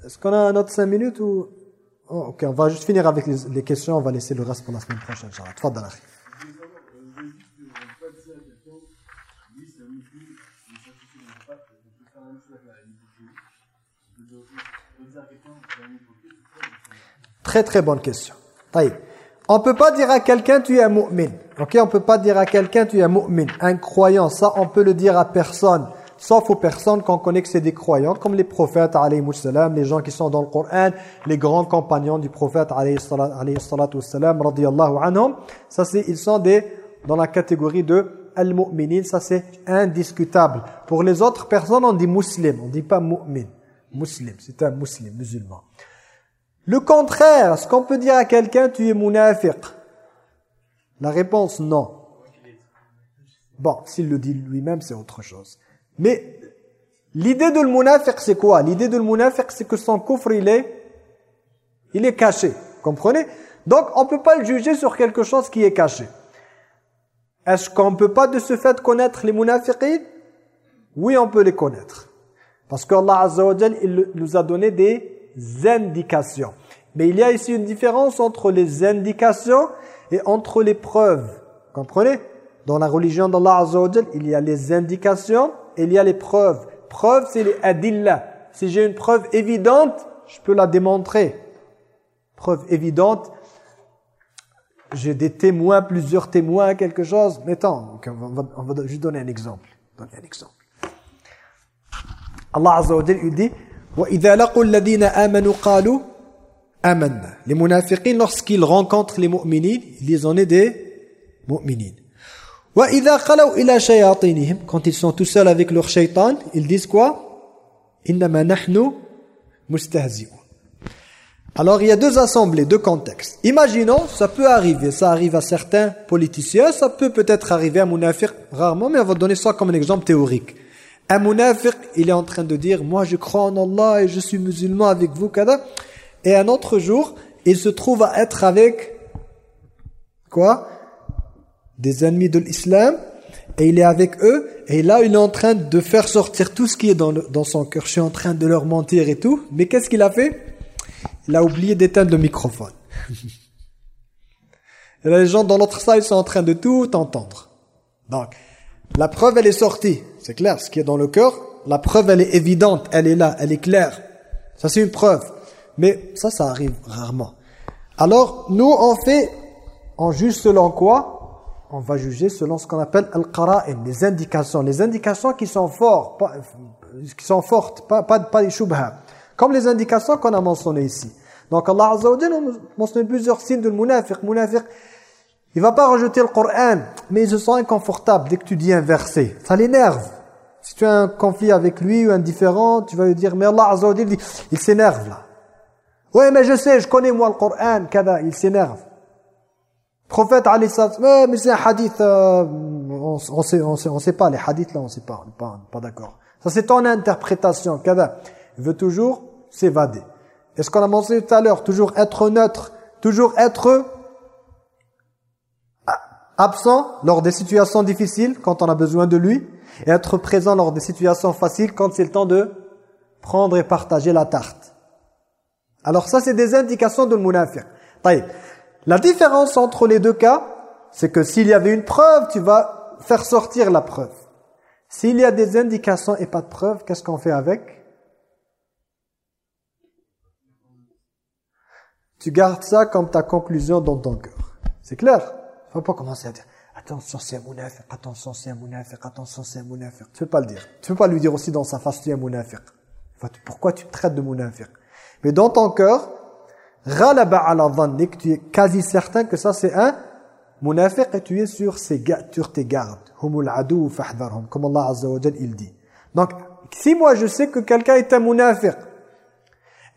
Est-ce qu'on a un autre 5 minutes ou... Oh, ok, on va juste finir avec les, questions, on va laisser le reste pour la semaine prochaine. Très très bonne question. On peut pas dire à quelqu'un tu es un mu'min. OK, on peut pas dire à quelqu'un tu es un mu'min, un croyant. Ça on peut le dire à personne, sauf aux personnes qu'on connaît que c'est des croyants comme les prophètes salam, les gens qui sont dans le Coran, les grands compagnons du prophète salam radiyallahu anhum. Ça c'est ils sont des dans la catégorie de al-mu'minin, ça c'est indiscutable. Pour les autres personnes on dit muslim, on dit pas mu'min. Muslim, c'est un musulman, musulman. Le contraire, est-ce qu'on peut dire à quelqu'un tu es munafiq La réponse non. Bon, s'il le dit lui-même, c'est autre chose. Mais l'idée de le munafiq, c'est quoi? L'idée de le munafiq, c'est que son coffre, il est, il est caché. Comprenez? Donc, on ne peut pas le juger sur quelque chose qui est caché. Est-ce qu'on ne peut pas de ce fait connaître les munafiqin? Oui, on peut les connaître. Parce qu'Allah Azza wa il nous a donné des indications. Mais il y a ici une différence entre les indications et entre les preuves. Comprenez? Dans la religion d'Allah Azza il y a les indications et il y a les preuves. Preuve, c'est les adillah. Si j'ai une preuve évidente, je peux la démontrer. Preuve évidente, j'ai des témoins, plusieurs témoins, quelque chose. Mettons, on va, juste donner un exemple. Donner un exemple. Allah Azza il dit وَإِذَا لَقُوا الَّذِينَ آمَنُوا قَالُوا آمَنَّا Les munafiqins, lorsqu'ils rencontrent les mu'minines, ils disent on est des mu'minines. وَإِذَا خَلَوْا إِلَى شَيَاطِينِهِمْ Quand ils sont tout seuls avec leur shaitan, ils disent quoi إِنَّمَا نَحْنُ مُسْتَهْزِئُونَ alors il y a deux assemblées, deux contextes. Imaginons, ça peut arriver, ça arrive à certains politiciens, ça peut peut-être arriver à Munafiq, rarement, mais on va donner ça comme un exemple théorique. Un munafiq, il est en train de dire, moi je crois en Allah et je suis musulman avec vous, kada. Et un autre jour, il se trouve à être avec, quoi? Des ennemis de l'islam, et il est avec eux, et là il est en train de faire sortir tout ce qui est dans, dans son cœur. Je suis en train de leur mentir et tout, mais qu'est-ce qu'il a fait? Il a oublié d'éteindre le microphone. et [laughs] là, les gens dans l'autre salle sont en train de tout entendre. Donc, la preuve elle est sortie. C'est clair, ce qui est dans le cœur, la preuve elle est évidente, elle est là, elle est claire. Ça c'est une preuve. Mais ça, ça arrive rarement. Alors, nous on fait, on juge selon quoi? On va juger selon ce qu'on appelle al-qara'in, les indications. Les indications qui sont fortes, pas, qui sont fortes, pas, les shubha. Comme les indications qu'on a mentionnées ici. Donc Allah Azza wa mentionne plusieurs signes de munafiq. Munafiq, il va pas rejeter le Coran, mais il se sent inconfortable dès que tu dis un verset. Ça l'énerve. Si tu as un conflit avec lui ou un différent, tu vas lui dire, mais Allah Azza il s'énerve là. Oui, mais je sais, je connais moi le Coran, kada, il s'énerve. Prophète Ali mais c'est un hadith, euh, on, on, sait, on, sait, on sait pas, les hadiths là, on sait pas, on n'est pas, d'accord. Ça c'est ton interprétation, kada. Il veut toujours s'évader. Est-ce qu'on a mentionné tout à l'heure, toujours être neutre, toujours être absent lors des situations difficiles quand on a besoin de lui et être présent lors des situations faciles quand c'est le temps de prendre et partager la tarte. Alors ça c'est des indications de munafiq. La différence entre les deux cas, c'est que s'il y avait une preuve, tu vas faire sortir la preuve. S'il y a des indications et pas de preuve, qu'est-ce qu'on fait avec? Tu gardes ça comme ta conclusion dans ton cœur. C'est clair? Faut pas commencer à dire attention c'est un munafiq, attention c'est un munafiq, attention c'est un munafiq. Tu ne peux pas le dire. Tu ne peux pas lui dire aussi dans sa face tu es un munafiq. Pourquoi tu traites de munafiq Mais dans ton cœur, ghalaba ala dhannik, tu es quasi certain que ça c'est un munafiq et tu es sur, ses, sur tes gardes. Humul adu fahdharhum, comme Allah Azza il dit. Donc, si moi je sais que quelqu'un est un munafiq,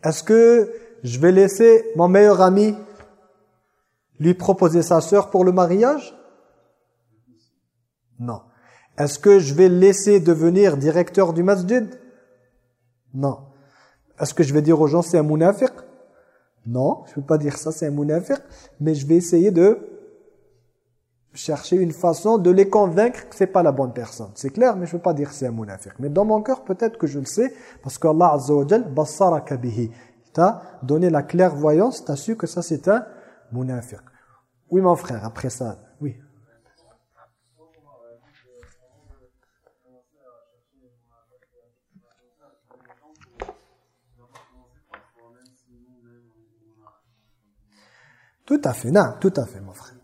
est-ce que je vais laisser mon meilleur ami lui proposer sa sœur pour le mariage? Non. Est-ce que je vais laisser devenir directeur du masjid? Non. Est-ce que je vais dire aux gens c'est un munafiq? Non, je ne peux pas dire ça, c'est un munafiq. Mais je vais essayer de chercher une façon de les convaincre que c'est pas la bonne personne. C'est clair, mais je ne peux pas dire c'est un munafiq. Mais dans mon cœur, peut-être que je le sais, parce qu'Allah Azza wa Jal, bassaraka. T'as donné la clairvoyance, t'as su que ça c'est un munafiq. Oui, mon frère, après ça, oui. Tout à fait, non, tout à fait, mon frère.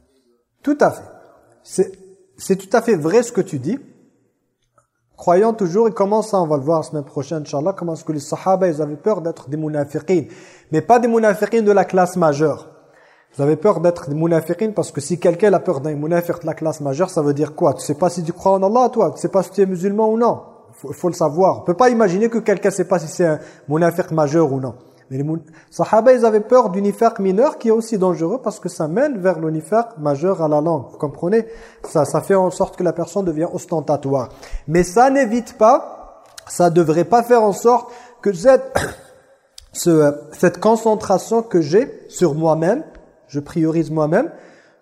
Tout à fait. C'est tout à fait vrai ce que tu dis. Croyant toujours, et comment ça, on va le voir la semaine prochaine, Inch'Allah, comment est-ce que les sahaba, ils avaient peur d'être des munafiqines. Mais pas des munafiqines de la classe majeure. Vous avez peur d'être des munafiqines parce que si quelqu'un a peur d'un munafiq de la classe majeure, ça veut dire quoi? Tu sais pas si tu crois en Allah, toi? Tu sais pas si tu es musulman ou non? Il faut, le savoir. On peut pas imaginer que quelqu'un sait pas si c'est un munafiq majeur ou non. Mais les Sahaba, ils avaient peur du mineur qui est aussi dangereux parce que ça mène vers le majeur à la langue. Vous comprenez? Ça, ça fait en sorte que la personne devient ostentatoire. Mais ça n'évite pas, ça devrait pas faire en sorte que cette, [coughs] ce, cette concentration que j'ai sur moi-même, je priorise moi-même,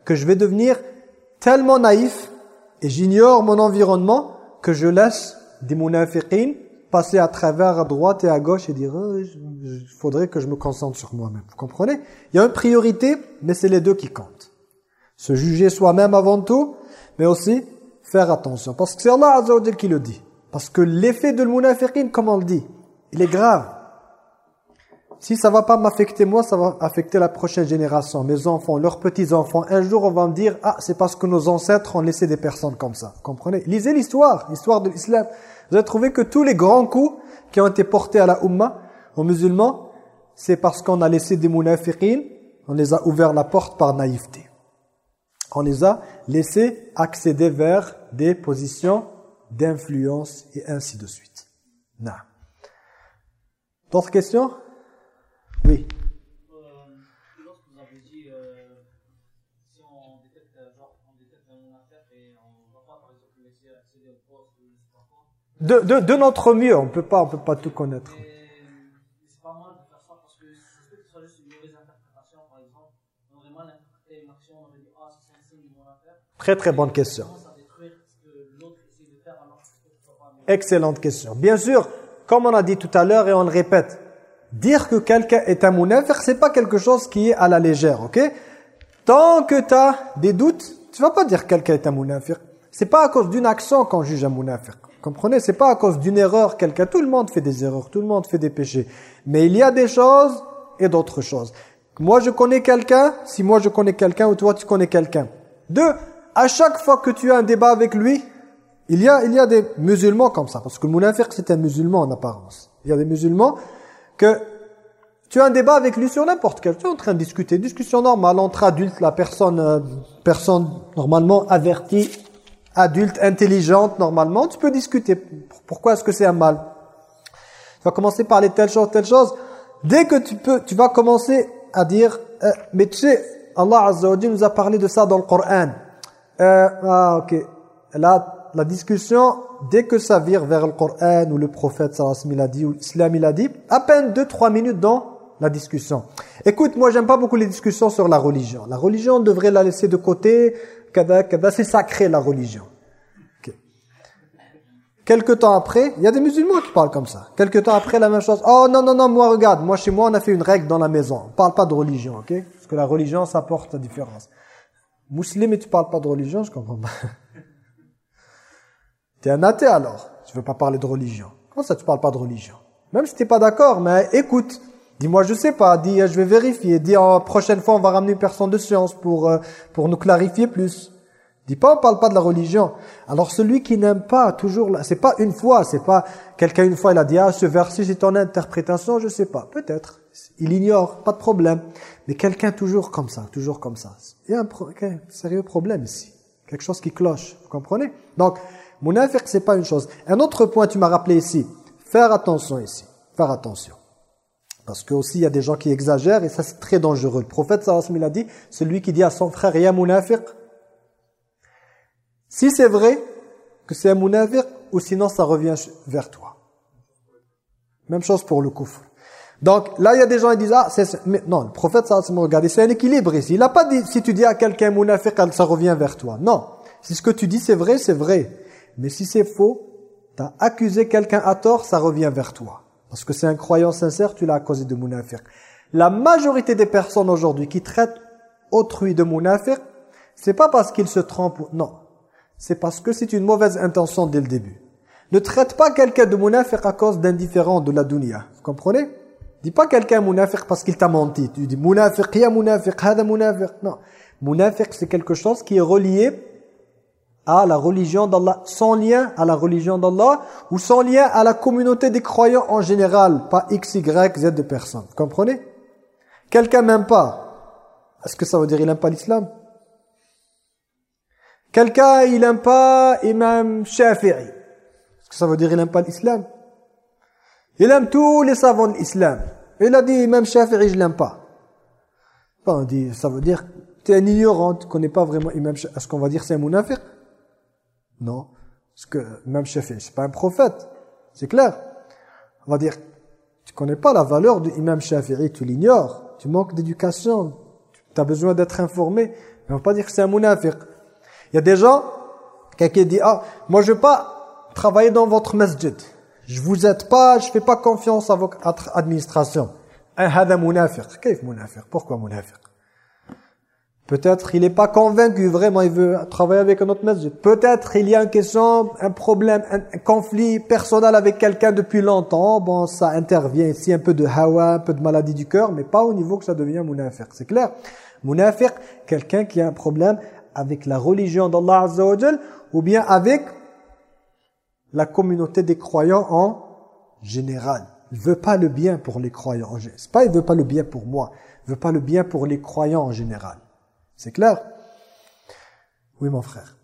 que je vais devenir tellement naïf et j'ignore mon environnement que je laisse des munafiqines passer à travers à droite et à gauche et dire oh, il faudrait que je me concentre sur moi-même. Vous comprenez? Il y a une priorité, mais c'est les deux qui comptent. Se juger soi-même avant tout, mais aussi faire attention. Parce que c'est Allah Azza qui le dit. Parce que l'effet de l'munafiqin, comme on le dit, il est grave. Si ça va pas m'affecter moi, ça va affecter la prochaine génération, mes enfants, leurs petits-enfants. Un jour, on va me dire, ah, c'est parce que nos ancêtres ont laissé des personnes comme ça. Comprenez? Lisez l'histoire, l'histoire de l'islam. Vous avez trouvé que tous les grands coups qui ont été portés à la Ummah, aux musulmans, c'est parce qu'on a laissé des munafiqines, on les a ouvert la porte par naïveté. On les a laissés accéder vers des positions d'influence et ainsi de suite. D'autres questions? Oui. De, de, de, notre mieux, on peut pas, on peut pas tout connaître. Très très bonne question. Excellente question. Bien sûr, comme on a dit tout à l'heure et on le répète, dire que quelqu'un est un ce c'est pas quelque chose qui est à la légère, ok? Tant que tu as des doutes, tu vas pas dire que quelqu'un est un Ce C'est pas à cause d'une action qu'on juge un munafiq. Comprenez, c'est pas à cause d'une erreur quelqu'un. Tout le monde fait des erreurs, tout le monde fait des péchés. Mais il y a des choses et d'autres choses. Moi, je connais quelqu'un, si moi je connais quelqu'un ou toi tu connais quelqu'un. Deux, à chaque fois que tu as un débat avec lui, il y a, il y a des musulmans comme ça. Parce que le munafiq, c'est un musulman en apparence. Il y a des musulmans que tu as un débat avec lui sur n'importe quel. Tu es en train de discuter. Discussion normale entre adultes, la personne, euh, personne normalement avertie, adulte, intelligente, normalement, tu peux discuter. Pourquoi est-ce que c'est un mal? Tu vas commencer par les telle chose, telle chose. Dès que tu peux, tu vas commencer à dire, euh, mais tu sais, Allah Azza wa nous a parlé de ça dans le Coran. Euh, ah, ok. Là, la discussion, dès que ça vire vers le Coran ou le prophète sallallahu a dit, ou l'islam il a dit, à peine 2-3 minutes dans la discussion. Écoute, moi j'aime pas beaucoup les discussions sur la religion. La religion, on devrait la laisser de côté c'est sacré la religion. Quelque temps après, il y a des musulmans qui parlent comme ça. Quelque temps après, la même chose. Oh non, non, non, moi regarde, moi chez moi on a fait une règle dans la maison. On parle pas de religion, ok? Parce que la religion, ça porte la différence. Musulman tu parles pas de religion, je comprends pas. [laughs] tu es un athée alors, tu veux pas parler de religion. Comment ça tu parles pas de religion? Même si tu pas d'accord, mais écoute, Dis-moi, je sais pas. Dis, je vais vérifier. Dis, la prochaine fois, on va ramener une personne de science pour, euh, pour nous clarifier plus. Dis pas, on parle pas de la religion. Alors, celui qui n'aime pas, toujours, c'est pas une fois, c'est pas quelqu'un une fois, il a dit, ah, ce verset, c'est ton interprétation, je sais pas. Peut-être. Il ignore, pas de problème. Mais quelqu'un toujours comme ça, toujours comme ça. Il y a un, sérieux problème ici. Quelque chose qui cloche. Vous comprenez? Donc, mon affaire, c'est pas une chose. Un autre point, tu m'as rappelé ici. Faire attention ici. Faire attention. Parce que aussi il y a des gens qui exagèrent et ça c'est très dangereux. Le prophète sallallahu alayhi a dit, celui qui dit à son frère, ya munafiq, si c'est vrai que c'est un munafiq, ou sinon ça revient vers toi. Même chose pour le kufr. Donc là il y a des gens qui disent, ah, c'est, non, le prophète sallallahu alayhi regardez, c'est un équilibre ici. Il n'a pas dit, si tu dis à quelqu'un munafiq, ça revient vers toi. Non. Si ce que tu dis c'est vrai, c'est vrai. Mais si c'est faux, tu as accusé quelqu'un à tort, ça revient vers toi. Parce que c'est un croyant sincère, tu l'as à cause de munafiq. La majorité des personnes aujourd'hui qui traitent autrui de munafiq, c'est pas parce qu'ils se trompent, non. C'est parce que c'est une mauvaise intention dès le début. Ne traite pas quelqu'un de munafiq à cause d'indifférent de la dunya. Vous comprenez? Dis pas quelqu'un munafiq parce qu'il t'a menti. Tu dis munafiq, ya munafiq, hada munafiq. Non. Munafiq, c'est quelque chose qui est relié à la religion d'Allah, sans lien à la religion d'Allah ou sans lien à la communauté des croyants en général, pas X, Y, Z de personnes. Vous comprenez? Quelqu'un m'aime pas. Est-ce que ça veut dire qu'il n'aime pas l'islam? Quelqu'un, il n'aime pas Imam Shafi'i. Est-ce que ça veut dire qu'il n'aime pas l'islam? Il aime tous les savants de l'islam. Il a dit Imam Shafi'i, je l'aime pas. on dit, ça veut dire tu es un ignorant, tu connais pas vraiment Imam Shafi'i. Est-ce qu'on va dire c'est un munafiq? Non. Parce que Imam Shafi'i, c'est pas un prophète. C'est clair. On va dire, tu connais pas la valeur de Imam Shafi'i, tu l'ignores. Tu manques d'éducation. Tu as besoin d'être informé. Mais on va pas dire que c'est un munafiq. Il y a des gens, quelqu'un dit, ah, moi je veux pas travailler dans votre masjid. Je vous aide pas, je fais pas confiance à votre administration. Hada munafiq. Qu'est-ce munafiq? Pourquoi Peut-être il n'est pas convaincu, vraiment il veut travailler avec un autre masjid. Peut-être il y a une question, un problème, un, conflit personnel avec quelqu'un depuis longtemps. Bon, ça intervient ici un peu de hawa, un peu de maladie du cœur, mais pas au niveau que ça devient munafiq. C'est clair Munafiq, quelqu'un qui a un problème avec la religion d'Allah Azza ou bien avec la communauté des croyants en général. Il veut pas le bien pour les croyants. C'est pas il veut pas le bien pour moi. Il veut pas le bien pour les croyants en général. C'est clair Oui, mon frère.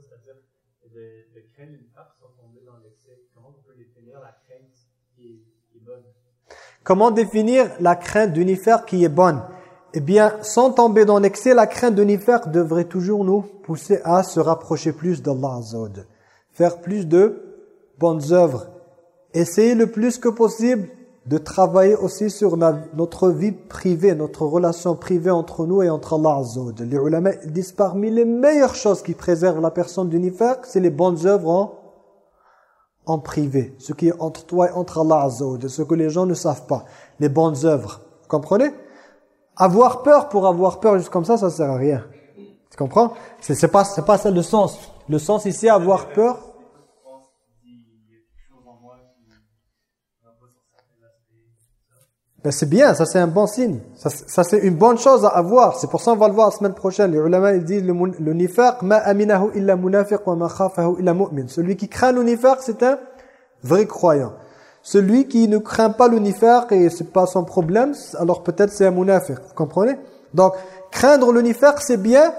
c'est-à-dire de, de craindre le nifaq sans tomber dans l'excès. Comment on peut définir la crainte qui est, qui est bonne? Comment définir la crainte du nifaq qui est bonne eh bien, sans tomber dans l'excès, la crainte de nifaq devrait toujours nous pousser à se rapprocher plus d'Allah Azza Faire plus de bonnes œuvres. Essayez le plus que possible de travailler aussi sur notre vie privée, notre relation privée entre nous et entre Allah Les ulama disent parmi les meilleures choses qui préservent la personne du c'est les bonnes œuvres en, en privé. Ce qui est entre toi et entre Allah ce que les gens ne savent pas. Les bonnes œuvres. Vous comprenez? Avoir peur pour avoir peur juste comme ça, ça sert à rien. Tu comprends? C'est pas pas ça le sens. Le sens ici avoir peur. Ben c'est bien, ça c'est un bon signe. Ça, ça c'est une bonne chose à avoir. C'est pour ça qu'on va le voir la semaine prochaine. Les ulama ils disent le, le nifaq ma aminahu illa munafiq wa ma khafahu illa mu'min. Celui qui craint le nifaq, c'est un vrai croyant. Celui qui ne craint pas l'unifère et c'est pas son problème, alors peut-être c'est un munafiq. Vous comprenez? Donc, craindre l'unifère, c'est bien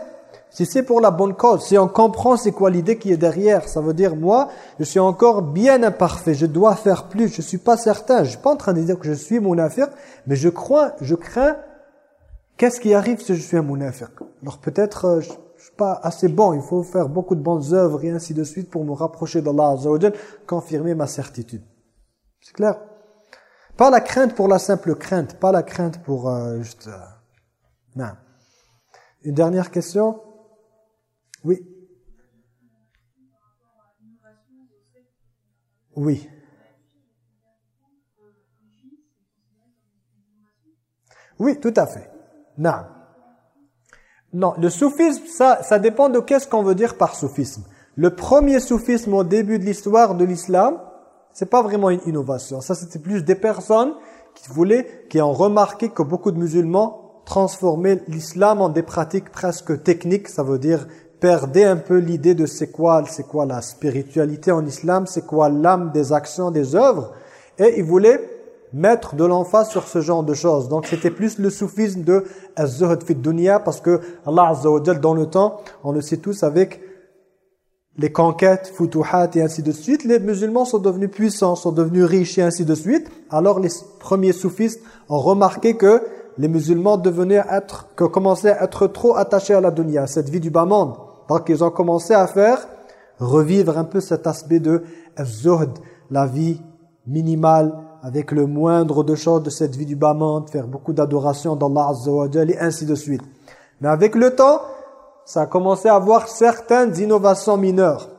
si c'est pour la bonne cause. Si on comprend c'est quoi l'idée qui est derrière. Ça veut dire, moi, je suis encore bien imparfait. Je dois faire plus. Je suis pas certain. Je suis pas en train de dire que je suis munafiq, mais je crois, je crains qu'est-ce qui arrive si je suis un munafiq. Alors peut-être... Euh, je, je suis pas assez bon, il faut faire beaucoup de bonnes œuvres et ainsi de suite pour me rapprocher d'Allah Azza confirmer ma certitude. C'est clair? Pas la crainte pour la simple crainte, pas la crainte pour euh, juste... Euh, non. Une dernière question? Oui. Oui. Oui, tout à fait. Non. Non, le soufisme, ça, dépend de qu'est-ce qu'on veut dire par soufisme. Le premier soufisme au début de l'histoire de l'islam, c'est pas vraiment une innovation. Ça, c'était plus des personnes qui voulaient, qui ont remarqué que beaucoup de musulmans transformaient l'islam en des pratiques presque techniques. Ça veut dire perdaient un peu l'idée de c'est quoi, c'est quoi la spiritualité en islam, c'est quoi l'âme des actions, des œuvres. Et ils voulaient mettre de l'emphase sur ce genre de choses. Donc c'était plus le soufisme de az-zuhd fi dunya parce que Allah Azza dans le temps, on le sait tous avec les conquêtes, futuhat et ainsi de suite, les musulmans sont devenus puissants, sont devenus riches et ainsi de suite. Alors les premiers soufistes ont remarqué que les musulmans devenaient être, que commençaient à être trop attachés à la dunya, cette vie du bas monde. Donc ils ont commencé à faire revivre un peu cet aspect de zuhd, la vie minimale, avec le moindre de choses de cette vie du bas monde, faire beaucoup d'adoration d'Allah Azza et ainsi de suite. Mais avec le temps, ça a commencé à avoir certaines innovations mineures.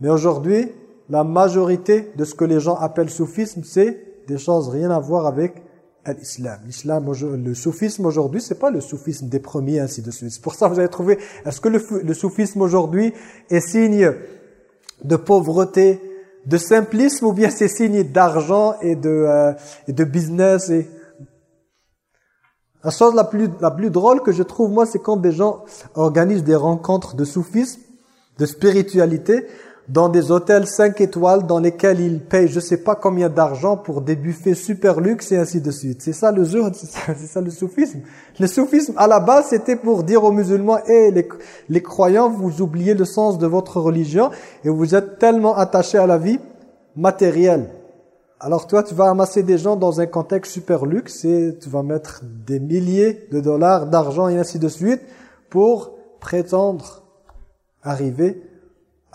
Mais aujourd'hui, la majorité de ce que les gens appellent soufisme, c'est des choses rien à voir avec l'islam. L'islam, le soufisme aujourd'hui, c'est pas le soufisme des premiers, ainsi de suite. C'est pour ça que vous avez trouvé, est-ce que le, le soufisme aujourd'hui est signe de pauvreté, de simplisme, ou bien c'est signe d'argent et, de euh, et de business et... La chose la plus, la plus drôle que je trouve, moi, c'est quand des gens organisent des rencontres de soufisme, de spiritualité, dans des hôtels 5 étoiles dans lesquels ils payent je sais pas combien d'argent pour des buffets super luxe et ainsi de suite. C'est ça le [laughs] c'est ça, le soufisme. Le soufisme, à la base, c'était pour dire aux musulmans, hé, les, les croyants, vous oubliez le sens de votre religion et vous êtes tellement attachés à la vie matérielle. Alors toi, tu vas amasser des gens dans un contexte super luxe et tu vas mettre des milliers de dollars, d'argent et ainsi de suite pour prétendre arriver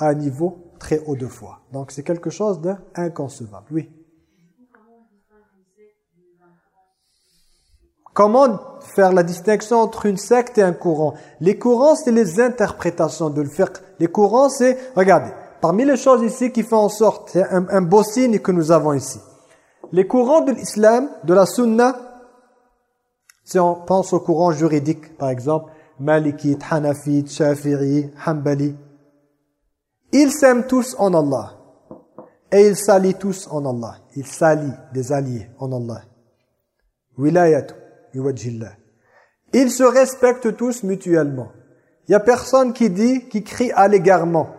à un niveau très haut de foi. Donc c'est quelque chose d'inconcevable. Oui. Comment faire la distinction entre une secte et un courant? Les courants, c'est les interprétations de le faire. Les courants, c'est... Regardez, parmi les choses ici qui font en sorte, c'est un, beau signe que nous avons ici. Les courants de l'islam, de la sunna, si on pense aux courants juridiques, par exemple, Malikite, Hanafite, Shafi'i, Hanbali, ils s'aiment tous en Allah. Et ils s'allient tous en Allah. Ils s'allient, des alliés en Allah. Wilayatu, Ils se respectent tous mutuellement. Il n'y a personne qui dit, qui crie à l'égarement.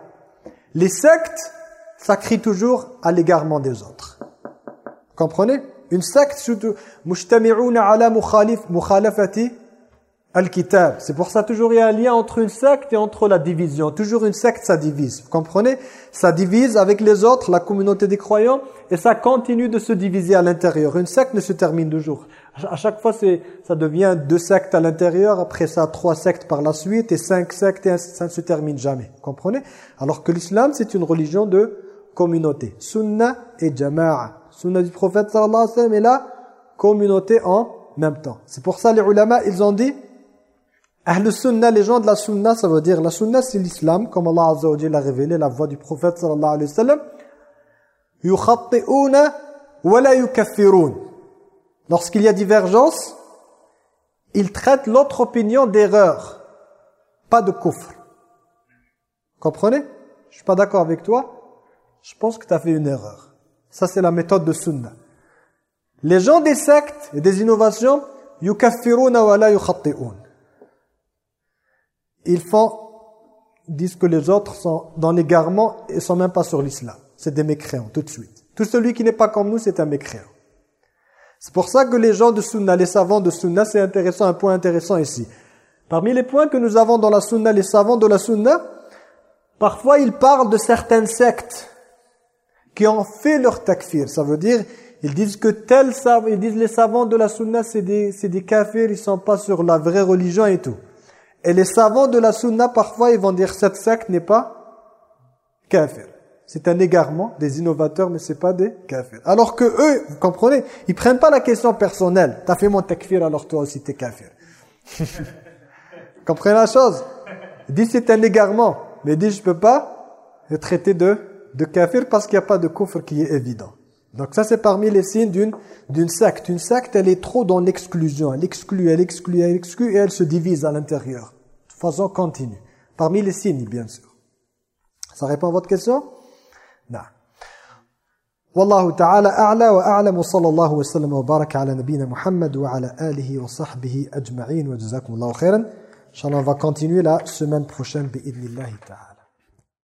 Les sectes, ça crie toujours à l'égarement des autres. Comprenez? Une secte, surtout, ala mukhalafati Al-Kitab. C'est pour ça toujours il y a un lien entre une secte et entre la division. Toujours une secte, ça divise. Vous comprenez? Ça divise avec les autres, la communauté des croyants, et ça continue de se diviser à l'intérieur. Une secte ne se termine toujours. À chaque fois, ça devient deux sectes à l'intérieur, après ça, trois sectes par la suite, et cinq sectes, et ça ne se termine jamais. Vous comprenez? Alors que l'islam, c'est une religion de communauté. Sunna et jama'a. Sunna du prophète sallallahu alayhi wa sallam et la communauté en même temps. C'est pour ça les ulama, ils ont dit Ahl Sunnah, les gens de la Sunna, ça veut dire la Sunna c'est l'islam, comme Allah Azza wa Jalla a révélé la voix du prophète sallallahu alayhi wa sallam. Yukhatti'una wa la yukaffirun. Lorsqu'il y a divergence, ils traitent l'autre opinion d'erreur, pas de kufr. Comprenez? Je suis pas d'accord avec toi. Je pense que tu as fait une erreur. Ça c'est la méthode de Sunna. Les gens des sectes et des innovations, yukaffiruna wa la yukhatti'un ils font, disent que les autres sont dans l'égarement et sont même pas sur l'islam. C'est des mécréants, tout de suite. Tout celui qui n'est pas comme nous, c'est un mécréant. C'est pour ça que les gens de Sunna, les savants de Sunna, c'est intéressant, un point intéressant ici. Parmi les points que nous avons dans la Sunna, les savants de la Sunna, parfois ils parlent de certaines sectes qui ont fait leur takfir. Ça veut dire, ils disent que tel ils disent les savants de la Sunna, c'est des, des kafirs, ils sont pas sur la vraie religion et tout. Et les savants de la sunna, parfois, ils vont dire cette secte n'est pas kafir. C'est un égarement des innovateurs, mais c'est pas des kafirs. Alors que eux, vous comprenez, ils prennent pas la question personnelle. T'as fait mon takfir, alors toi aussi t'es kafir. [laughs] comprenez la chose? Disent c'est un égarement, mais disent je peux pas le traiter de, kafir parce qu'il n'y a pas de kufr qui est évident. Donc ça c'est parmi les signes d'une d'une secte. Une secte elle est trop dans l'exclusion, elle exclut, elle exclut, elle exclut et elle se divise à l'intérieur. De façon continue. Parmi les signes bien sûr. Ça répond à votre question Non. والله تعالى أعلى وأعلم وصلى الله وسلم وبارك على نبينا محمد وعلى آله وصحبه أجمعين وجزاكم الله خيرا. Inch'Allah on va continuer la semaine prochaine بإذن الله تعالى.